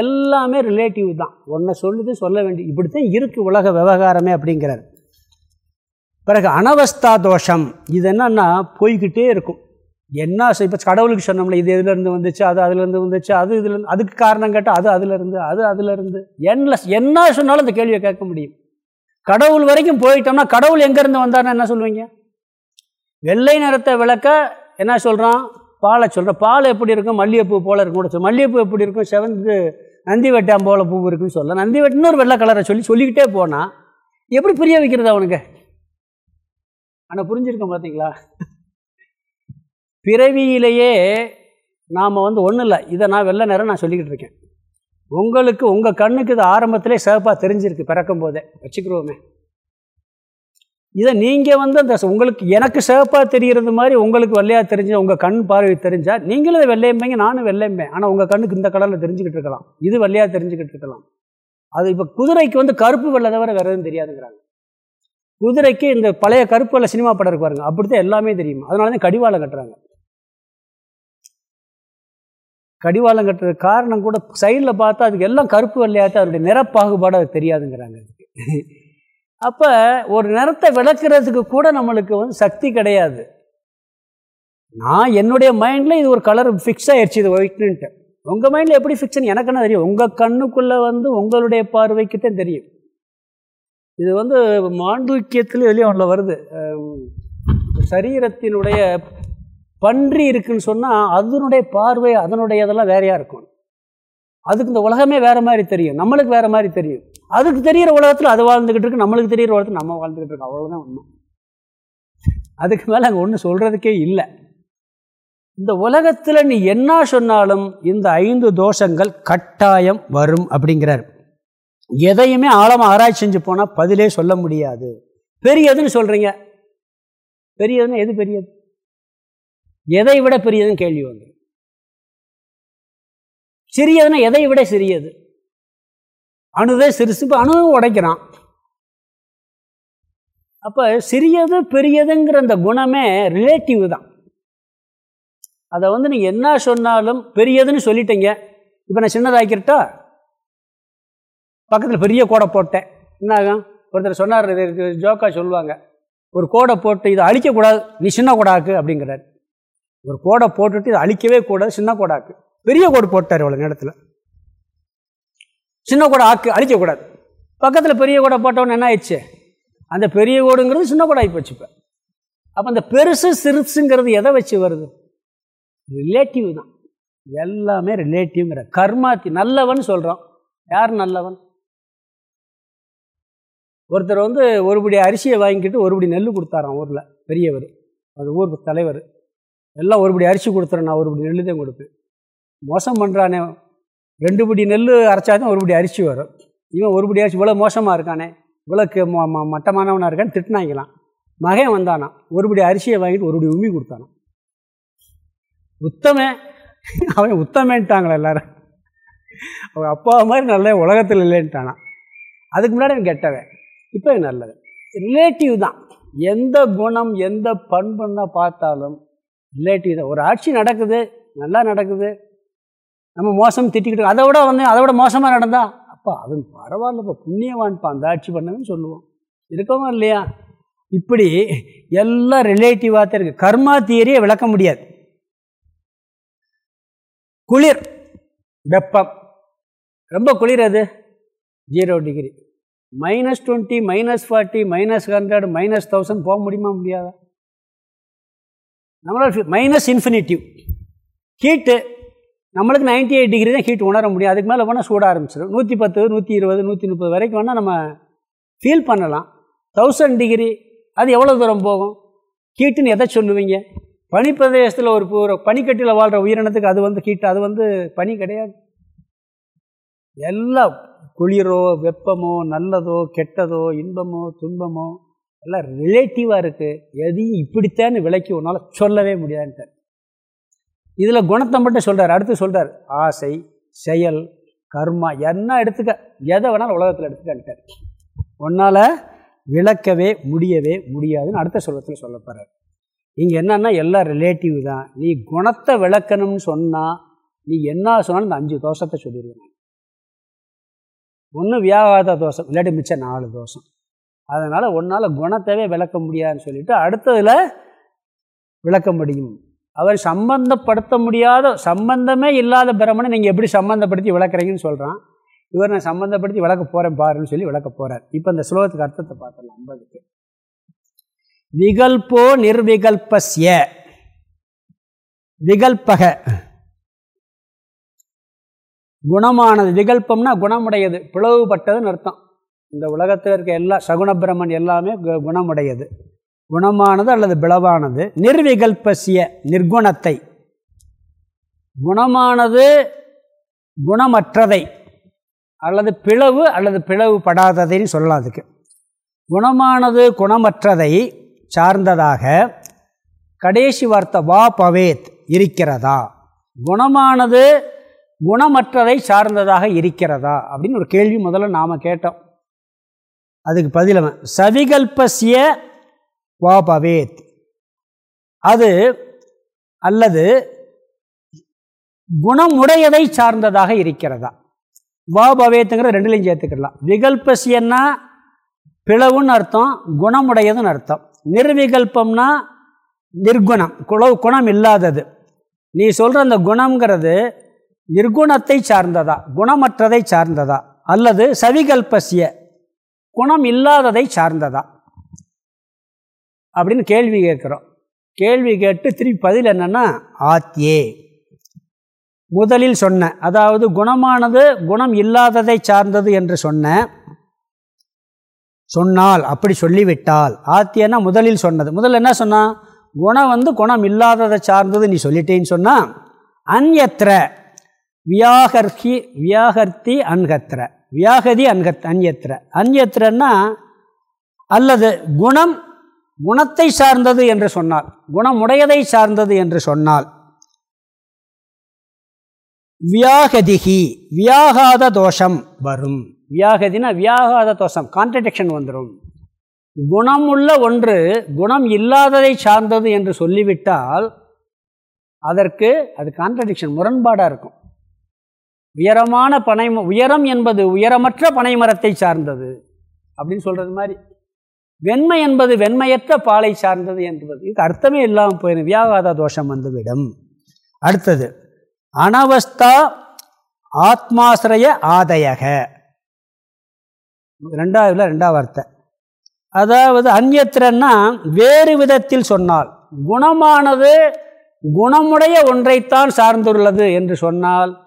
எல்லாமே ரிலேட்டிவ் தான். ஒன்றை சொல்லுது சொல்ல வேண்டி இப்படித்தான் இருக்குது உலக விவகாரமே அப்படிங்கிறார். பிறகு அனவஸ்தா தோஷம். இது என்னன்னா போய்கிட்டே இருக்கும். என்ன இப்போ கடவுளுக்கு சொன்னோம்ல இது இதுலேருந்து வந்துச்சு அது அதுலேருந்து வந்துச்சு அது இதுலேருந்து அதுக்கு காரணம் கேட்டால் அது அதுலேருந்து அது அதுலேருந்து என்லெஸ் என்ன சொன்னாலும் அந்த கேள்வியை கேட்க முடியும். கடவுள் வரைக்கும் போயிட்டோம்னா கடவுள் எங்கேருந்து வந்தார்னு என்ன சொல்லுவீங்க? வெள்ளை நிறத்தை விளக்க என்ன சொல்கிறான் பாலை சொல்கிறேன் பால் எப்படி இருக்கும்? மல்லிகைப்பூ போல் இருக்கும் கூட மல்லிகைப்பூ எப்படி இருக்கும்? செவந்து நந்தி வெட்டாம் போல பூ இருக்குன்னு சொல்ல. நந்தி வெட்டு இன்னொரு வெள்ளை கலரை சொல்லி சொல்லிக்கிட்டே போனால் எப்படி புரிய வைக்கிறது அவனுக்கு? ஆனால் புரிஞ்சிருக்கோம் பார்த்தீங்களா பிறவியிலேயே நாம் வந்து ஒன்றும் இல்லை. இதை நான் வெள்ளை நேரம் நான் சொல்லிக்கிட்டு இருக்கேன். உங்களுக்கு உங்கள் கண்ணுக்கு இது ஆரம்பத்திலே சிறப்பாக தெரிஞ்சிருக்கு பிறக்கும் போதே. வச்சுக்கிறோமே இதை நீங்கள் வந்து அந்த உங்களுக்கு எனக்கு சிவப்பாக தெரிகிறது மாதிரி உங்களுக்கு வெள்ளையாக தெரிஞ்ச உங்கள் கண் பார்வை தெரிஞ்சால் நீங்களும் இதை வெள்ளையம்பைங்க நானும் வெள்ளையம்பேன் ஆனால் உங்கள் கண்ணுக்கு இந்த கடலில் தெரிஞ்சுக்கிட்டு இருக்கலாம். இது வெள்ளையாக தெரிஞ்சுக்கிட்டு இருக்கலாம். அது இப்போ குதிரைக்கு வந்து கருப்பு வெள்ளை தவிர வேறு எதுவும் தெரியாதுங்கிறாங்க. குதிரைக்கு இந்த பழைய கருப்பு வெள்ளை சினிமா படம் இருக்கு பாருங்க. அப்படி தான் எல்லாமே தெரியும். அதனால தான் கடிவாளம் கட்டுறாங்க. கடிவாளம் கட்டுறது காரணம் கூட சைடில் பார்த்தா அதுக்கு எல்லாம் கருப்பு வெள்ளையாட்டு அதனுடைய நிறப்பாகுபாடு அது தெரியாதுங்கிறாங்க. அதுக்கு அப்போ ஒரு நிறத்தை விளக்குறதுக்கு கூட நம்மளுக்கு வந்து சக்தி கிடையாது. நான் என்னுடைய மைண்டில் இது ஒரு கலர் ஃபிக்ஸ் ஆயிடுச்சு இது ஒயிட்னுட்டு உங்கள் மைண்டில் எப்படி ஃபிக்ஸ்னு எனக்குன்னு தெரியும்? உங்கள் கண்ணுக்குள்ளே வந்து உங்களுடைய பார்வைக்குத்தான் தெரியும். இது வந்து மாண்டூக்கியத்தில் வெளியே ஒன்றில் வருது. சரீரத்தினுடைய பன்றி இருக்குன்னு சொன்னால் அதனுடைய பார்வை அதனுடைய இதெல்லாம் வேறையாக இருக்கும். அதுக்கு இந்த உலகமே வேறு மாதிரி தெரியும். நம்மளுக்கு வேறு மாதிரி தெரியும். அதுக்கு தெரிகிற உலகத்தில் அது வாழ்ந்துக்கிட்டு இருக்கு நம்மளுக்கு தெரிகிற உலகத்தில் நம்ம வாழ்ந்துக்கிட்டு இருக்கோம். அவ்வளோதான் உண்மை. அதுக்கு மேலே அங்கே ஒன்றும் சொல்கிறதுக்கே இல்லை. இந்த உலகத்தில் நீ என்ன சொன்னாலும் இந்த ஐந்து தோஷங்கள் கட்டாயம் வரும் அப்படிங்கிறார். எதையுமே ஆழமாக ஆராய்ச்சி செஞ்சு போனால் பதிலே சொல்ல முடியாது. பெரியதுன்னு சொல்கிறீங்க பெரியதுன்னு எது பெரியது? எதை விட பெரியதுன்னு கேள்வி வந்து சிறியதுன்னா எதை விட சிறியது? அணுவே சிறுசு. இப்போ அணுவும் உடைக்கிறான். அப்போ சிறியது பெரியதுங்கிற அந்த குணமே ரிலேட்டிவ் தான். அதை வந்து நீங்கள் என்ன சொன்னாலும் பெரியதுன்னு சொல்லிட்டீங்க. இப்போ நான் சின்னதாக்கிட்டா பக்கத்தில் பெரிய கோடை போட்டேன். என்ன ஆகும் ஒருத்தர் சொன்னார் ஜோக்கா சொல்லுவாங்க. ஒரு கோடை போட்டு இதை அழிக்கக்கூடாது நீ சின்ன கோடாக்கு அப்படிங்கிறார். ஒரு கோடை போட்டுட்டு இதை அழிக்கவே கூடாது. சின்ன கோடாக்கு பெரிய கோடு போட்டார் இவ்வளோ நேரத்தில். சின்ன கூட ஆக்கு அழிக்கக்கூடாது பக்கத்தில் பெரிய கூடை போட்டோன்னு என்ன ஆயிடுச்சு? அந்த பெரிய கோடுங்கிறது சின்ன கூட ஆகி போச்சு இப்போ. அப்போ அந்த பெருசு சிறுசுங்கிறது எதை வச்சு வருது? ரிலேட்டிவ் தான். எல்லாமே ரிலேட்டிவ்ங்கிற கர்மாத்தி நல்லவன் சொல்கிறோம் யார் நல்லவன்? ஒருத்தர் வந்து ஒருபடி அரிசியை வாங்கிக்கிட்டு ஒருபடி நெல் கொடுத்தாராம் ஊரில் பெரியவர். அது ஊர் தலைவர். எல்லாம் ஒருபடி அரிசி கொடுத்துறேன் நான் ஒருபடி நெல் தான் கொடுப்பேன். மோசம் பண்ணுறானே ரெண்டு படி நெல் அரைச்சாதான் ஒருபடி அரிசி வரும். இவன் ஒருபடி அரிசி இவ்வளோ மோசமாக இருக்கானே இவ்வளோ மட்டமானவனாக இருக்கான்னு திட்டினாங்களாம். மகன் வந்தானான் ஒருபடி அரிசியை வாங்கிட்டு ஒருபடி உமி கொடுத்தானான் உத்தமே அவன் உத்தமேன்ட்டாங்களே எல்லாரும். அவன் அப்பா மாதிரி நல்ல உலகத்தில் இல்லைன்ட்டானான் அதுக்கு முன்னாடி அவன் கெட்டவன் இப்போ நல்லது ரிலேட்டிவ் தான். எந்த குணம் எந்த பண்புன்னா பார்த்தாலும் ரிலேட்டிவ் தான். ஒரு ஆட்சி நடக்குது நல்லா நடக்குது நம்ம மோசம் திட்டிக்கிட்டு அதை விட வந்து அதை விட மோசமாக நடந்தா அப்பா அது பரவாயில்லப்பா புண்ணியவான்ப்பா அந்த ஆட்சி பண்ணணும்னு சொல்லுவோம். இருக்கவும் இல்லையா? இப்படி எல்லாம் ரிலேட்டிவாக தான் இருக்குது கர்மா தியரியை விளக்க முடியாது. குளிர் வெப்பம். ரொம்ப குளிர் அது. Zero degree minus twenty minus forty minus hundred minus thousand போக முடியுமா முடியாதா? நம்மளால் மைனஸ் இன்ஃபினிட்டிவ் ஹீட்டு நம்மளுக்கு நைன்டி எயிட் டிகிரி தான் ஹீட் உணர முடியும். அதுக்கு மேலே போனால் சூட ஆரம்பிச்சிடும் நூற்றி பத்து நூற்றி இருபது நூற்றி முப்பது வரைக்கும் வேணால் நம்ம ஃபீல் பண்ணலாம். தௌசண்ட் டிகிரி அது எவ்வளோ தூரம் போகும்? ஹீட்டுன்னு எதை சொல்லுவீங்க? பனி பிரதேசத்தில் ஒரு ஒரு பனிக்கட்டியில் வாழ்கிற உயிரினத்துக்கு அது வந்து ஹீட் அது வந்து பனி கிடையாது. எல்லாம் குளிரோ வெப்பமோ நல்லதோ கெட்டதோ இன்பமோ துன்பமோ எல்லாம் ரிலேட்டிவாக இருக்குது எதையும் இப்படித்தான்னு விலைக்கு உன்னால் சொல்லவே முடியாதுன்ட்டு இதில் குணத்தை மட்டும் சொல்கிறார் அடுத்து சொல்கிறார் ஆசை செயல் கர்மா என்ன எடுத்துக்க எதை வேணாலும் உலகத்தில் எடுத்துக்கிட்டார் உன்னால் விளக்கவே முடியவே முடியாதுன்னு அடுத்த சொல்லத்தில் சொல்ல போகிறார் இங்கே என்னன்னா எல்லாம் ரிலேட்டிவ் தான். நீ குணத்தை விளக்கணும்னு சொன்னால் நீ என்ன சொன்னாலும் இந்த அஞ்சு தோஷத்தை சொல்லிடுவேன் ஒன்று வியாபாரத்த தோஷம் இல்லாட்டி மிச்சம் நாலு தோஷம். அதனால் உன்னால் குணத்தவே விளக்க முடியாதுன்னு சொல்லிவிட்டு அடுத்ததில் விளக்க முடியும். அவர் சம்பந்தப்படுத்த முடியாத சம்பந்தமே இல்லாத பிரமனை நீங்கள் எப்படி சம்பந்தப்படுத்தி விளக்குறீங்கன்னு சொல்கிறான் இவர் நான் சம்பந்தப்படுத்தி விளக்க போகிறேன் பாருன்னு சொல்லி விளக்க போகிறார் இப்போ இந்த ஸ்லோகத்துக்கு அர்த்தத்தை பார்த்துடலாம் ஐம்பதுக்கு. விகல்போ நிர்விகல்பஸ்ய. விகல்பக. குணமானது விகல்பம்னா குணமுடையது பிளவுபட்டதுன்னு அர்த்தம். இந்த உலகத்தில் இருக்க எல்லா சகுண பிரம்மன் எல்லாமே குணமுடையது. குணமானது அல்லது பிளவானது? நிர்விகல்பசிய நிர்குணத்தை. குணமானது குணமற்றதை அல்லது பிளவு அல்லது பிளவுபடாததைன்னு சொல்லலாம் அதுக்கு. குணமானது குணமற்றதை சார்ந்ததாக கடைசி வார்த்தை வா பவேத் இருக்கிறதா? குணமானது குணமற்றதை சார்ந்ததாக இருக்கிறதா? அப்படின்னு ஒரு கேள்வி முதல்ல நாம் கேட்டோம். அதுக்கு பதிலவன் சவிகல்பசிய வா பவேத். அது அல்லது குணமுடையதை சார்ந்ததாக இருக்கிறதா? வா பவேத்துங்கிற ரெண்டுலையும் சேர்த்துக்கலாம் விகல்பசியன்னா பிளவுன்னு அர்த்தம் குணமுடையதுன்னு அர்த்தம். நிர்விகல்பம்னா நிர்குணம் குளவு குணம் இல்லாதது. நீ சொல்கிற அந்த குணங்கிறது நிர்குணத்தை சார்ந்ததா? குணமற்றதை சார்ந்ததா? அல்லது சவிகல்பசிய குணம் இல்லாததை சார்ந்ததா? அப்படின்னு கேள்வி கேட்குறோம். கேள்வி கேட்டு திருப்பி பதில் என்னென்னா ஆத்தியே முதலில் சொன்ன அதாவது குணமானது குணம் இல்லாததை சார்ந்தது என்று சொன்ன சொன்னால் அப்படி சொல்லிவிட்டால். ஆத்தியன்னா முதலில் சொன்னது. முதல் என்ன சொன்னான் குணம் வந்து குணம் இல்லாததை சார்ந்தது நீ சொல்லிட்டேன்னு சொன்னால் அந்யத்திர வியாகர்கி வியாகர்த்தி அன்கத்திர வியாகதி அன்கத் அந்யத்திர அந்யத்திரன்னா அல்லது குணம் குணத்தை சார்ந்தது என்று சொன்னால் குணமுடையதை சார்ந்தது என்று சொன்னால் வியாகதிகி வியாகாத தோஷம் வரும். வியாகதினா வியாகாத தோஷம் கான்ட்ரடிக்ஷன் வந்துடும் குணமுள்ள ஒன்று குணம் இல்லாததை சார்ந்தது என்று சொல்லிவிட்டால் அதற்கு அது கான்ட்ரடிக்ஷன் முரண்பாடாக இருக்கும். உயரமான பனை உயரம் என்பது உயரமற்ற பனைமரத்தை சார்ந்தது. அப்படின்னு சொல்கிறது மாதிரி. வெண்மை என்பது வெண்மையற்ற பாலை சார்ந்தது என்பது. இதுக்கு அர்த்தமே இல்லாமல் போயிடும் வியாகாத தோஷம் வந்துவிடும். அடுத்தது அனவஸ்தா ஆத்மாசிரய ஆதயக. ரெண்டாவதுல ரெண்டாவது வார்த்தை. அதாவது அந்நியத்திரன்னா வேறு விதத்தில் சொன்னால் குணமானது குணமுடைய ஒன்றைத்தான் சார்ந்துள்ளது என்று சொன்னால்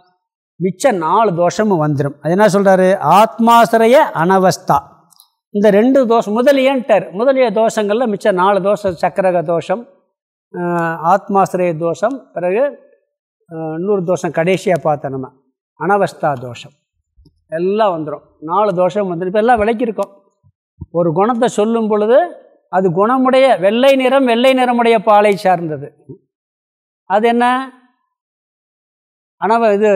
மிச்ச நாலு தோஷமும் வந்துடும் அது என்ன சொல்கிறாரு ஆத்மாசிரய அனவஸ்தா. இந்த ரெண்டு தோஷம் முதலியன்டர் முதலிய தோஷங்களில் மிச்சம் நாலு தோஷம் சக்கரக தோஷம் ஆத்மாசிரய தோஷம் பிறகு இன்னொரு தோஷம் கடைசியாக பார்த்தோம் நம்ம அனவஸ்தா தோஷம். எல்லாம் வந்துடும் நாலு தோஷம் வந்துடும் இப்போ எல்லாம் விளக்கியிருக்கோம். ஒரு குணத்தை சொல்லும் பொழுது அது குணமுடைய வெள்ளை நிறம் வெள்ளை நிறமுடைய பாலை சார்ந்தது. அது என்ன? அனவ இது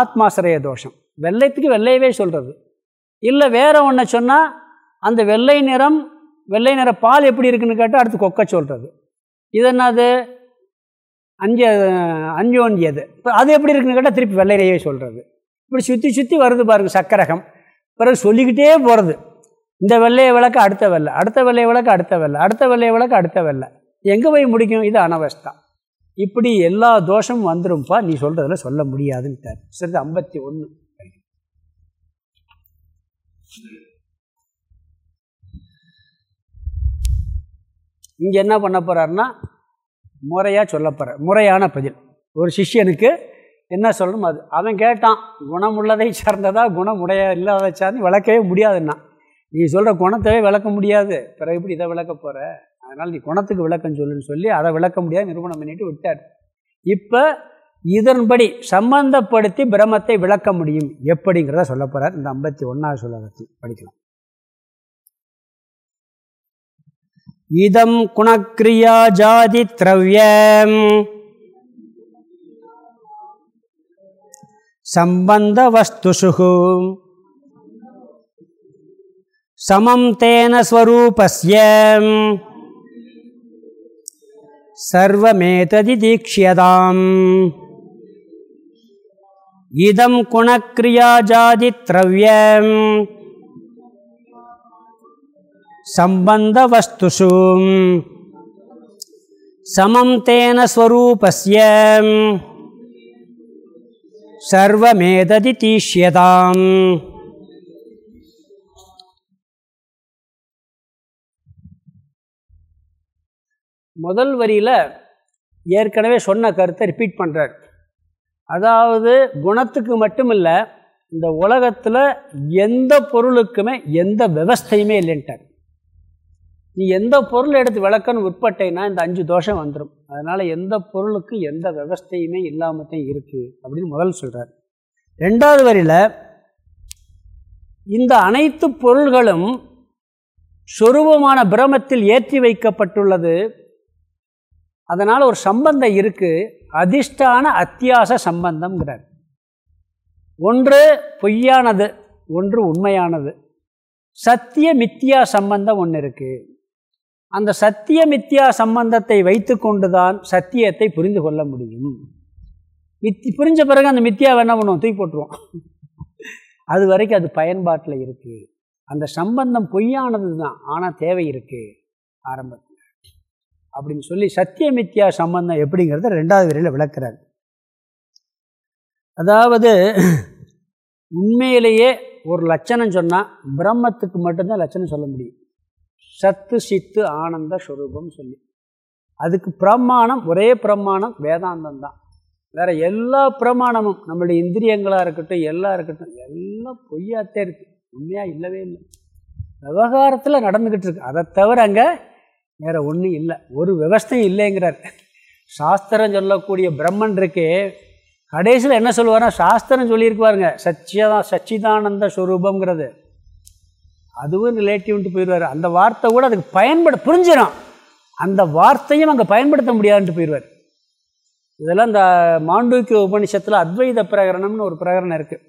ஆத்மாசிரய தோஷம். வெள்ளைத்துக்கு வெள்ளையவே சொல்கிறது இல்லை வேற ஒன்று சொன்னால் அந்த வெள்ளை நிறம் வெள்ளை நிற பால் எப்படி இருக்குன்னு கேட்டால் அடுத்து கொக்க சொல்கிறது இது என்னது? அஞ்சு அஞ்சோன்றியது இப்போ அது எப்படி இருக்குன்னு கேட்டால் திருப்பி வெள்ளையிலேயே சொல்கிறது இப்படி சுற்றி சுற்றி வருது பாருங்கள் சக்கரகம். பிறகு சொல்லிக்கிட்டே போகிறது இந்த வெள்ளையை விளக்கு அடுத்த வெள்ளை அடுத்த வெள்ளையை விளக்கு அடுத்த வெள்ளை அடுத்த வெள்ளையை விளக்கு அடுத்த வெள்ளை. எங்கே போய் முடிக்கும்? இது அனவஸ்தா இப்படி எல்லா தோஷமும் வந்துடும்ப்பா நீ சொல்கிறதுல சொல்ல முடியாதுன்ட்டார் சரி ஐம்பத்தி ஒன்று இங்கே என்ன பண்ண போகிறாருன்னா முறையாக சொல்ல போகிறார் முறையான பதில். ஒரு சிஷ்யனுக்கு என்ன சொல்லணும் அது. அவன் கேட்டான் குணமுள்ளதை சார்ந்ததா குணமுடைய இல்லாத சார்ந்து விளக்கவே முடியாதுன்னா. நீ சொல்கிற குணத்தவே விளக்க முடியாது. பிறகு எப்படி இதை விளக்க போகிற அதனால் நீ குணத்துக்கு விளக்கம் சொல்லுன்னு சொல்லி அதை விளக்க முடியாது நிரூபணம் பண்ணிட்டு விட்டார். இப்போ இதன்படி சம்பந்தப்படுத்தி பிரமத்தை விளக்க முடியும் எப்படிங்கிறத சொல்ல போகிறார் இந்த ஐம்பத்தி ஒன்றாவது சொல்லத்தில் படிக்கலாம். இதம் குணக்ரியா ஜாதி திரவியம். சம்பந்த வஸ்துஷு சமம் தேன ஸ்வரூபஸ்ய சர்வமேததி தீக்ஷியதாம். இதம் குணக்ரியா ஜாதி திரவியம். सम्बन्धवस्तुषु समं तेन स्वरूपस्य சர்வமேததி தீஷ்யதாம் முதல் வரியில் ஏற்கனவே சொன்ன கருத்தை ரிப்பீட் பண்ணுறார் அதாவது குணத்துக்கு மட்டுமில்லை இந்த உலகத்தில் எந்த பொருளுக்குமே எந்த விவஸ்தையுமே இல்லைன்ட்டார் நீ எந்த பொருள் எடுத்து விளக்கன்னு உட்பட்டேன்னா இந்த அஞ்சு தோஷம் வந்துடும் அதனால் எந்த பொருளுக்கு எந்த விவஸ்தையுமே இல்லாமல் தான் இருக்குது அப்படின்னு முதல் சொல்கிறார் ரெண்டாவது வரியில் இந்த அனைத்து பொருள்களும் சொரூபமான பிரமத்தில் ஏற்றி வைக்கப்பட்டுள்ளது. அதனால் ஒரு சம்பந்தம் இருக்குது அதிர்ஷ்டான அத்தியாச சம்பந்தம்ங்கிறார். ஒன்று பொய்யானது ஒன்று உண்மையானது. சத்திய மித்தியா சம்பந்தம் ஒன்று இருக்குது அந்த சத்திய மித்தியா சம்பந்தத்தை வைத்து கொண்டுதான் சத்தியத்தை புரிந்து கொள்ள முடியும். மித்தி புரிஞ்ச பிறகு அந்த மித்தியா என்ன பண்ணுவோம்? தூக்கி போட்டுருவோம். அது வரைக்கும் அது பயன்பாட்டில் இருக்குது அந்த சம்பந்தம் பொய்யானது தான் ஆனால் தேவை இருக்குது ஆரம்பத்தில். அப்படின்னு சொல்லி சத்திய மித்யா சம்பந்தம் எப்படிங்கிறத ரெண்டாவது வரையில் விளக்குறாரு. அதாவது உண்மையிலேயே ஒரு லட்சணம் சொன்னால் பிரம்மத்துக்கு மட்டும்தான் லட்சணம் சொல்ல முடியும். சத்து சித்து ஆனந்த ஸ்வரூபம் சொல்லி. அதுக்கு பிரமாணம் ஒரே பிரமாணம் வேதாந்தம் தான். வேறு எல்லா பிரமாணமும் நம்மளுடைய இந்திரியங்களாக இருக்கட்டும் எல்லாம் இருக்கட்டும் எல்லாம் பொய்யாத்தே இருக்குது உண்மையாக இல்லவே இல்லை. விவகாரத்தில் நடந்துக்கிட்டு இருக்கு. அதை தவிர அங்கே வேறு ஒன்றும் இல்லை. ஒரு விவஸ்தையும் இல்லைங்கிறார். சாஸ்திரம் சொல்லக்கூடிய பிரம்மன் இருக்கே. கடைசியில் என்ன சொல்லுவார்னா சாஸ்திரம் சொல்லியிருக்குவாருங்க சச்சியதா சச்சிதானந்த ஸ்வரூபங்கிறது அதுவும் ரிலேட்டிவ்ன்ட்டு போயிடுவார். அந்த வார்த்தை கூட அதுக்கு பயன்பட புரிஞ்சிடும். அந்த வார்த்தையும் அங்கே பயன்படுத்த முடியாதுன்ட்டு போயிடுவார். இதெல்லாம் இந்த மாண்டூக்கிய உபனிஷத்தில் அத்வைத பிரகரணம்னு ஒரு பிரகரணம் இருக்குது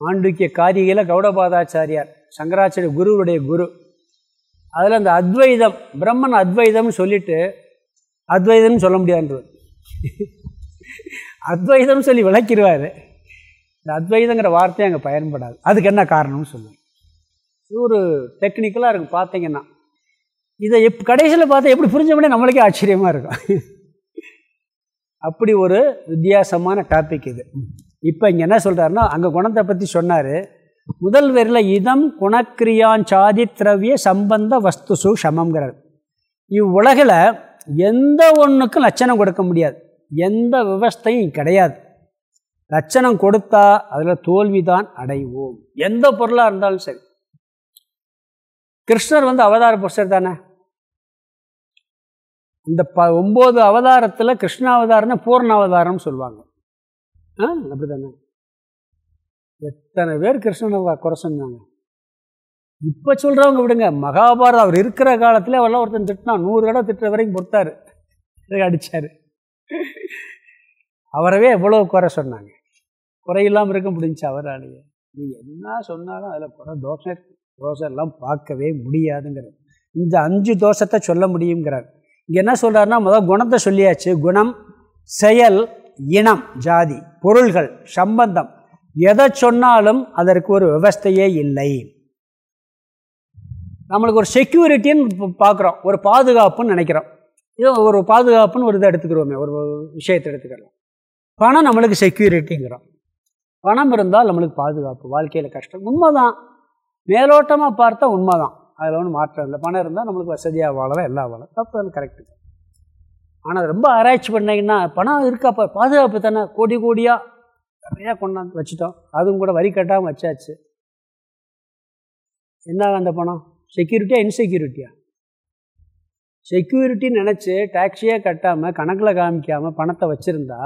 மாண்டூக்கிய காரிகையில் கௌடபாதாச்சாரியார் சங்கராச்சாரிய குருவுடைய குரு. அதில் அந்த அத்வைதம் பிரம்மன் அத்வைதம்னு சொல்லிட்டு அத்வைதம்னு சொல்ல முடியாதுன்றது அத்வைதம்னு சொல்லி விளக்கிடுவார். இந்த அத்வைதங்கிற வார்த்தையை அங்கே பயன்படாது. அதுக்கு என்ன காரணம்னு சொல்லுவார் இது ஒரு டெக்னிக்கலாக இருக்கும் பார்த்தீங்கன்னா. இதை எப் கடைசியில் பார்த்தா எப்படி புரிஞ்சோம்னே நம்மளுக்கே ஆச்சரியமாக இருக்கும். அப்படி ஒரு வித்தியாசமான டாபிக் இது. இப்போ இங்கே என்ன சொல்கிறாருன்னா அங்கே குணத்தை பற்றி சொன்னார். முதல் வரியில் இதம் குணக்கிரியாஞ்சாதி திரவிய சம்பந்த வஸ்துசு சமங்கிறார் இவ்வுலகில் எந்த ஒன்றுக்கும் லட்சணம் கொடுக்க முடியாது. எந்த விவஸ்தையும் கிடையாது. லட்சணம் கொடுத்தா அதில் தோல்வி தான் அடைவோம். எந்த பொருளாக இருந்தாலும் சரி. கிருஷ்ணர் வந்து அவதார புருஷர் தானே? இந்த ப ஒம்பது அவதாரத்தில் கிருஷ்ணாவதாரம் பூர்ண அவதாரம்னு சொல்லுவாங்க. ஆ அப்படி தானே எத்தனை பேர் கிருஷ்ணனை குறை சொன்னாங்க. இப்போ சொல்கிறவங்க விடுங்க. மகாபாரதம் அவர் இருக்கிற காலத்தில் அவரெல்லாம் ஒருத்தன் திட்டினா நூறு தடவை திட்டுற வரைக்கும் பொறுத்தார். அடித்தார் அவரவே எவ்வளோ குறை சொன்னாங்க. குறையில்லாமல் இருக்க முடிஞ்சு அவராலேயே. நீங்கள் என்ன சொன்னாலும் அதில் குறை தோஷம் தோசை எல்லாம் பார்க்கவே முடியாதுங்கிறார். இந்த அஞ்சு தோஷத்தை சொல்ல முடியுங்கிறார் இங்கே என்ன சொல்கிறாருன்னா முதல் குணத்தை சொல்லியாச்சு. குணம் செயல் இனம் ஜாதி பொருள்கள் சம்பந்தம். எதை சொன்னாலும் அதற்கு ஒரு விவஸ்தையே இல்லை. நம்மளுக்கு ஒரு செக்யூரிட்டின்னு பார்க்குறோம். ஒரு பாதுகாப்புன்னு நினைக்கிறோம். இது ஒரு பாதுகாப்புன்னு ஒரு இதை எடுத்துக்கிறோமே ஒரு விஷயத்தை எடுத்துக்கலாம் பணம் நம்மளுக்கு செக்யூரிட்டிங்கிறோம் பணம் இருந்தால் நம்மளுக்கு பாதுகாப்பு வாழ்க்கையில் கஷ்டம். உண்மைதான். மேலோட்டமாக பார்த்தா உண்மை தான் அதில் ஒன்றும் மாற்றம் இல்லை. பணம் இருந்தால் நம்மளுக்கு வசதியாக வாழலாம் எல்லாம் வாழலாம். தப்பு அது கரெக்டு ஆனால் ரொம்ப ஆராய்ச்சி பண்ணிங்கன்னா பணம் இருக்காப்பா பாதுகாப்பு தானே? கோடி கோடியாக நிறையா கொண்டாந்து வச்சுட்டோம். அதுவும் கூட வரி கட்டாமல் வச்சாச்சு. என்ன அந்த பணம்? செக்யூரிட்டியா இன்செக்யூரிட்டியா செக்யூரிட்டின்னு நினச்சி டேக்ஸியே கட்டாமல் கணக்கில் காமிக்காமல் பணத்தை வச்சுருந்தா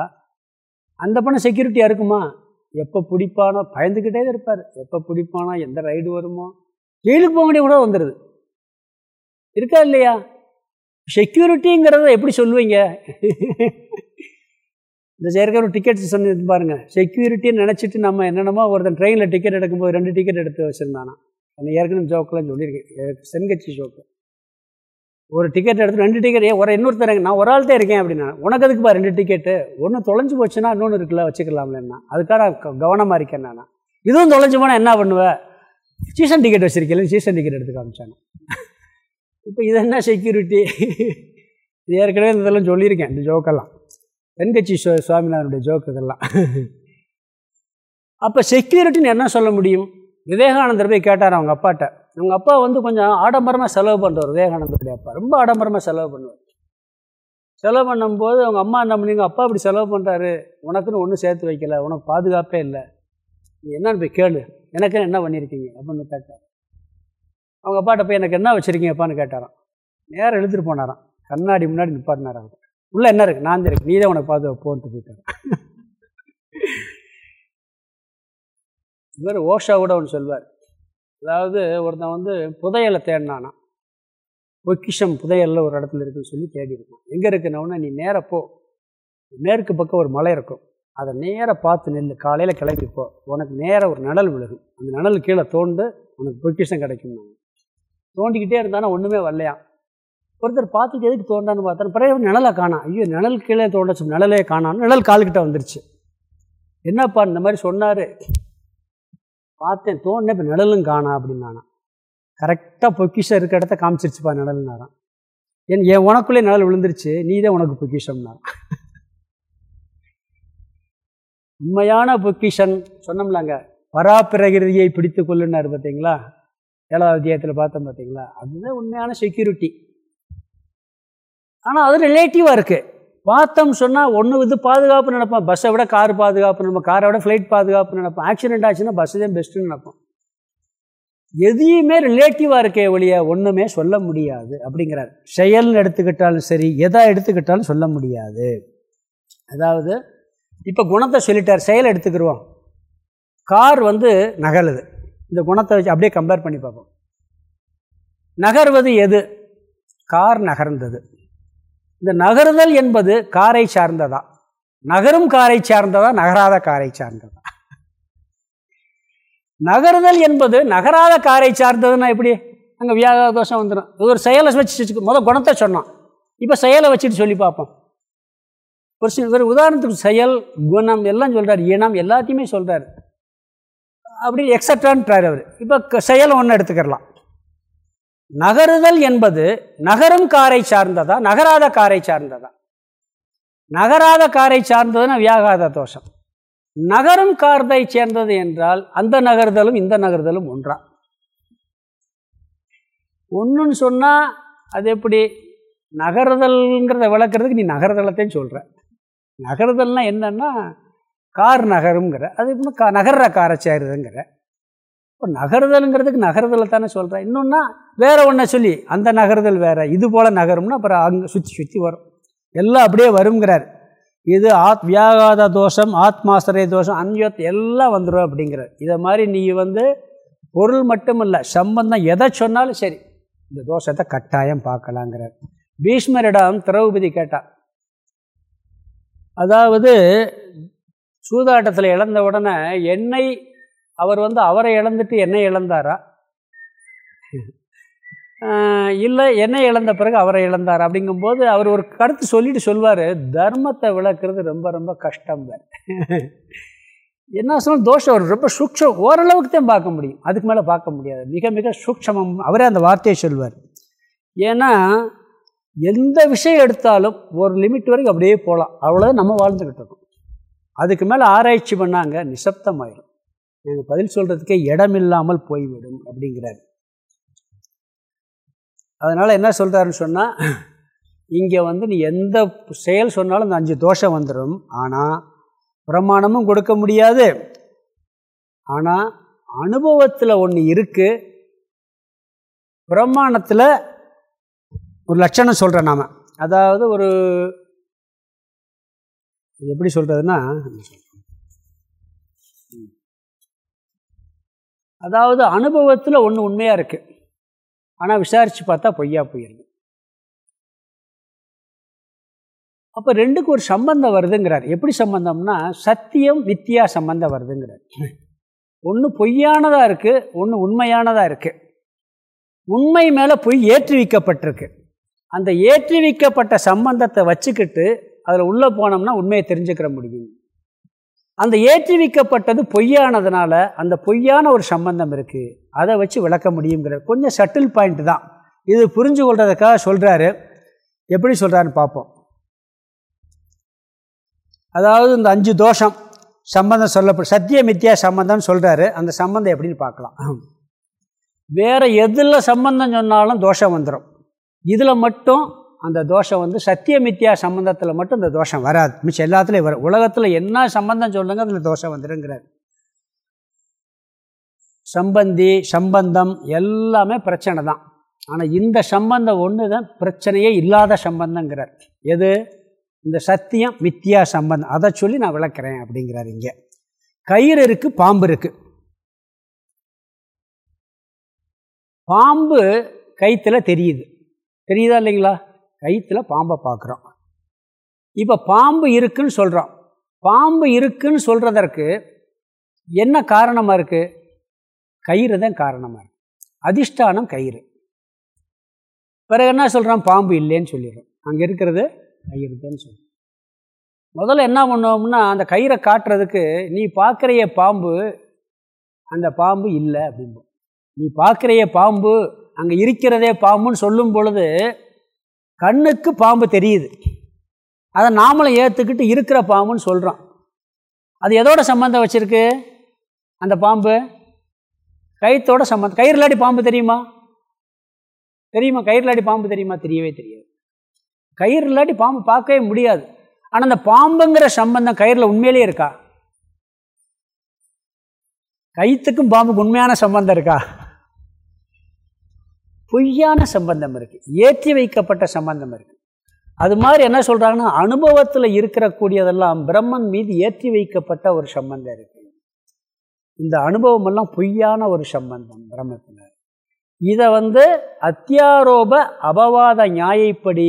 அந்த பணம் செக்யூரிட்டியாக இருக்குமா? எப்போ பிடிப்பானோ பயந்துக்கிட்டே இருப்பார். எப்போ பிடிப்பானோ எந்த ரைடு வருமோ ஜெயிலுக்கு போக வேண்டிய கூட வந்துடுது இருக்கா இல்லையா? செக்யூரிட்டிங்கிறத எப்படி சொல்லுவீங்க? இந்த சேர்க்கிற டிக்கெட் சொன்ன பாருங்கள் செக்யூரிட்டின்னு நினச்சிட்டு நம்ம என்னென்னமோ ஒருத்தன் ட்ரெயினில் டிக்கெட் எடுக்கும்போது ரெண்டு டிக்கெட் எடுத்து வச்சுருந்தானா. நான் ஏற்கனவே ஜோக்கெலாம் சொல்லியிருக்கேன். சென்கட்சி ஜோக்கு ஒரு டிக்கெட் எடுத்து ரெண்டு டிக்கெட் ஒரு இன்னொருத்தர் நான் ஒரு ஆள் இருக்கேன் அப்படின்னா உனக்கு அதுக்குப்பா ரெண்டு டிக்கெட்டு ஒன்று தொலைஞ்சு போச்சுன்னா இன்னொன்று இருக்குல்ல வச்சுக்கலாம்லன்னா அதுக்காக கவனமாக இருக்கேன் நான். இதுவும் தொலைஞ்சு போனால் என்ன பண்ணுவேன் சீசன் டிக்கெட் வச்சுருக்கேன் சீசன் டிக்கெட் எடுத்து காமிச்சானு. இப்போ இது என்ன செக்யூரிட்டி இது ஏற்கனவே இதெல்லாம் சொல்லியிருக்கேன் இந்த ஜோக்கெல்லாம் தென்கட்சி சுவாமிநாதனுடைய ஜோக்கு இதெல்லாம். அப்போ செக்யூரிட்டின்னு என்ன சொல்ல முடியும்? விவேகானந்தர் போய் கேட்டார் அவங்க அப்பாட்ட. அவங்க அப்பா வந்து கொஞ்சம் ஆடம்பரமாக செலவு பண்ணுறார் விவேகானந்தருடைய அப்பா. ரொம்ப ஆடம்பரமாக செலவு பண்ணுவார். செலவு பண்ணும்போது அவங்க அம்மா என்ன பண்ணீங்க? அப்பா இப்படி செலவு பண்ணுறாரு உனக்குன்னு ஒன்றும் சேர்த்து வைக்கல. உனக்கு பாதுகாப்பே இல்லை. நீ என்னன்னு போய் கேளு. எனக்குன்னு என்ன பண்ணியிருக்கீங்க அப்படின்னு கேட்டார். அவங்க அப்பாட்ட போய் எனக்கு என்ன வச்சுருக்கீங்கப்பான்னு கேட்டாராம். நேரம் எழுதிட்டு போனாராம். கண்ணாடி முன்னாடி நிப்பாட்டினாராம் உள்ளே என்ன இருக்குது நான் இருக்கு நீ தான் உனக்கு பாதுகாப்போன்ட்டு போயிட்டார். இவர் ஓஷா கூட ஒன்று சொல்வார். அதாவது ஒருத்தன் வந்து புதையலை தேடினானா? பொக்கிஷம் புதையலில் ஒரு இடத்துல இருக்குன்னு சொல்லி தேடி எங்கே இருக்குன்னா நீ நேராக போ. மேற்கு பக்கம் ஒரு மலை இருக்கும். அதை நேராக பார்த்து நெல் காலையில் கிளம்பி போ. உனக்கு நேராக ஒரு நிழல் விழுகும். அந்த நிழல் கீழே தோண்டு உனக்கு பொக்கிஷம் கிடைக்கும் தோண்டிக்கிட்டே இருந்தானா ஒன்றுமே வரலையா? ஒருத்தர் பார்த்துட்டு எதுக்கு தோண்டான்னு பார்த்தா பிறகு நிழலை காணாம் ஐயோ நிழல் கீழே தோண்டச்சு. நிழலே காணான்னு நிழல் கால்கிட்ட வந்துருச்சு. என்னப்பா இந்த மாதிரி சொன்னார்? பார்த்தேன் தோணுனே இப்போ நிழலும் காணா அப்படின்னானா. கரெக்டாக பொக்கிஷம் இருக்க இடத்த காமிச்சிருச்சுப்பா நிழல்னாரான் என் என் உனக்குள்ளே நிழல் விழுந்துருச்சு நீ தான் உனக்கு பொக்கிஷம்னாரான் உண்மையான பொக்கிஷன் சொன்னோம்லாங்க. பராப்பிரகிருதியை பிடித்து கொள்ளுனார் பார்த்தீங்களா? ஏழாவது அத்தியாயத்தில் பார்த்தோம் பார்த்தீங்களா? அதுதான் உண்மையான செக்யூரிட்டி ஆனால் அது ரிலேட்டிவாக இருக்குது பார்த்தோம் சொன்னால் ஒன்று இது பாதுகாப்பு நினைப்போம் பஸ்ஸை விட கார் பாதுகாப்பு நினைப்போம் காரை விட ஃப்ளைட் பாதுகாப்பு நினைப்போம் ஆக்சிடென்ட் ஆச்சுன்னா பஸ்ஸு தான் பெஸ்ட்டுன்னு நினைப்போம் எதையுமே ரிலேட்டிவாக இருக்கே ஒழிய ஒன்றுமே சொல்ல முடியாது அப்படிங்கிறார். செயல்னு எடுத்துக்கிட்டாலும் சரி எதை எடுத்துக்கிட்டாலும் சொல்ல முடியாது. அதாவது இப்போ குணத்தை சொல்லிட்டார் செயல் எடுத்துக்கிடுவோம் கார் வந்து நகருது. இந்த குணத்தை வச்சு அப்படியே கம்பேர் பண்ணி பார்ப்போம். நகர்வது எது? கார் நகர்ந்தது. இந்த நகருதல் என்பது காரை சார்ந்ததா? நகரும் காரை சார்ந்ததா? நகராத காரை சார்ந்ததா? நகருதல் என்பது நகராத காரை சார்ந்ததுன்னா எப்படி? அங்கே வியாகார தோஷம் வந்துடும் ஒரு செயலை வச்சு முதல் குணத்தை சொன்னான். இப்போ செயலை வச்சுட்டு சொல்லி பார்ப்போம். ஒரு சில ஒரு உதாரணத்துக்கு செயல் குணம் எல்லாம் சொல்கிறார் இனம் எல்லாத்தையுமே சொல்கிறார் அப்படி எக்ஸட்ரான்றார் அவர். இப்போ செயலை ஒன்று எடுத்துக்கிறலாம். நகருதல் என்பது நகரும் காரை சார்ந்ததா? நகராத காரை சார்ந்ததா? நகராத காரை சார்ந்ததுன்னா வியாகாத தோஷம். நகரும் கார்தை சேர்ந்தது என்றால் அந்த நகர்தலும் இந்த நகர்தலும் ஒன்றா. ஒன்றுன்னு சொன்னால் அது எப்படி? நகர்தல்ங்கிறத விளக்குறதுக்கு நீ நகர்தலத்தையும் சொல்கிற நகர்தல்னால் என்னன்னா கார் நகருங்கிற அது இன்னும் க நகர்ற காரை சேருதுங்கிற. இப்போ நகருதலுங்கிறதுக்கு நகருதலை தானே சொல்கிறேன் இன்னொன்னா வேறு ஒன்றை சொல்லி அந்த நகருதல் வேறு இது போல் நகரும்னா அப்புறம் அங்கே சுற்றி சுற்றி வரும். எல்லாம் அப்படியே வருங்கிறார் இது ஆத் வியாகாத தோஷம் ஆத்மாசிரிய தோஷம் அந்யோத் எல்லாம் வந்துடும் அப்படிங்கிறார். இதை மாதிரி நீ வந்து பொருள் மட்டும் இல்லை சம்பந்தம் எதை சொன்னாலும் சரி இந்த தோஷத்தை கட்டாயம் பார்க்கலாங்கிறார். பீஷ்மரிடம் திரௌபதி கேட்டார் அதாவது சூதாட்டத்தில் இழந்த உடனே என்னை அவர் வந்து அவரை இழந்துட்டு என்னை இழந்தாரா? இல்லை என்னை இழந்த பிறகு அவரை இழந்தார்? அப்படிங்கும்போது அவர் ஒரு கருத்து சொல்லிட்டு சொல்வார் தர்மத்தை விளக்குறது ரொம்ப ரொம்ப கஷ்டம் என்ன சொன்னால் தோஷம் வரும். ரொம்ப சூக்ஷம் ஓரளவுக்கு தான் பார்க்க முடியும். அதுக்கு மேலே பார்க்க முடியாது. மிக மிக சூக்ஷமம். அவரே அந்த வார்த்தையை சொல்வார். ஏன்னா எந்த விஷயம் எடுத்தாலும் ஒரு லிமிட் வரைக்கும் அப்படியே போகலாம் அவ்வளோதான் நம்ம வாழ்ந்துக்கிட்டு இருக்கோம். அதுக்கு மேலே ஆராய்ச்சி பண்ணாங்க நிசப்தமாயிடும் எனக்கு பதில் சொல்கிறதுக்கே இடமில்லாமல் போய்விடும் அப்படிங்கிறார். அதனால் என்ன சொல்கிறாருன்னு சொன்னால் இங்கே வந்து நீ எந்த செயல் சொன்னாலும் இந்த அஞ்சு தோஷம் வந்துடும் ஆனால் பிரமாணமும் கொடுக்க முடியாது. ஆனால் அனுபவத்தில் ஒன்று இருக்குது பிரமாணத்தில் ஒரு லட்சணம் சொல்கிறேன் நாம். அதாவது ஒரு எப்படி சொல்கிறதுன்னா அதாவது அனுபவத்தில் ஒன்று உண்மையாக இருக்குது ஆனால் விசாரித்து பார்த்தா பொய்யா போயிருக்கு அப்போ ரெண்டுக்கு ஒரு சம்பந்தம் வருதுங்கிறார். எப்படி சம்பந்தம்னா சத்தியம் வித்தியா சம்பந்தம் வருதுங்கிறார். ஒன்று பொய்யானதாக இருக்குது ஒன்று உண்மையானதாக இருக்குது உண்மை மேலே பொய் ஏற்றுவிக்கப்பட்டிருக்கு. அந்த ஏற்றுவிக்கப்பட்ட சம்பந்தத்தை வச்சுக்கிட்டு அதில் உள்ளே போனோம்னா உண்மையை தெரிஞ்சுக்கிற முடியும். அந்த ஏற்றுவிக்கப்பட்டது பொய்யானதுனால அந்த பொய்யான ஒரு சம்பந்தம் இருக்குது அதை வச்சு விளக்க முடியுங்கிறார் கொஞ்சம் சட்டில் பாயிண்ட் தான். இது புரிஞ்சு கொள்றதுக்காக சொல்கிறாரு எப்படி சொல்கிறாருன்னு பார்ப்போம். அதாவது இந்த அஞ்சு தோஷம் சம்பந்தம் சொல்லப்படும் சத்திய மித்தியா சம்பந்தம்னு சொல்கிறாரு அந்த சம்பந்தம் எப்படின்னு பார்க்கலாம். வேறு எதில் சம்பந்தம் சொன்னாலும் தோஷம் வந்துடும் இதில் மட்டும் அந்த தோஷம் வந்து சத்தியமித்யா சம்பந்தத்தில் மட்டும் இந்த தோஷம் வராது. மிச்சம் எல்லாத்துலேயும் வரும். உலகத்தில் என்ன சம்பந்தம் சொல்லுங்க அதில் தோஷம் வந்துடுங்கிறார் சம்பந்தி சம்பந்தம் எல்லாமே பிரச்சனை தான். ஆனால் இந்த சம்பந்தம் ஒன்று தான் பிரச்சனையே இல்லாத சம்பந்தங்கிறார். எது? இந்த சத்தியம் மித்தியா சம்பந்தம். அதை சொல்லி நான் விளக்குறேன் அப்படிங்கிறார் இங்கே. கயிறு இருக்குது பாம்பு இருக்குது பாம்பு கைத்தில் தெரியுது. தெரியுதா இல்லைங்களா? கயிற்றில் பாம்பை பார்க்குறோம் இப்போ பாம்பு இருக்குன்னு சொல்கிறோம் பாம்பு இருக்குன்னு சொல்கிறதற்கு என்ன காரணமாக இருக்குது கயிறு தான் காரணமாக இருக்குது அதிஷ்டானம் கயிறு. பிறகு என்ன சொல்கிறான் பாம்பு இல்லைன்னு சொல்லிடுறோம் அங்கே இருக்கிறது கயிறு தான் சொல்கிறோம் முதல்ல என்ன பண்ணுவோம்னா அந்த கயிறை காட்டுறதுக்கு நீ பார்க்குறைய பாம்பு அந்த பாம்பு இல்லை அப்படிம்போம். நீ பார்க்குறைய பாம்பு அங்கே இருக்கிறதே பாம்புன்னு சொல்லும் பொழுது கண்ணுக்கு பாம்பு தெரியுது. அதை நாமளும் ஏற்றுக்கிட்டு இருக்கிற பாம்புன்னு சொல்கிறோம் அது எதோட சம்மந்தம் வச்சுருக்கு? அந்த பாம்பு? கயிற்றோட சம்மந்தம் கயிறு இல்லாடி பாம்பு தெரியுமா? தெரியுமா? கயிறு பாம்பு தெரியுமா? தெரியவே தெரியாது. கயிறு இல்லாட்டி பாம்பு பார்க்கவே முடியாது. ஆனால் அந்த பாம்புங்கிற சம்பந்தம் கயிறில் உண்மையிலே இருக்கா? கைத்துக்கும் பாம்புக்கு உண்மையான சம்பந்தம் இருக்கா? பொய்யான சம்பந்தம் இருக்குது ஏற்றி வைக்கப்பட்ட சம்பந்தம் இருக்குது அது மாதிரி என்ன சொல்கிறாங்கன்னா அனுபவத்தில் இருக்கிறக்கூடியதெல்லாம் பிரம்மன் மீது ஏற்றி வைக்கப்பட்ட ஒரு சம்பந்தம் இருக்குது இந்த அனுபவம் எல்லாம் பொய்யான ஒரு சம்பந்தம் பிரம்மத்தில். இதை வந்து அத்தியாரோப அபவாத நியாயப்படி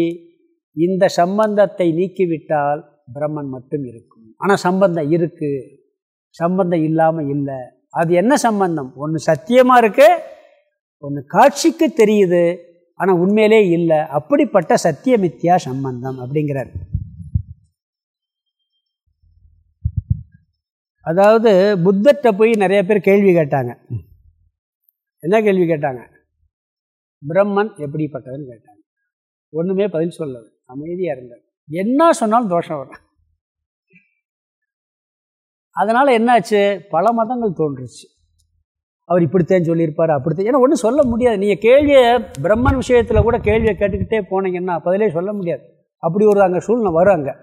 இந்த சம்பந்தத்தை நீக்கிவிட்டால் பிரம்மன் மட்டும் இருக்கும். ஆனால் சம்பந்தம் இருக்குது சம்பந்தம் இல்லாமல் இல்லை. அது என்ன சம்பந்தம்? ஒன்று சத்தியமாக இருக்குது ஒன்று காட்சிக்கு தெரியுது ஆனால் உண்மையிலே இல்லை. அப்படிப்பட்ட சத்தியமித்யா சம்பந்தம் அப்படிங்கிறார். அதாவது புத்தர்கிட்ட போய் நிறைய பேர் கேள்வி கேட்டாங்க. என்ன கேள்வி கேட்டாங்க? பிரம்மன் எப்படிப்பட்டதுன்னு கேட்டாங்க. ஒன்றுமே பதில் சொல்லது அமைதியாக இருந்தார். என்ன சொன்னாலும் தோஷம் வரும் அதனால் என்னாச்சு? பல மதங்கள் தோன்றுச்சு. அவர் இப்படித்தான் சொல்லியிருப்பார் அப்படித்தான். ஏன்னா ஒன்றும் சொல்ல முடியாது. நீங்கள் கேள்வியை பிரம்மன் விஷயத்தில் கூட கேள்வியை கேட்டுக்கிட்டே போனீங்கன்னா பதிலே சொல்ல முடியாது. அப்படி ஒரு அங்கே சூழ்நிலை வரும் அங்கே.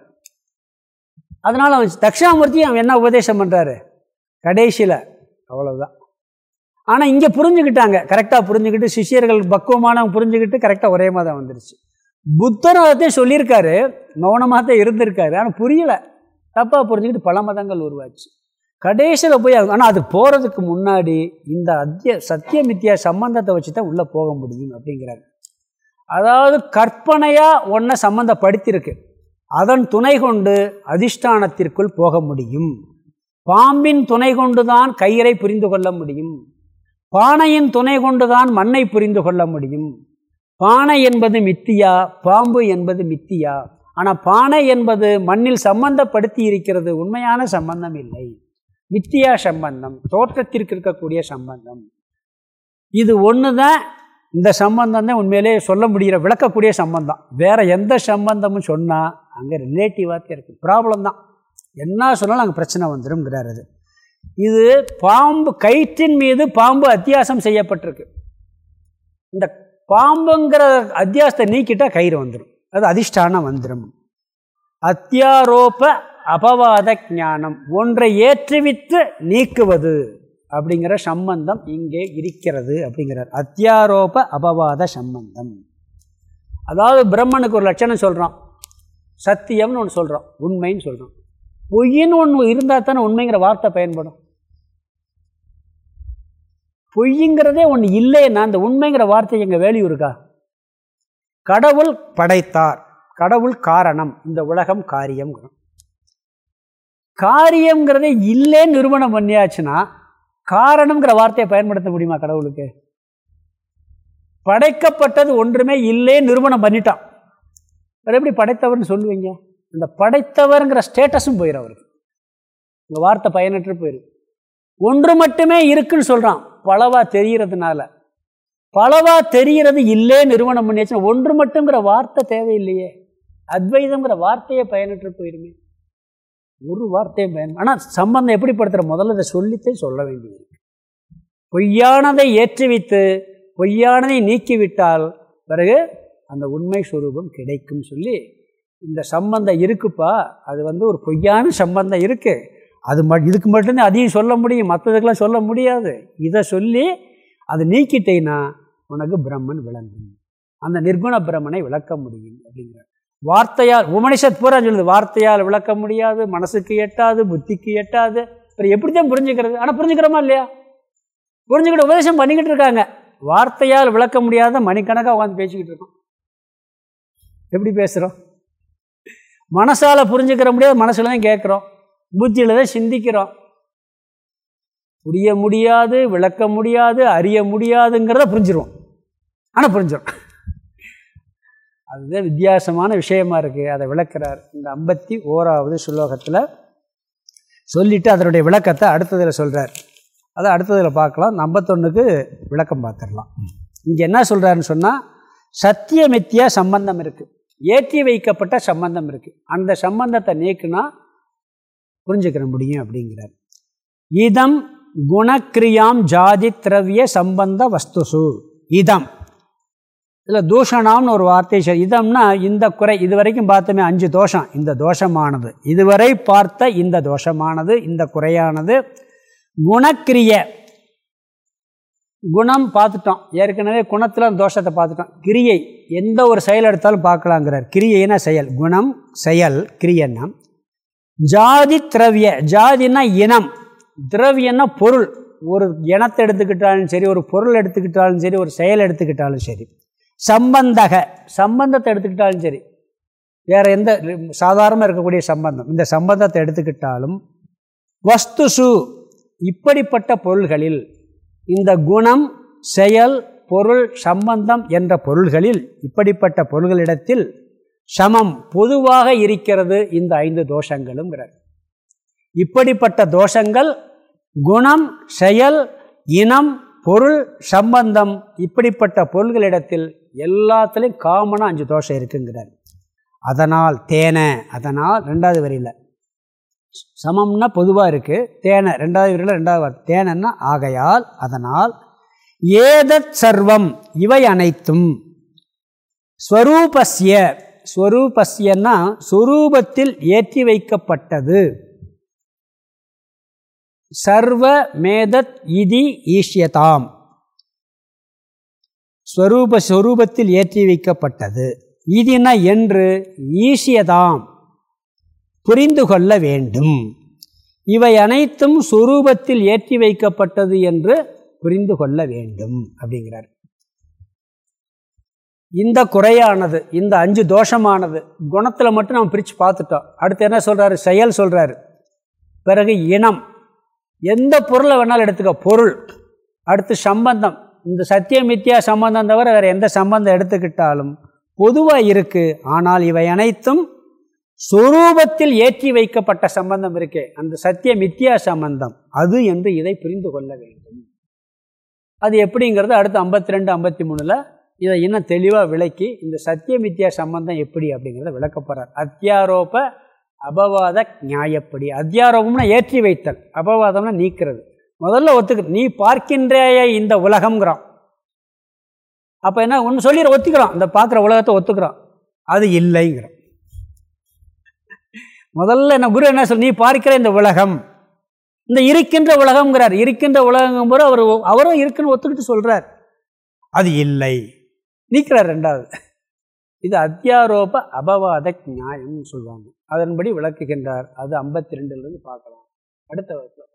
அதனால் அவன் தட்சிணாமூர்த்தி அவன் என்ன உபதேசம் பண்ணுறாரு கடைசியில். அவ்வளோதான் ஆனால் இங்கே புரிஞ்சுக்கிட்டாங்க. கரெக்டாக புரிஞ்சுக்கிட்டு சிஷியர்கள் பக்குவமானவங்க புரிஞ்சுக்கிட்டு கரெக்டாக ஒரே மாதிரி வந்துருச்சு. புத்தர் அதையும் சொல்லியிருக்காரு. மௌனமாக தான் இருந்திருக்காரு. ஆனால் புரியலை. தப்பாக புரிஞ்சுக்கிட்டு பல மதங்கள் உருவாச்சு. கடைசியில் போய் ஆனால் அது போகிறதுக்கு முன்னாடி இந்த அத்திய சத்தியமித்தியா சம்பந்தத்தை வச்சு தான் உள்ளே போக முடியும் அப்படிங்கிறாங்க. அதாவது கற்பனையாக ஒன்றை சம்மந்தப்படுத்தியிருக்கு அதன் துணை கொண்டு அதிஷ்டானத்திற்குள் போக முடியும். பாம்பின் துணை கொண்டு தான் கயிறை புரிந்து கொள்ள முடியும். பானையின் துணை கொண்டு தான் மண்ணை புரிந்து கொள்ள முடியும். பானை என்பது மித்தியா பாம்பு என்பது மித்தியா. ஆனால் பானை என்பது மண்ணில் சம்பந்தப்படுத்தி இருக்கிறது உண்மையான சம்பந்தம் இல்லை. மித்தியா சம்பந்தம் தோற்றத்திற்கு இருக்கக்கூடிய சம்பந்தம். இது ஒன்று தான் இந்த சம்பந்தம் தான் உண்மையிலே சொல்ல முடிகிற விளக்கக்கூடிய சம்பந்தம். வேறு எந்த சம்பந்தமும் சொன்னால் அங்கே ரிலேட்டிவாக தான் இருக்குது ப்ராப்ளம் தான். என்ன சொன்னாலும் அங்கே பிரச்சனை வந்துடும்ங்கிறார் அது இது பாம்பு கயிற்றின் மீது பாம்பு அத்தியாசம் செய்யப்பட்டிருக்கு. இந்த பாம்புங்கிற அத்தியாசத்தை நீக்கிட்டால் கயிறு வந்துடும் அது அதிஷ்டானம் வந்துடும் அத்தியாரோப அபவாத ஞானம். ஒன்றை ஏற்றுவித்து நீக்குவது அப்படிங்கிற சம்பந்தம் இங்கே இருக்கிறது அப்படிங்கிறார். அத்தியாரோப அபவாத சம்பந்தம். அதாவது பிரம்மனுக்கு ஒரு லட்சணம் சொல்கிறோம் சத்தியம்னு ஒன்று சொல்கிறோம் உண்மைன்னு சொல்கிறோம் பொய்ன்னு ஒன்று இருந்தால் தானே உண்மைங்கிற வார்த்தை பயன்படும். பொய்ங்கிறதே ஒன்று இல்லைன்னா அந்த உண்மைங்கிற வார்த்தை எங்கள் வேல்யூ இருக்கா? கடவுள் படைத்தார். கடவுள் காரணம். இந்த உலகம் காரியம் காரியங்கிறத இல்லே நிறுவனம் பண்ணியாச்சுன்னா காரணம்ங்கிற வார்த்தையை பயன்படுத்த முடியுமா கடவுளுக்கு? படைக்கப்பட்டது ஒன்றுமே இல்லே நிறுவனம் பண்ணிட்டான். வேறு எப்படி படைத்தவர்னு சொல்லுவீங்க? இந்த படைத்தவருங்கிற ஸ்டேட்டஸும் போயிடும் அவருக்கு. இந்த வார்த்தை பயனற்று போயிடும் ஒன்று மட்டுமே இருக்குன்னு சொல்கிறான் பலவா தெரிகிறதுனால பலவா தெரிகிறது இல்லே நிறுவனம் பண்ணியாச்சுன்னா ஒன்று மட்டுங்கிற வார்த்தை தேவையில்லையே. அத்வைதங்கிற வார்த்தையே பயனற்று போயிருமே. ஒரு வார்த்தையும் பயன் ஆனால் சம்பந்தம் எப்படிப்படுத்துகிற முதல்ல இதை சொல்லித்தே சொல்ல வேண்டியது. பொய்யானதை ஏற்றுவித்து பொய்யானதை நீக்கிவிட்டால் பிறகு அந்த உண்மை சுரூபம் கிடைக்கும் சொல்லி இந்த சம்பந்தம் இருக்குப்பா. அது வந்து ஒரு பொய்யான சம்பந்தம் இருக்குது அது ம இதுக்கு மட்டும்தான் அதையும் சொல்ல முடியும். மற்றதுக்கெல்லாம் சொல்ல முடியாது. இதை சொல்லி அதை நீக்கிட்டேன்னா உனக்கு பிரம்மன் விளங்கும். அந்த நிர்குண பிரம்மனை விளக்க முடியும் அப்படிங்கிற வார்த்தையால் உமனிஷத் பூரா சொல்லுது வார்த்தையால் விளக்க முடியாது மனசுக்கு எட்டாது புத்திக்கு எட்டாது. அப்புறம் எப்படி தான் புரிஞ்சுக்கிறது? ஆனால் புரிஞ்சுக்கிறோமா இல்லையா? புரிஞ்சுக்கிட்டு உபதேசம் பண்ணிக்கிட்டு இருக்காங்க. வார்த்தையால் விளக்க முடியாத மணிக்கணக்காக உட்காந்து பேசிக்கிட்டு இருக்கோம். எப்படி பேசுகிறோம் மனசால் புரிஞ்சுக்கிற முடியாது மனசில் தான் கேட்குறோம். புத்தியில் தான் சிந்திக்கிறோம். புரிய முடியாது விளக்க முடியாது அறிய முடியாதுங்கிறத புரிஞ்சிருவோம். ஆனால் புரிஞ்சிடும் அதுதான் வித்தியாசமான விஷயமா இருக்குது அதை விளக்கிறார். இந்த ஐம்பத்தி ஓராவது சுலோகத்தில் சொல்லிவிட்டு அதனுடைய விளக்கத்தை அடுத்ததில் சொல்கிறார் அதை அடுத்ததில் பார்க்கலாம். ஐம்பத்தொன்றுக்கு விளக்கம் பார்த்துடலாம். இங்கே என்ன சொல்கிறாருன்னு சொன்னால் சத்தியமித்தியா சம்பந்தம் இருக்குது ஏற்றி வைக்கப்பட்ட சம்பந்தம் இருக்குது அந்த சம்பந்தத்தை நீக்குனா புரிஞ்சுக்கிற முடியும் அப்படிங்கிறார். இதம் குணக்கிரியாம் ஜாதி திரவிய சம்பந்த வஸ்துசு. இதம். இதில் தூஷணாம்னு ஒரு வார்த்தை இதம்னா இந்த குறை இது வரைக்கும் பார்த்தோமே அஞ்சு தோஷம். இந்த தோஷமானது. இதுவரை பார்த்த இந்த தோஷமானது இந்த குறையானது. குணக்கிரிய. குணம் பார்த்துட்டோம். ஏற்கனவே குணத்தில் தோஷத்தை பார்த்துட்டோம். கிரியை. எந்த ஒரு செயல் எடுத்தாலும் பார்க்கலாங்கிறார். கிரியைனா செயல்? குணம் செயல் கிரியன்னா ஜாதி திரவிய. ஜாதினா இனம். திரவியன்னா பொருள். ஒரு இனத்தை எடுத்துக்கிட்டாலும் சரி ஒரு பொருள் எடுத்துக்கிட்டாலும் சரி ஒரு செயல் எடுத்துக்கிட்டாலும் சரி. சம்பந்தக. சம்பந்தத்தை எடுத்துக்கிட்டாலும் சரி. வேறு எந்த சாதாரணமாக இருக்கக்கூடிய சம்பந்தம். இந்த சம்பந்தத்தை எடுத்துக்கிட்டாலும் வஸ்துசு இப்படிப்பட்ட பொருள்களில் இந்த குணம் செயல் பொருள் சம்பந்தம் என்ற பொருள்களில் இப்படிப்பட்ட பொருள்களிடத்தில் சமம் பொதுவாக இருக்கிறது இந்த ஐந்து தோஷங்களுங்கிறார் இப்படிப்பட்ட தோஷங்கள் குணம் செயல் இனம் பொருள் சம்பந்தம் இப்படிப்பட்ட பொருள்களிடத்தில் எல்லாத்துலேயும் காமனாக அஞ்சு தோஷம் இருக்குங்கிறார். அதனால் தேனை அதனால் ரெண்டாவது வரியில். சமம்னா பொதுவாக இருக்குது தேனை ரெண்டாவது வரியில் ரெண்டாவது தேனைன்னா ஆகையால் அதனால் ஏதத் சர்வம் இவை அனைத்தும் ஸ்வரூபஸ்ய. ஸ்வரூபஸ்யன்னா ஸ்வரூபத்தில் ஏற்றி வைக்கப்பட்டது. சர்வ மேதத் இதி ஈஷ்யதாம். ஸ்வரூப ஸ்வரூபத்தில் ஏற்றி வைக்கப்பட்டது. இதுனா என்று ஈசியதாம் புரிந்து கொள்ள வேண்டும். இவை அனைத்தும் சுரூபத்தில் ஏற்றி வைக்கப்பட்டது என்று புரிந்து கொள்ள வேண்டும் அப்படிங்கிறார். இந்த குறையானது இந்த அஞ்சு தோஷமானது குணத்தில் மட்டும் நம்ம பிரித்து பார்த்துட்டோம். அடுத்து என்ன சொல்கிறாரு செயல் சொல்கிறாரு பிறகு இனம். எந்த பொருளை வேணாலும் எடுத்துக்க. பொருள். அடுத்து சம்பந்தம். இந்த சத்திய மித்யா சம்பந்தம் தவிர வேறு எந்த சம்பந்தம் எடுத்துக்கிட்டாலும் பொதுவாக இருக்குது ஆனால் இவை அனைத்தும் சுரூபத்தில் ஏற்றி வைக்கப்பட்ட சம்பந்தம் இருக்கே. அந்த சத்திய மித்யா சம்பந்தம் அது என்று இதை புரிந்து கொள்ள வேண்டும். அது எப்படிங்கிறது அடுத்து ஐம்பத்தி ரெண்டு ஐம்பத்தி மூணில் இதை இன்னும் தெளிவாக விளக்கி இந்த சத்தியமித்யா சம்பந்தம் எப்படி அப்படிங்கிறத விளக்க போகிறார் அத்தியாரோப அபவாத நியாயப்படி. அத்தியாரோபம்னா ஏற்றி வைத்தல் அபவாதம்னா நீக்கிறது. முதல்ல ஒத்துக்க நீ பார்க்கின்றேய இந்த உலகம்ங்கிறான். அப்போ என்ன ஒன்று சொல்லி ஒத்துக்கிறோம் இந்த பார்க்குற உலகத்தை ஒத்துக்கிறோம் அது இல்லைங்கிறோம் முதல்ல என்ன குரு என்ன சொல் நீ பார்க்கிற இந்த உலகம். இந்த இருக்கின்ற உலகம்ங்கிறார். இருக்கின்ற உலகம் போது அவர் அவரும் இருக்குன்னு ஒத்துக்கிட்டு சொல்கிறார் அது இல்லை. நீக்கிறார் ரெண்டாவது. இது அத்தியாரோப அபவாத நியாயம்னு சொல்லுவாங்க. அதன்படி விளக்குகின்றார். அது ஐம்பத்தி ரெண்டுலேருந்து பார்க்கலாம். அடுத்த வருஷம்